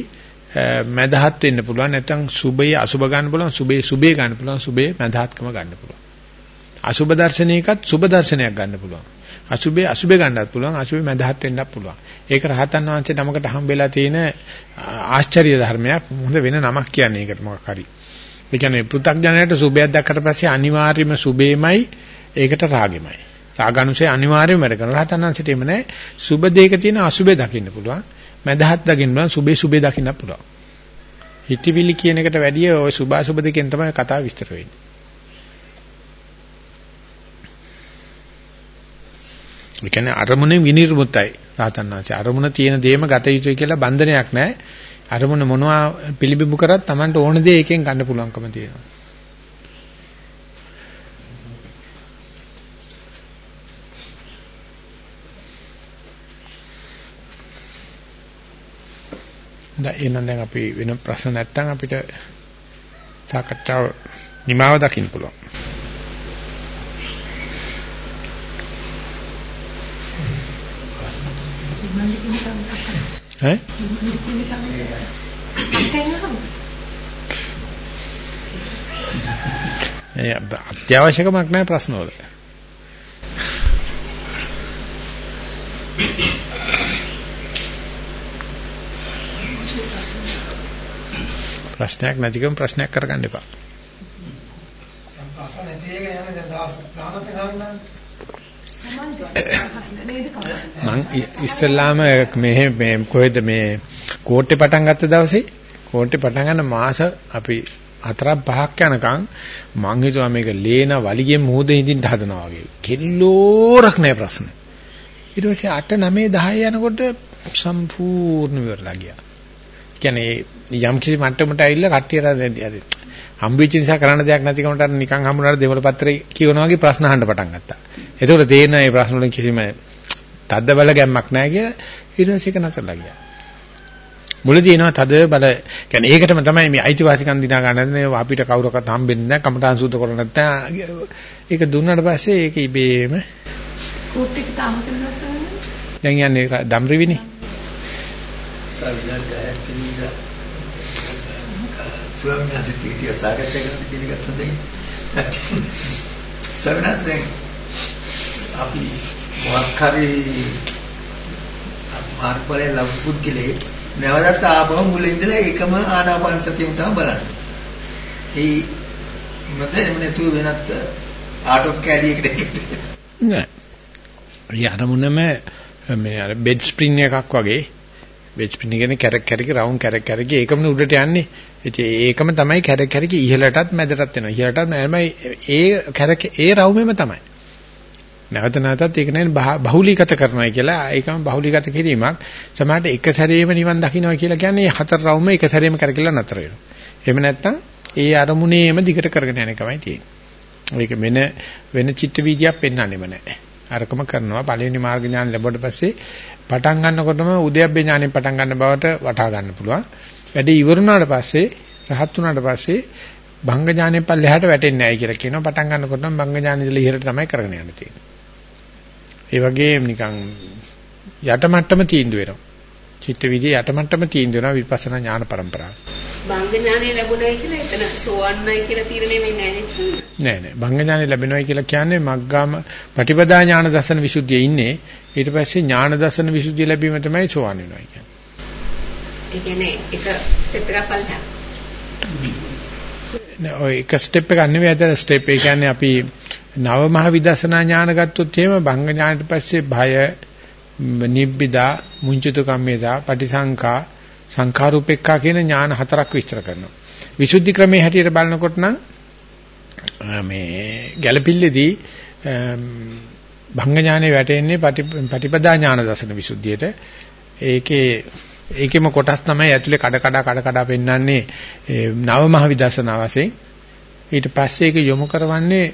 මැදහත් වෙන්න පුළුවන්. නැත්නම් සුබේ අසුබ ගන්න පුළුවන්. සුබේ සුබේ ගන්න පුළුවන්. සුබේ මැදහත්කම ගන්න පුළුවන්. අසුබ දර්ශනයකත් සුබ දර්ශනයක් ගන්න පුළුවන්. අසුබේ අසුබේ ගන්නත් පුළුවන්. අසුබේ මැදහත් වෙන්නත් පුළුවන්. ඒක රහතන් වහන්සේ නමකට හම්බෙලා තියෙන ආශ්චර්ය ධර්මයක්. මොකද වෙන නමක් කියන්නේ ඒකට මොකක් හරි. ඒ කියන්නේ පෘථග්ජනයට සුබයක් දැක්කට පස්සේ අනිවාර්යයෙන්ම සුබේමයි ඒකට රාගෙමයි. රාගානුසය අනිවාර්යයෙන්ම වැඩ කරනවා. රහතන් වහන්සේට එම නැහැ. සුබ දෙයක තියෙන අසුබේ දකින්න පුළුවන්. මදහත් දකින්න පුළුවන්. සුබේ සුබේ දකින්න පුළුවන්. හිතවිලි කියන එකට වැඩිය ওই සුභාසුබ දෙකෙන් තමයි කතාව විස්තර වෙන්නේ. ඒ කියන්නේ අරමුණේ විනිර්මුතයි. රහතන් වහන්සේ අරමුණ තියෙන දේම ගත යුතුයි කියලා බන්ධනයක් නැහැ. අරමුණ මොනවා පිළිබිඹු කරත් Tamanට ඕන දේ එකෙන් ගන්න පුළුවන්කම තියෙනවා. දැන් එහෙනම් දැන් අපි වෙන ප්‍රශ්න නැත්නම් අපිට සාකච්ඡාව නිමාව දකින්න පුළුවන්. ඈ ඒ අත්‍යවශ්‍යකමක් නැහැ ප්‍රශ්න වල. ප්‍රශ්නයක් නැතිකම ප්‍රශ්නයක් කරගන්න එපා. ප්‍රශ්න නැති එක යන දැන් දවස් ගානක් දාන්න මං ඉස්සල්ලාම මේ මේ කොහෙද මේ කෝට්ටේ පටන් ගත්ත දවසේ කෝට්ටේ පටන් ගන්න මාස අපි හතරක් පහක් යනකම් මං හිතුවා මේක ලේන වලිගෙන් මුහුද ඉඳින්න හදනවා වගේ. කෙල්ලෝරක් නෑ ප්‍රශ්න. ඊට පස්සේ 8 9 10 යනකොට සම්පූර්ණ විවරලා ගියා. කියන්නේ යම් කිසි මට්ටමකට ඇවිල්ලා කට්ටියට හම්බෙච්ච නිසා කරන්න දෙයක් නැති කමට නිකන් හම්බුනාට දෙවල පත්‍රේ කියවනවා වගේ ප්‍රශ්න අහන්න පටන් ගත්තා. ඒතකොට තේරෙන මේ ප්‍රශ්න වලින් කිසිම තද්ද බල ගැම්මක් නැහැ කියලා ඊට පස්සේ ඒක නතරලා ගියා. මුලදී එනවා තද බල කියන්නේ ඒකටම තමයි මේ අයිතිවාසිකම් දිනා ගන්නන්නේ අපිට කවුරක්වත් හම්බෙන්නේ නැහැ කමටහන් සූද කරන්නේ නැත්නම් ඒක දුන්නාට පස්සේ ඒක ඉබේම කෝට් එක තාම කරනවා දැන් යන්නේ දම්රිවිනේ. ස්වාමීන් වහන්සේ ටික සාකච්ඡා කරන්න කියන එකත් හොඳයි. ස්වාමීන් වහන්සේ අපි මොකක් හරි මාර්ගඵලයේ ලබපු පුද්ගලෙක් නැවතත් ආපහු මුලින් ඉඳලා ඒකම ආනාපාන සතියම තමයි බලන්නේ. ඒ මොකද එමු නැතුව වෙනත් ආටෝ කැඩි එකකට නෑ. ඒ අරමුණම මේ අර බෙඩ් ස්ප්‍රින් එකක් වගේ බෙඩ් ස්ප්‍රින් එකනේ කැරක් කැරකි රවුන්ඩ් කැරක් කැරකි ඒකම උඩට යන්නේ. ඉතින් ඒකම තමයි කැරක් කැරකි ඉහළටත් මැදටත් වෙනවා. ඉහළටත් නෑමයි ඒ කැරක ඒ රවුමෙම තමයි. නැවත නැවතත් ඒක නේ බහුලීගත කරනවා කියලා ඒකම බහුලීගත කිරීමක් සමහරට එක සැරේම නිවන් දකින්නවා කියලා කියන්නේ හතර රවුම එක සැරේම කරකිලා නතර වෙනවා. එහෙම නැත්නම් ඒ අරමුණේම දිගට කරගෙන යන එකමයි තියෙන්නේ. ඒක වෙන වෙන චිත්ත වීදියක් පෙන්වන්නෙම නැහැ. අරකම කරනවා පළවෙනි මාර්ග ඥාන ලැබුවට පස්සේ පටන් ගන්නකොටම උද්‍යප්පේ ඥානෙන් පටන් ගන්න බවට වටහා ගන්න පුළුවන්. වැඩේ ඉවරුණාට පස්සේ රහත් වුණාට පස්සේ භංග ඥානෙන් පල්ලෙහාට වැටෙන්නේ නැහැ කියලා කියනවා. පටන් ගන්නකොටම භංග ඥානෙ ඉඳලා ඉහළට තමයි කරගෙන යන්න තියෙන්නේ. ඒ වගේම නිකන් යට මට්ටම තීන්දුව වෙනවා. චිත්ත විදිය යට මට්ටම තීන්දුව වෙනවා විපස්සනා ඥාන પરම්පරාව. භංග ඥානෙ ලැබුණයි කියලා එතන සෝවන්නයි කියලා තීරණය වෙන්නේ නැහැ නේද? නෑ නෑ භංග ඥානෙ ලැබෙනවයි කියලා කියන්නේ මග්ගාම පටිපදා ඥාන දර්ශන විසුද්ධියේ ඉන්නේ ඊට පස්සේ ඥාන දර්ශන විසුද්ධිය ලැබීම තමයි සෝවන් වෙනවා කියන්නේ. ඒ කියන්නේ එක ස්ටෙප් එකක් පල්ලෙහා. නෑ ඔය එක ස්ටෙප් එකක් නෙවෙයි අද ස්ටෙප් ඒ කියන්නේ අපි නව මහ විදර්ශනා ඥාන ගත්තොත් එහෙම භංග ඥානට පස්සේ භය නිබ්බිදා මුංචිත කම්මේදා පටිසංකා සංඛාරූපෙක්ඛා කියන ඥාන හතරක් විස්තර කරනවා. විසුද්ධි ක්‍රමයේ හැටියට බලනකොට නම් මේ ගැළපිල්ලේදී භංග ඥානේ වැටෙන්නේ පටිපදා ඥාන දර්ශන විසුද්ධියට. ඒකේ ඒකෙම කොටස් තමයි ඇතුලේ කඩ කඩ කඩ කඩ පෙන්වන්නේ නව මහ විදර්ශනා වශයෙන්. ඊට පස්සේ ඒක යොමු කරවන්නේ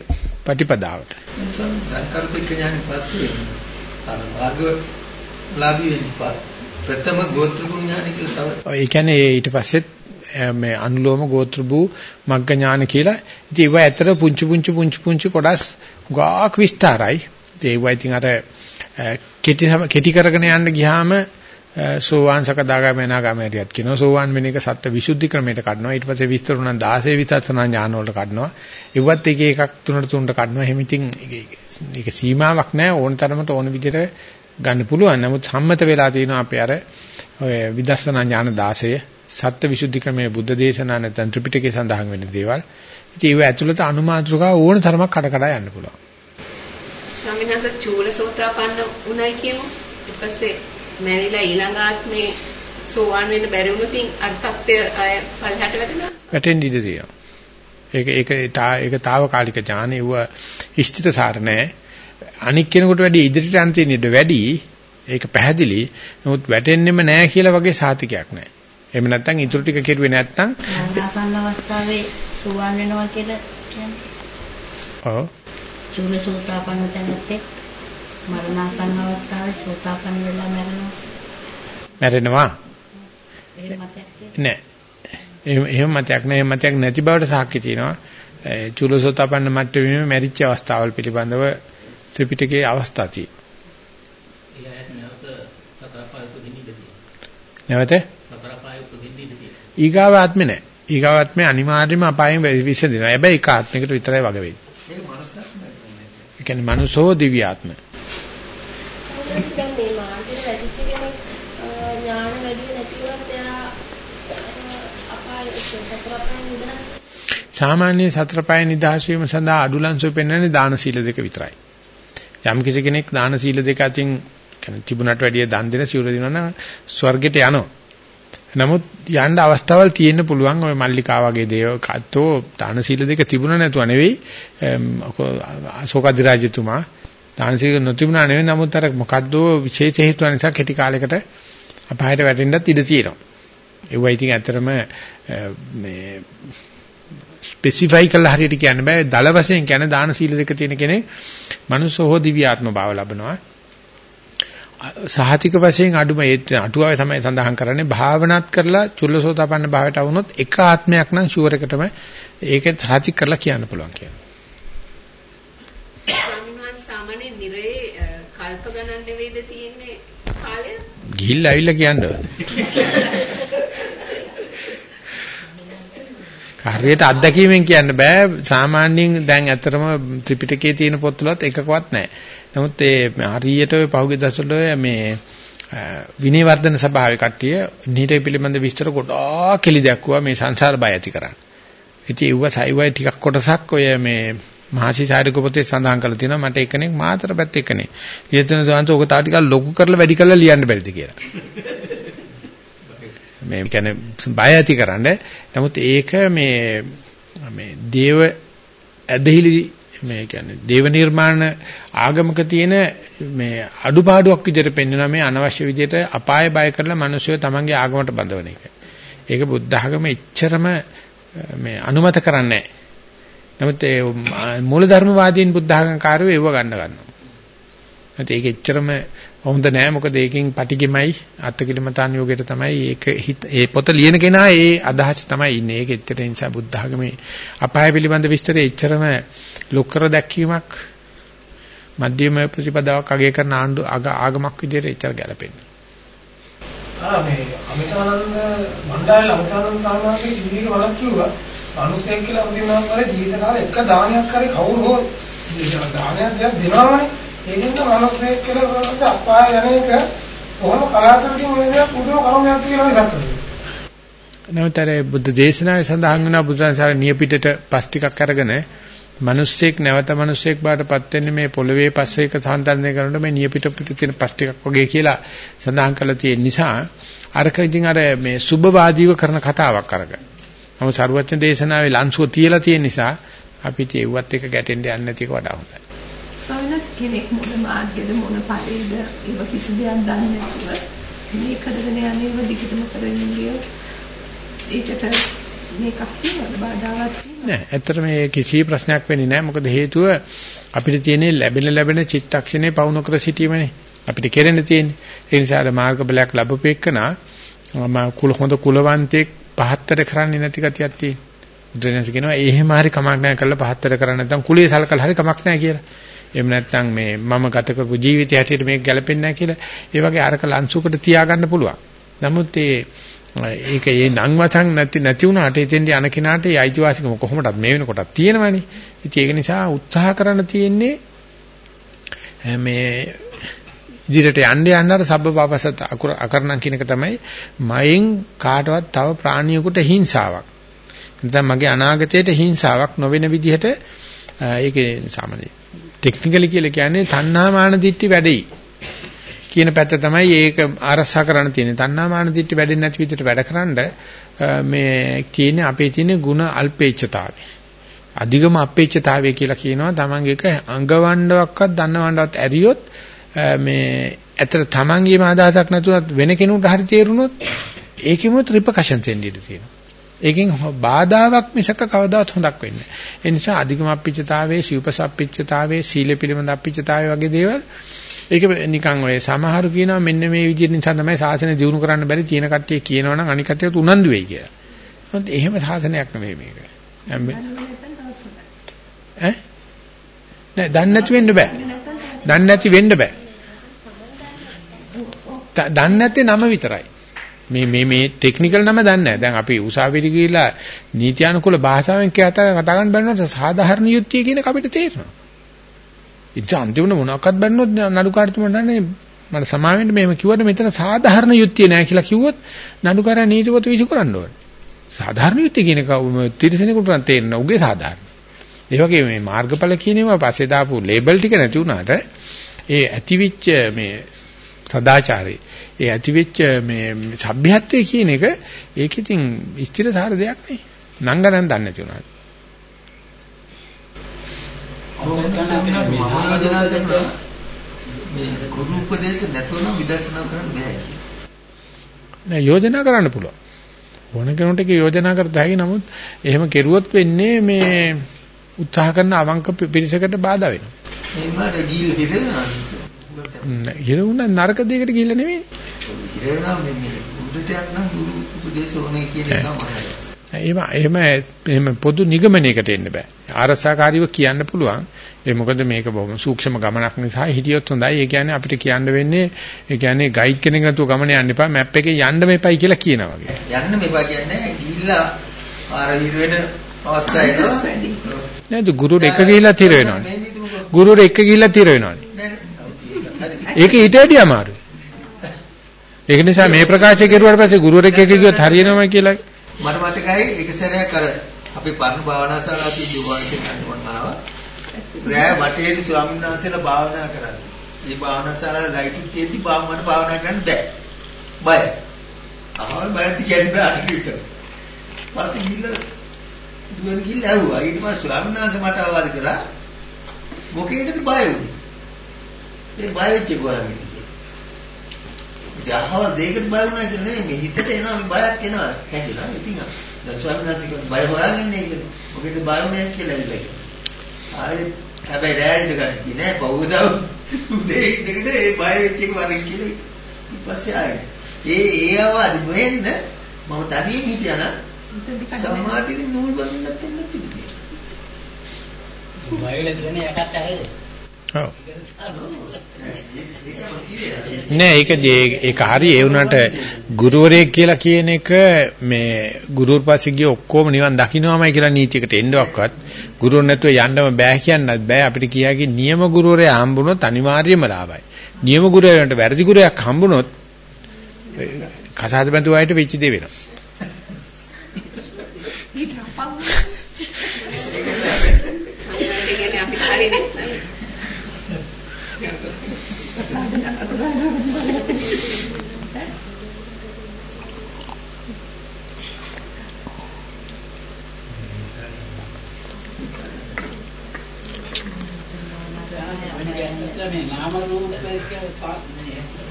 පටිපදාවට. සංකල්පික ඥානෙ පස්සේ අර මාර්ග ලාභී වෙනපත් ප්‍රථම ගෝත්‍ර ඥානෙ කියලා තව. ඒ කියන්නේ ඊට පස්සෙත් මේ අනුලෝම ගෝත්‍ර භූ මග්ග ඥාන කියලා. ඉතින් ඒව ඇතර පුංචි පුංචි පුංචි පුංචි කොටස් ගාක් විස්තරයි. ඉතින් ඒව ඉතින් අර කෙටි කෙටි කරගෙන යන්න ගියාම සෝවාන් සකදාගාමී අනාගාමීටියත් කියනවා. සෝවාන් වෙන එක සත්‍ය විසුද්ධි ක්‍රමයට කඩනවා. ඊට පස්සේ විස්තර උනන් 16 විතර්සනා ඥාන වලට කඩනවා. ඒවත් එක එකක් තුනට තුනට කඩනවා. එහෙම ඉතින් ඒක සීමාවක් නැහැ ඕන තරමට ඕන විදිහට ගන්න පුළුවන්. නමුත් සම්මත වෙලා තියෙනවා අපේ අර ඔය විදර්ශනා ඥාන 16 සත්‍ය විසුද්ධි ක්‍රමයේ බුද්ධ දේශනා නැත්නම් ත්‍රිපිටකයේ සඳහන් වෙන දේවල්. ඉතින් ඒව ඇතුළත අනුමාත්‍රකා ඕන තරමක් කඩ කඩ යන්න පුළුවන්. ස්වාමීන් වහන්සේ චූලසෝතාපන්න උනායි කියමු. ඊට පස්සේ මැරිලා ඊළඟ ආත්මේ සෝවාන් වෙන්න බැරි වුණොත් අර තත්ත්වය අය පල්හැට වැටෙනවා. වැටෙන්න ඉඩ තියෙනවා. ඒක ඒක ඒක తాවකාලික ඥානෙ වුව ඉෂ්ඨිත සාර නැහැ. අනික් කෙනෙකුට වැඩි ඉදිරියට යන්න තියෙන ඉඩ වැඩි. ඒක පැහැදිලි. නමුත් වැටෙන්නෙම නැහැ කියලා වගේ සාතිකයක් නැහැ. එහෙම නැත්නම් ඉතුරු ටික කෙරුවේ නැත්නම් ආසන්න අවස්ථාවේ සෝවාන් වෙනවා කියලා කියන්නේ. ඔව්. චූල සෝතාපන්න තැනත්තේ මරණාසන්න අවස්ථාවේ සෝතාපන්න වෙලා මැරෙනවා. මැරෙනවා. එහෙම මතයක් නෑ. එහෙම එහෙම මතයක් නෑ. එහෙම මතයක් නැති බවට සාක්ෂි තියෙනවා. චූලසෝතාපන්න මට්ටමේ මැරිච්ච අවස්ථාවල් පිළිබඳව ත්‍රිපිටකයේ අවස්ථා තියෙනවා. නැවත. ඊගාව ආත්මේ නෑ. ඊගාව ආත්මේ අනිවාර්යයෙන්ම අපායෙන් විසඳිනවා. හැබැයි එක ආත්මයකට විතරයි වග වෙන්නේ. මේක මනසක් නෑ. ඒ කියන්නේ මනුසෝ දිව්‍ය ආත්ම. දැන් මේ මාර්ගයේ වැඩිච්ච කෙනෙක් ඥාන වැඩි නැතිවත් එයා අපාය සතරපයන් නිදහස් සාමාන්‍ය සතර පය නිදහස් වීම සඳහා අඩුලංසු පෙන්වන්නේ දාන සීල දෙක විතරයි. යම් කිසි කෙනෙක් දාන සීල දෙක අතින් කියන්නේ තිබුණට වැඩිය දන් දෙන සිවුර දිනනවා නම් ස්වර්ගයට යනවා. නමුත් යන්න අවස්ථාවල් තියෙන්න පුළුවන් ওই මල්ලිකා වගේ දේව කත්තෝ දාන සීල දෙක තිබුණ නැතුව නෙවෙයි අශෝක අධිරාජ්‍යතුමා දාන සීල නොතිබුණා නෙවෙයි නමුත් අර මොකද්ද විශේෂ හේතුව නිසා කෙටි කාලයකට අපායට වැටෙන්නත් ඉඩ තියෙනවා. ඒවා ඉතින් ඇත්තටම මේ ස්පෙસિෆයි කළා හරියට කියන්න බෑ. දල වශයෙන් කියන දාන සීල දෙක තියෙන කෙනෙක් මනුස්ස හෝ දිව්‍යාත්ම භාව ලබනවා. සහතික වශයෙන් අඩුම ඒ අටුවාවේ තමයි සඳහන් කරන්නේ භාවනාත් කරලා චුල්ලසෝතපන්න භාවයට වුණොත් එක ආත්මයක් නම් ෂුවර් එකටම ඒක සහතික කරලා කියන්න පුළුවන් කියලා. ගිහිල්ලා ඇවිල්ලා කියන්න ඕනේ. හරියට අත්දැකීමෙන් කියන්න බෑ සාමාන්‍යයෙන් දැන් ඇත්තටම ත්‍රිපිටකයේ තියෙන පොත්වලත් එකකවත් නැහැ. නමුත් ඒ හරියට ඔය පහුගිය දවස්වල මේ විනය වර්ධන සභාවේ කට්ටිය නීති පිළිබඳ විස්තර ගොඩාක් කෙලි දැක්වුවා මේ සංසාර බය ඇති කරන්න. ඉතින් ඒව සයිවයි ටිකක් කොටසක් ඔය මේ මහසි සාරික පොතේ සඳහන් කරලා තියෙනවා මට එකෙනෙක් මාතර පැත්ත එකනේ. ඊයතන සාන්ත ඔක තා ටිකක් ලොකු කරලා වැඩි කරලා ලියන්න බැරිද කියලා. මේ කියන්නේ බය ඇතිකරන්න. නමුත් ඒක මේ මේ දේව ඇදහිලි මේ කියන්නේ දේව නිර්මාණ ආගමක තියෙන මේ අඩුපාඩුවක් විදිහට පෙන්වනවා මේ අනවශ්‍ය විදිහට අපාය බය කරලා මිනිස්සු තමන්ගේ ආගමට බඳවන එක. ඒක බුද්ධ ආගම එච්චරම මේ අනුමත කරන්නේ නැහැ. නමුත් ඒ මූලධර්මවාදීන් බුද්ධ ආගම්කාරයෝ ඒව ගන්න ගන්නවා. නැත්නම් ඒක එච්චරම හොඳ නෑ මොකද ඒකෙන් පටිගෙමයි අත්කිලමතාන් යෝගයට තමයි ඒක ඒ පොත ලියන කෙනා ඒ අදහස තමයි ඉන්නේ. ඒක එච්චර නිසා බුද්ධ ආගමේ අපාය පිළිබඳ විස්තරය එච්චරම ලොකර දැක්වීමක් මධ්‍යම ප්‍රතිපදාවක් අගය කරන ආණ්ඩු ආගමක් විදිහට එච්චර ගැලපෙන්නේ. ආ මේ අමිතානන්ද මණ්ඩායල අමිතානන්ද සාමාන්‍යයෙන් ජීවිතේ වලක් කිව්වා. මිනිසෙක් කියලා අපිටම කරේ ජීවිත කාලේ එක දානයක් කරේ කවුරු හෝ දානයක් දෙයක් දෙනවනේ. ඒකින්ද මිනිසෙක් කියලා වලට අපාය යන එක කොහොම කලාතුරකින් මේ දේ පුදුම කරුණක් කියලා විසක් කරනවා. නමුතර බුද්ධ දේශනාවේ සඳහන් වෙන බුදුන්සාර නියපිටට පස් ටිකක් අරගෙන මිනිස්සෙක් නැවත මිනිස්සෙක් බාටපත් වෙන්නේ මේ පොළවේ පස්සේ එක සාන්තරණය කරනකොට මේ නියපිට පිට තියෙන පස් ටිකක් වගේ කියලා සඳහන් කරලා තියෙන නිසා අරක ඉතින් අර මේ සුබවාදීව කරන කතාවක් අරගෙන. නමුත් සරුවචන දේශනාවේ ලන්සුව තියලා තියෙන නිසා අපිට ඒවත් එක ගැටෙන්න යන්නේ නැති එක වඩා හොඳයි. ස්වාමීනස් කෙනෙක් මොන මාර්ගයේද මොන ඵලයේද ඒව කිසි දෙයක් දන්නේ නැතුව මේ කරගෙන යන්නේ ඒව දිගටම කරගෙන ගියොත් ඒකට මේකක් තියෙනවද තියෙනවද නෑ ඇත්තට මේ කිසි ප්‍රශ්නයක් වෙන්නේ නෑ. මොකද හේතුව අපිට තියෙන්නේ ලැබෙන ලැබෙන චිත්තක්ෂණේ පවුන කර සිටීමනේ. අපිට කෙරෙන්න තියෙන්නේ. ඒ නිසා මාර්ග බලයක් ලැබපෙකනා මම කුල හොඳ කුලවන්තෙක් පහත්තර කරන්නේ නැති ගතියක් තියෙන. බුදුරජාණන් කියනවා එහෙම හරි කමක් නැහැ කරලා පහත්තර කරන්නේ නැත්නම් කුලිය සලකලා හරි කමක් නැහැ කියලා. එහෙම නැත්නම් මේ මම ගත කරපු ජීවිතය හැටියට මේක ගැලපෙන්නේ නැහැ කියලා ඒ වගේ අරක ලන්සුකට තියාගන්න පුළුවන්. නමුත් ඒ ඒක ඒ නම් වචන් නැති නැති වුණාට එතෙන්දී අන කෙනාට ඒ අයිතිවාසිකම කොහොමදත් මේ වෙනකොටත් තියෙනවනේ. ඉතින් ඒක නිසා උත්සාහ කරන්න තියෙන්නේ මේ ඉදිරියට යන්න යන්න අර සබ්බපාපසත් අකරණම් කියන එක තමයි මයෙන් කාටවත් තව ප්‍රාණියෙකුට හිංසාවක්. නැත්නම් මගේ අනාගතයට හිංසාවක් නොවන විදිහට ඒකේ සාමාන්‍ය ටෙක්නිකලි කියලා කියන්නේ තණ්හා මාන දිට්ටි වැඩෙයි. කියන පැත්ත තමයි ඒක ආරක්ෂා කරන්න තියෙන්නේ. තණ්හා මාන දිට්ටි වැඩෙන්නේ නැති විදිහට වැඩකරනද මේ තියෙන අපේ තියෙන ಗುಣ අල්පේච්ඡතාවය. අධිගම අපේච්ඡතාවය කියලා කියනවා තමන්ගේක අංගවණ්ඩවක්වත් දන්නවණ්ඩවත් ඇරියොත් මේ ඇතර තමන්ගේම අදහසක් නැතුවත් වෙන කෙනෙකුට හරි තේරුනොත් ඒකෙමුත් රිපකෂන්ස් එන්නේ තියෙනවා. ඒකෙන් බාධාවක් මිසක කවදාවත් හොඳක් වෙන්නේ නැහැ. ඒ නිසා අධිගම අපිච්චතාවයේ, සිව්පසප්පිච්චතාවයේ, සීල පිළිබඳ අපිච්චතාවයේ වගේ දේවල් ඒක නිකන් ඔය සමහරු කියනවා මෙන්න මේ විදිහට නිසා තමයි සාසනය දියුණු කරන්න බැරි තියෙන කට්ටිය කියනවනම් අනික කට්ටියත් උනන්දු වෙයි කියලා. මොකද එහෙම සාසනයක් නෙවෙයි මේක. ඈ? නෑ දන්නේ නැති වෙන්න බෑ. දන්නේ නැති වෙන්න බෑ. දන්නේ නැත්තේ නම විතරයි. මේ මේ මේ ටෙක්නිකල් නම දන්නේ නැහැ. දැන් අපි උසාවියට ගිහිලා නීත්‍යානුකූල භාෂාවෙන් කතා කතා ගන්න බැලුවොත් සාධාරණ යුක්තිය කියන එක අපිට තේරෙනවා. ඉතින් අන්තිමට මොනවක්වත් බැන්නොත් නඩුකාරතුමා නන්නේ මට සමාවෙන්න මෙහෙම කිව්වට මෙතන සාධාරණ යුක්තිය නෑ කියලා කිව්වොත් නඩුකාර නීතිපොත විසිකරන්න ඕනේ. සාධාරණ යුක්තිය කියන එක තිරසනෙකුට නම් තේරෙන්න උගේ සාධාරණ. ඒ වගේ මේ මාර්ගඵල කියනවා පස්සේ දාපු ලේබල් ටික නැති වුණාට ඒ ඇතිවිච්ච මේ සදාචාරේ ඒ ඇතිවෙච්ච මේ සભ્યත්වයේ කියන එක ඒක ඉතින් ස්ථිරසාර දෙයක් නේ. නංගනන් දන්නේ නැති උනාට. මේ ගුරු උපදේශ නැතුව විදර්ශනා කරන්න බෑ කියන. නෑ යෝජනා කරන්න පුළුවන්. ඕන කෙනෙකුට ඒක යෝජනා කරත හැකි නමුත් එහෙම කෙරුවොත් වෙන්නේ මේ උත්සාහ කරන අවංක පිරිසකට බාධා වෙනවා. එහෙමද ගිහිල් හිරෙනවා. හිරුණා නරක දෙයකට ගිහිල්ලා නෙවෙයි. හිරෙනවා මේ උඩට යන්න ගුරු උපදේශ ඕනේ කියන එක මම එහෙම පොදු නිගමනයකට එන්න බෑ. ආරසාකාරීව කියන්න පුළුවන්. ඒ මොකද මේක බොහොම සූක්ෂම ගමනක් නිසා හිටියොත් හොඳයි. ඒ කියන්නේ අපිට කියන්න වෙන්නේ ඒ කියන්නේ ගයිඩ් කෙනෙක් නැතුව ගමන යන්න එපා. මැප් එකේ යන්න මෙපයි කියලා කියනවා වගේ. යන්න මෙපා කියන්නේ ගිහිල්ලා ආර හිර වෙන අවස්ථාව එනවා. නේද ගුරුර එක ගිහිල්ලා තිර වෙනවනේ. ගුරුර එක ගිහිල්ලා තිර වෙනවනේ. ඒක ඊට වැඩිය අමාරුයි. ඒක නිසා මේ ප්‍රකාශය කෙරුවාට පස්සේ ගුරුවරෙක් එක්ක ගියොත් හරියනවයි කියලා මට මතකයි එක සැරයක් අර අපේ පරණ භාවනා ශාලාවේ යෝගාන්තේ කන්න ආවා. රෑ වටේට ස්වාමීන් වහන්සේලා භාවනා කරන්නේ. මේ භාවනා ශාලාවේ ලයිට් තියෙද්දි මට භාවනා කරන්න බෑ. බයයි. අහවල් බයත් කියන්නේ අනිත් එක. පස්සේ ගිහිල්ලා දුවන ගිහිල්ලා ඇහුවා. ඊට පස්සේ ස්වාමීන් වහන්සේ මට අවවාද කරා මොකේද බය වුනේ? ඒ බය වෙච්ච ගොඩක් යහව දෙයකට බය වුණා කියලා නෙමෙයි මේ හිතට එනවා මේ බයක් එනවා. හැදෙනවා ඉතින් දැන් ස්වාමීන් වහන්සේ කිව්වා බය හොයාගන්න ඒක මොකෙද බය වුණේ කියලා ඉල්ලගෙන ආයෙත් හැබැයි රෑ ඉඳ ගන්න කියේ නෑ බෞද්ධව උදේ ඉඳගෙන ඒ බය වෙච්ච එක වරින් කියලා. ඊපස්සේ ආයෙත් ඒ ඒ අවදි වෙන්න මම තනියෙන් හිටියා නම් සම්මාටින් නූල් බඳින්නත් වෙන්නේ තිබුණේ. බය වෙලා කියන්නේ යකත් ඇහැද ඔව් නෑ ඒක ඒක හරි ඒ වුණාට ගුරුවරයෙක් කියලා කියන එක මේ ගුරුවර පස්සේ ගිය ඔක්කොම නිවන් දකින්නමයි කියලා නීතියකට එන්නවක්වත් ගුරුවර නැතුව යන්නම බෑ කියන්නත් බෑ අපිට කියාගේ නියම ගුරුවරයා හම්බුනොත් අනිවාර්යයෙන්ම ලාභයි. නියම ගුරුවරයන්ට වැරදි ගුරුවරයෙක් හම්බුනොත් කසාද බඳු වයිට වෙච්ච දේ වෙනවා. ඒ කියන්නේ අපිට හරිනේ මේ නාම රූප එක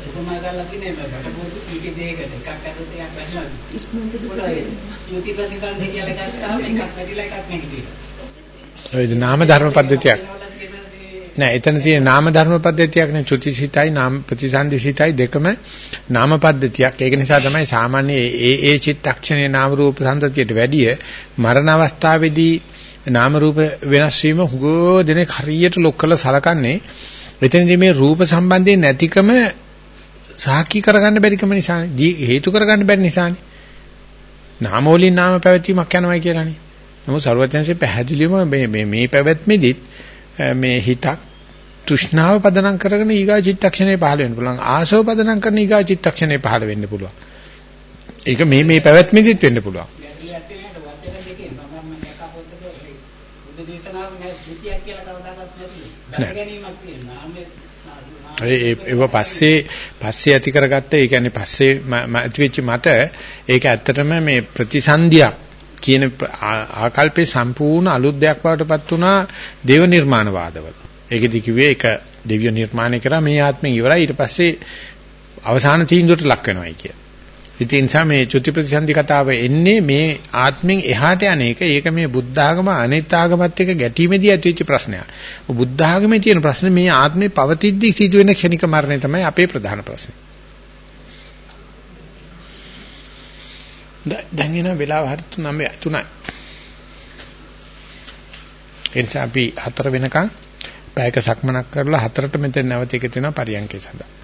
උපමා කරලා කියන්නේ මේ බඩපොතු පිටි දෙයකට එකක් අතට එකක් වැටෙනවා. පොඩයි ත්‍ුති ප්‍රතිකන්ධ කියලා ගත්තාම එකක් වැටිලා එකක් නැගිටිනවා. ඔය නාම ධර්ම පද්ධතියක්. නෑ එතන තියෙන නාම ධර්ම පද්ධතියක් නේ චුතිසිතයි නාම ප්‍රතිසන්දිසිතයි දෙකම නාම පද්ධතියක්. ඒක නිසා තමයි සාමාන්‍ය ඒ ඒ චිත්තක්ෂණයේ නාම රූප සම්තතියට වැඩිය මරණ අවස්ථාවේදී නාම රූප වෙනස් වීම හුගෝ දෙනේ හරියට ලොක් කරලා සලකන්නේ. එතනදී මේ රූප සම්බන්ධයෙන් නැතිකම සාක්ෂි කරගන්න බැරිකම නිසානේ. හේතු කරගන්න බැරි නිසානේ. නාම වලින් නාම පැවැත්වීමක් යනවායි කියලානේ. නමුත් ਸਰවඥන්සේ පැහැදිලිවම මේ මේ මේ පැවැත්මෙදිත් මේ හිතක් තෘෂ්ණාව පදනම් කරගෙන ඊගා චිත්තක්ෂණේ පහළ වෙන්න පුළුවන්. ආශව පදනම් කරන ඊගා චිත්තක්ෂණේ පහළ වෙන්න පුළුවන්. ඒක මේ මේ පැවැත්මෙදිත් වෙන්න පුළුවන්. ඒව පස්සේ පස්සේ ඇති කරගත්ත ඒ කියන්නේ පස්සේ ඇතිවෙච්ච මත ඒක ඇත්තටම මේ ප්‍රතිසන්දියක් කියන ආකල්පේ සම්පූර්ණ අලුත් දෙයක් වඩටපත් වුණා දේව නිර්මාණ වාදවල. ඒකෙදි කිව්වේ ඒක දෙවිය නිර්මාණය කරා මේ ආත්මෙන් ඉවරයි ඊට පස්සේ අවසාන තීන්දුවට ලක් වෙනවයි කිය. ඉතින් ඒ නිසා මේ චුති ප්‍රතිසන්දි කතාව එන්නේ මේ ආත්මෙන් එහාට යන එක. ඒක මේ බුද්ධ ආගම අනිත් ආගමත් එක්ක ගැටීමේදී ඇතිවෙච්ච ප්‍රශ්නයක්. බුද්ධ ආගමේ තියෙන ප්‍රශ්නේ මේ ආත්මේ පවතිද්දී සිදුවෙන ක්ෂණික මරණය තමයි අපේ ප්‍රධාන ප්‍රශ්නේ. දැන් එන වෙලාව හරි 3 3යි. එනිසා අපි හතර වෙනකන් පැයක සක්මනක් කරලා හතරට මෙතන නැවත එක තියෙනවා පරියන්කේ සඳහා.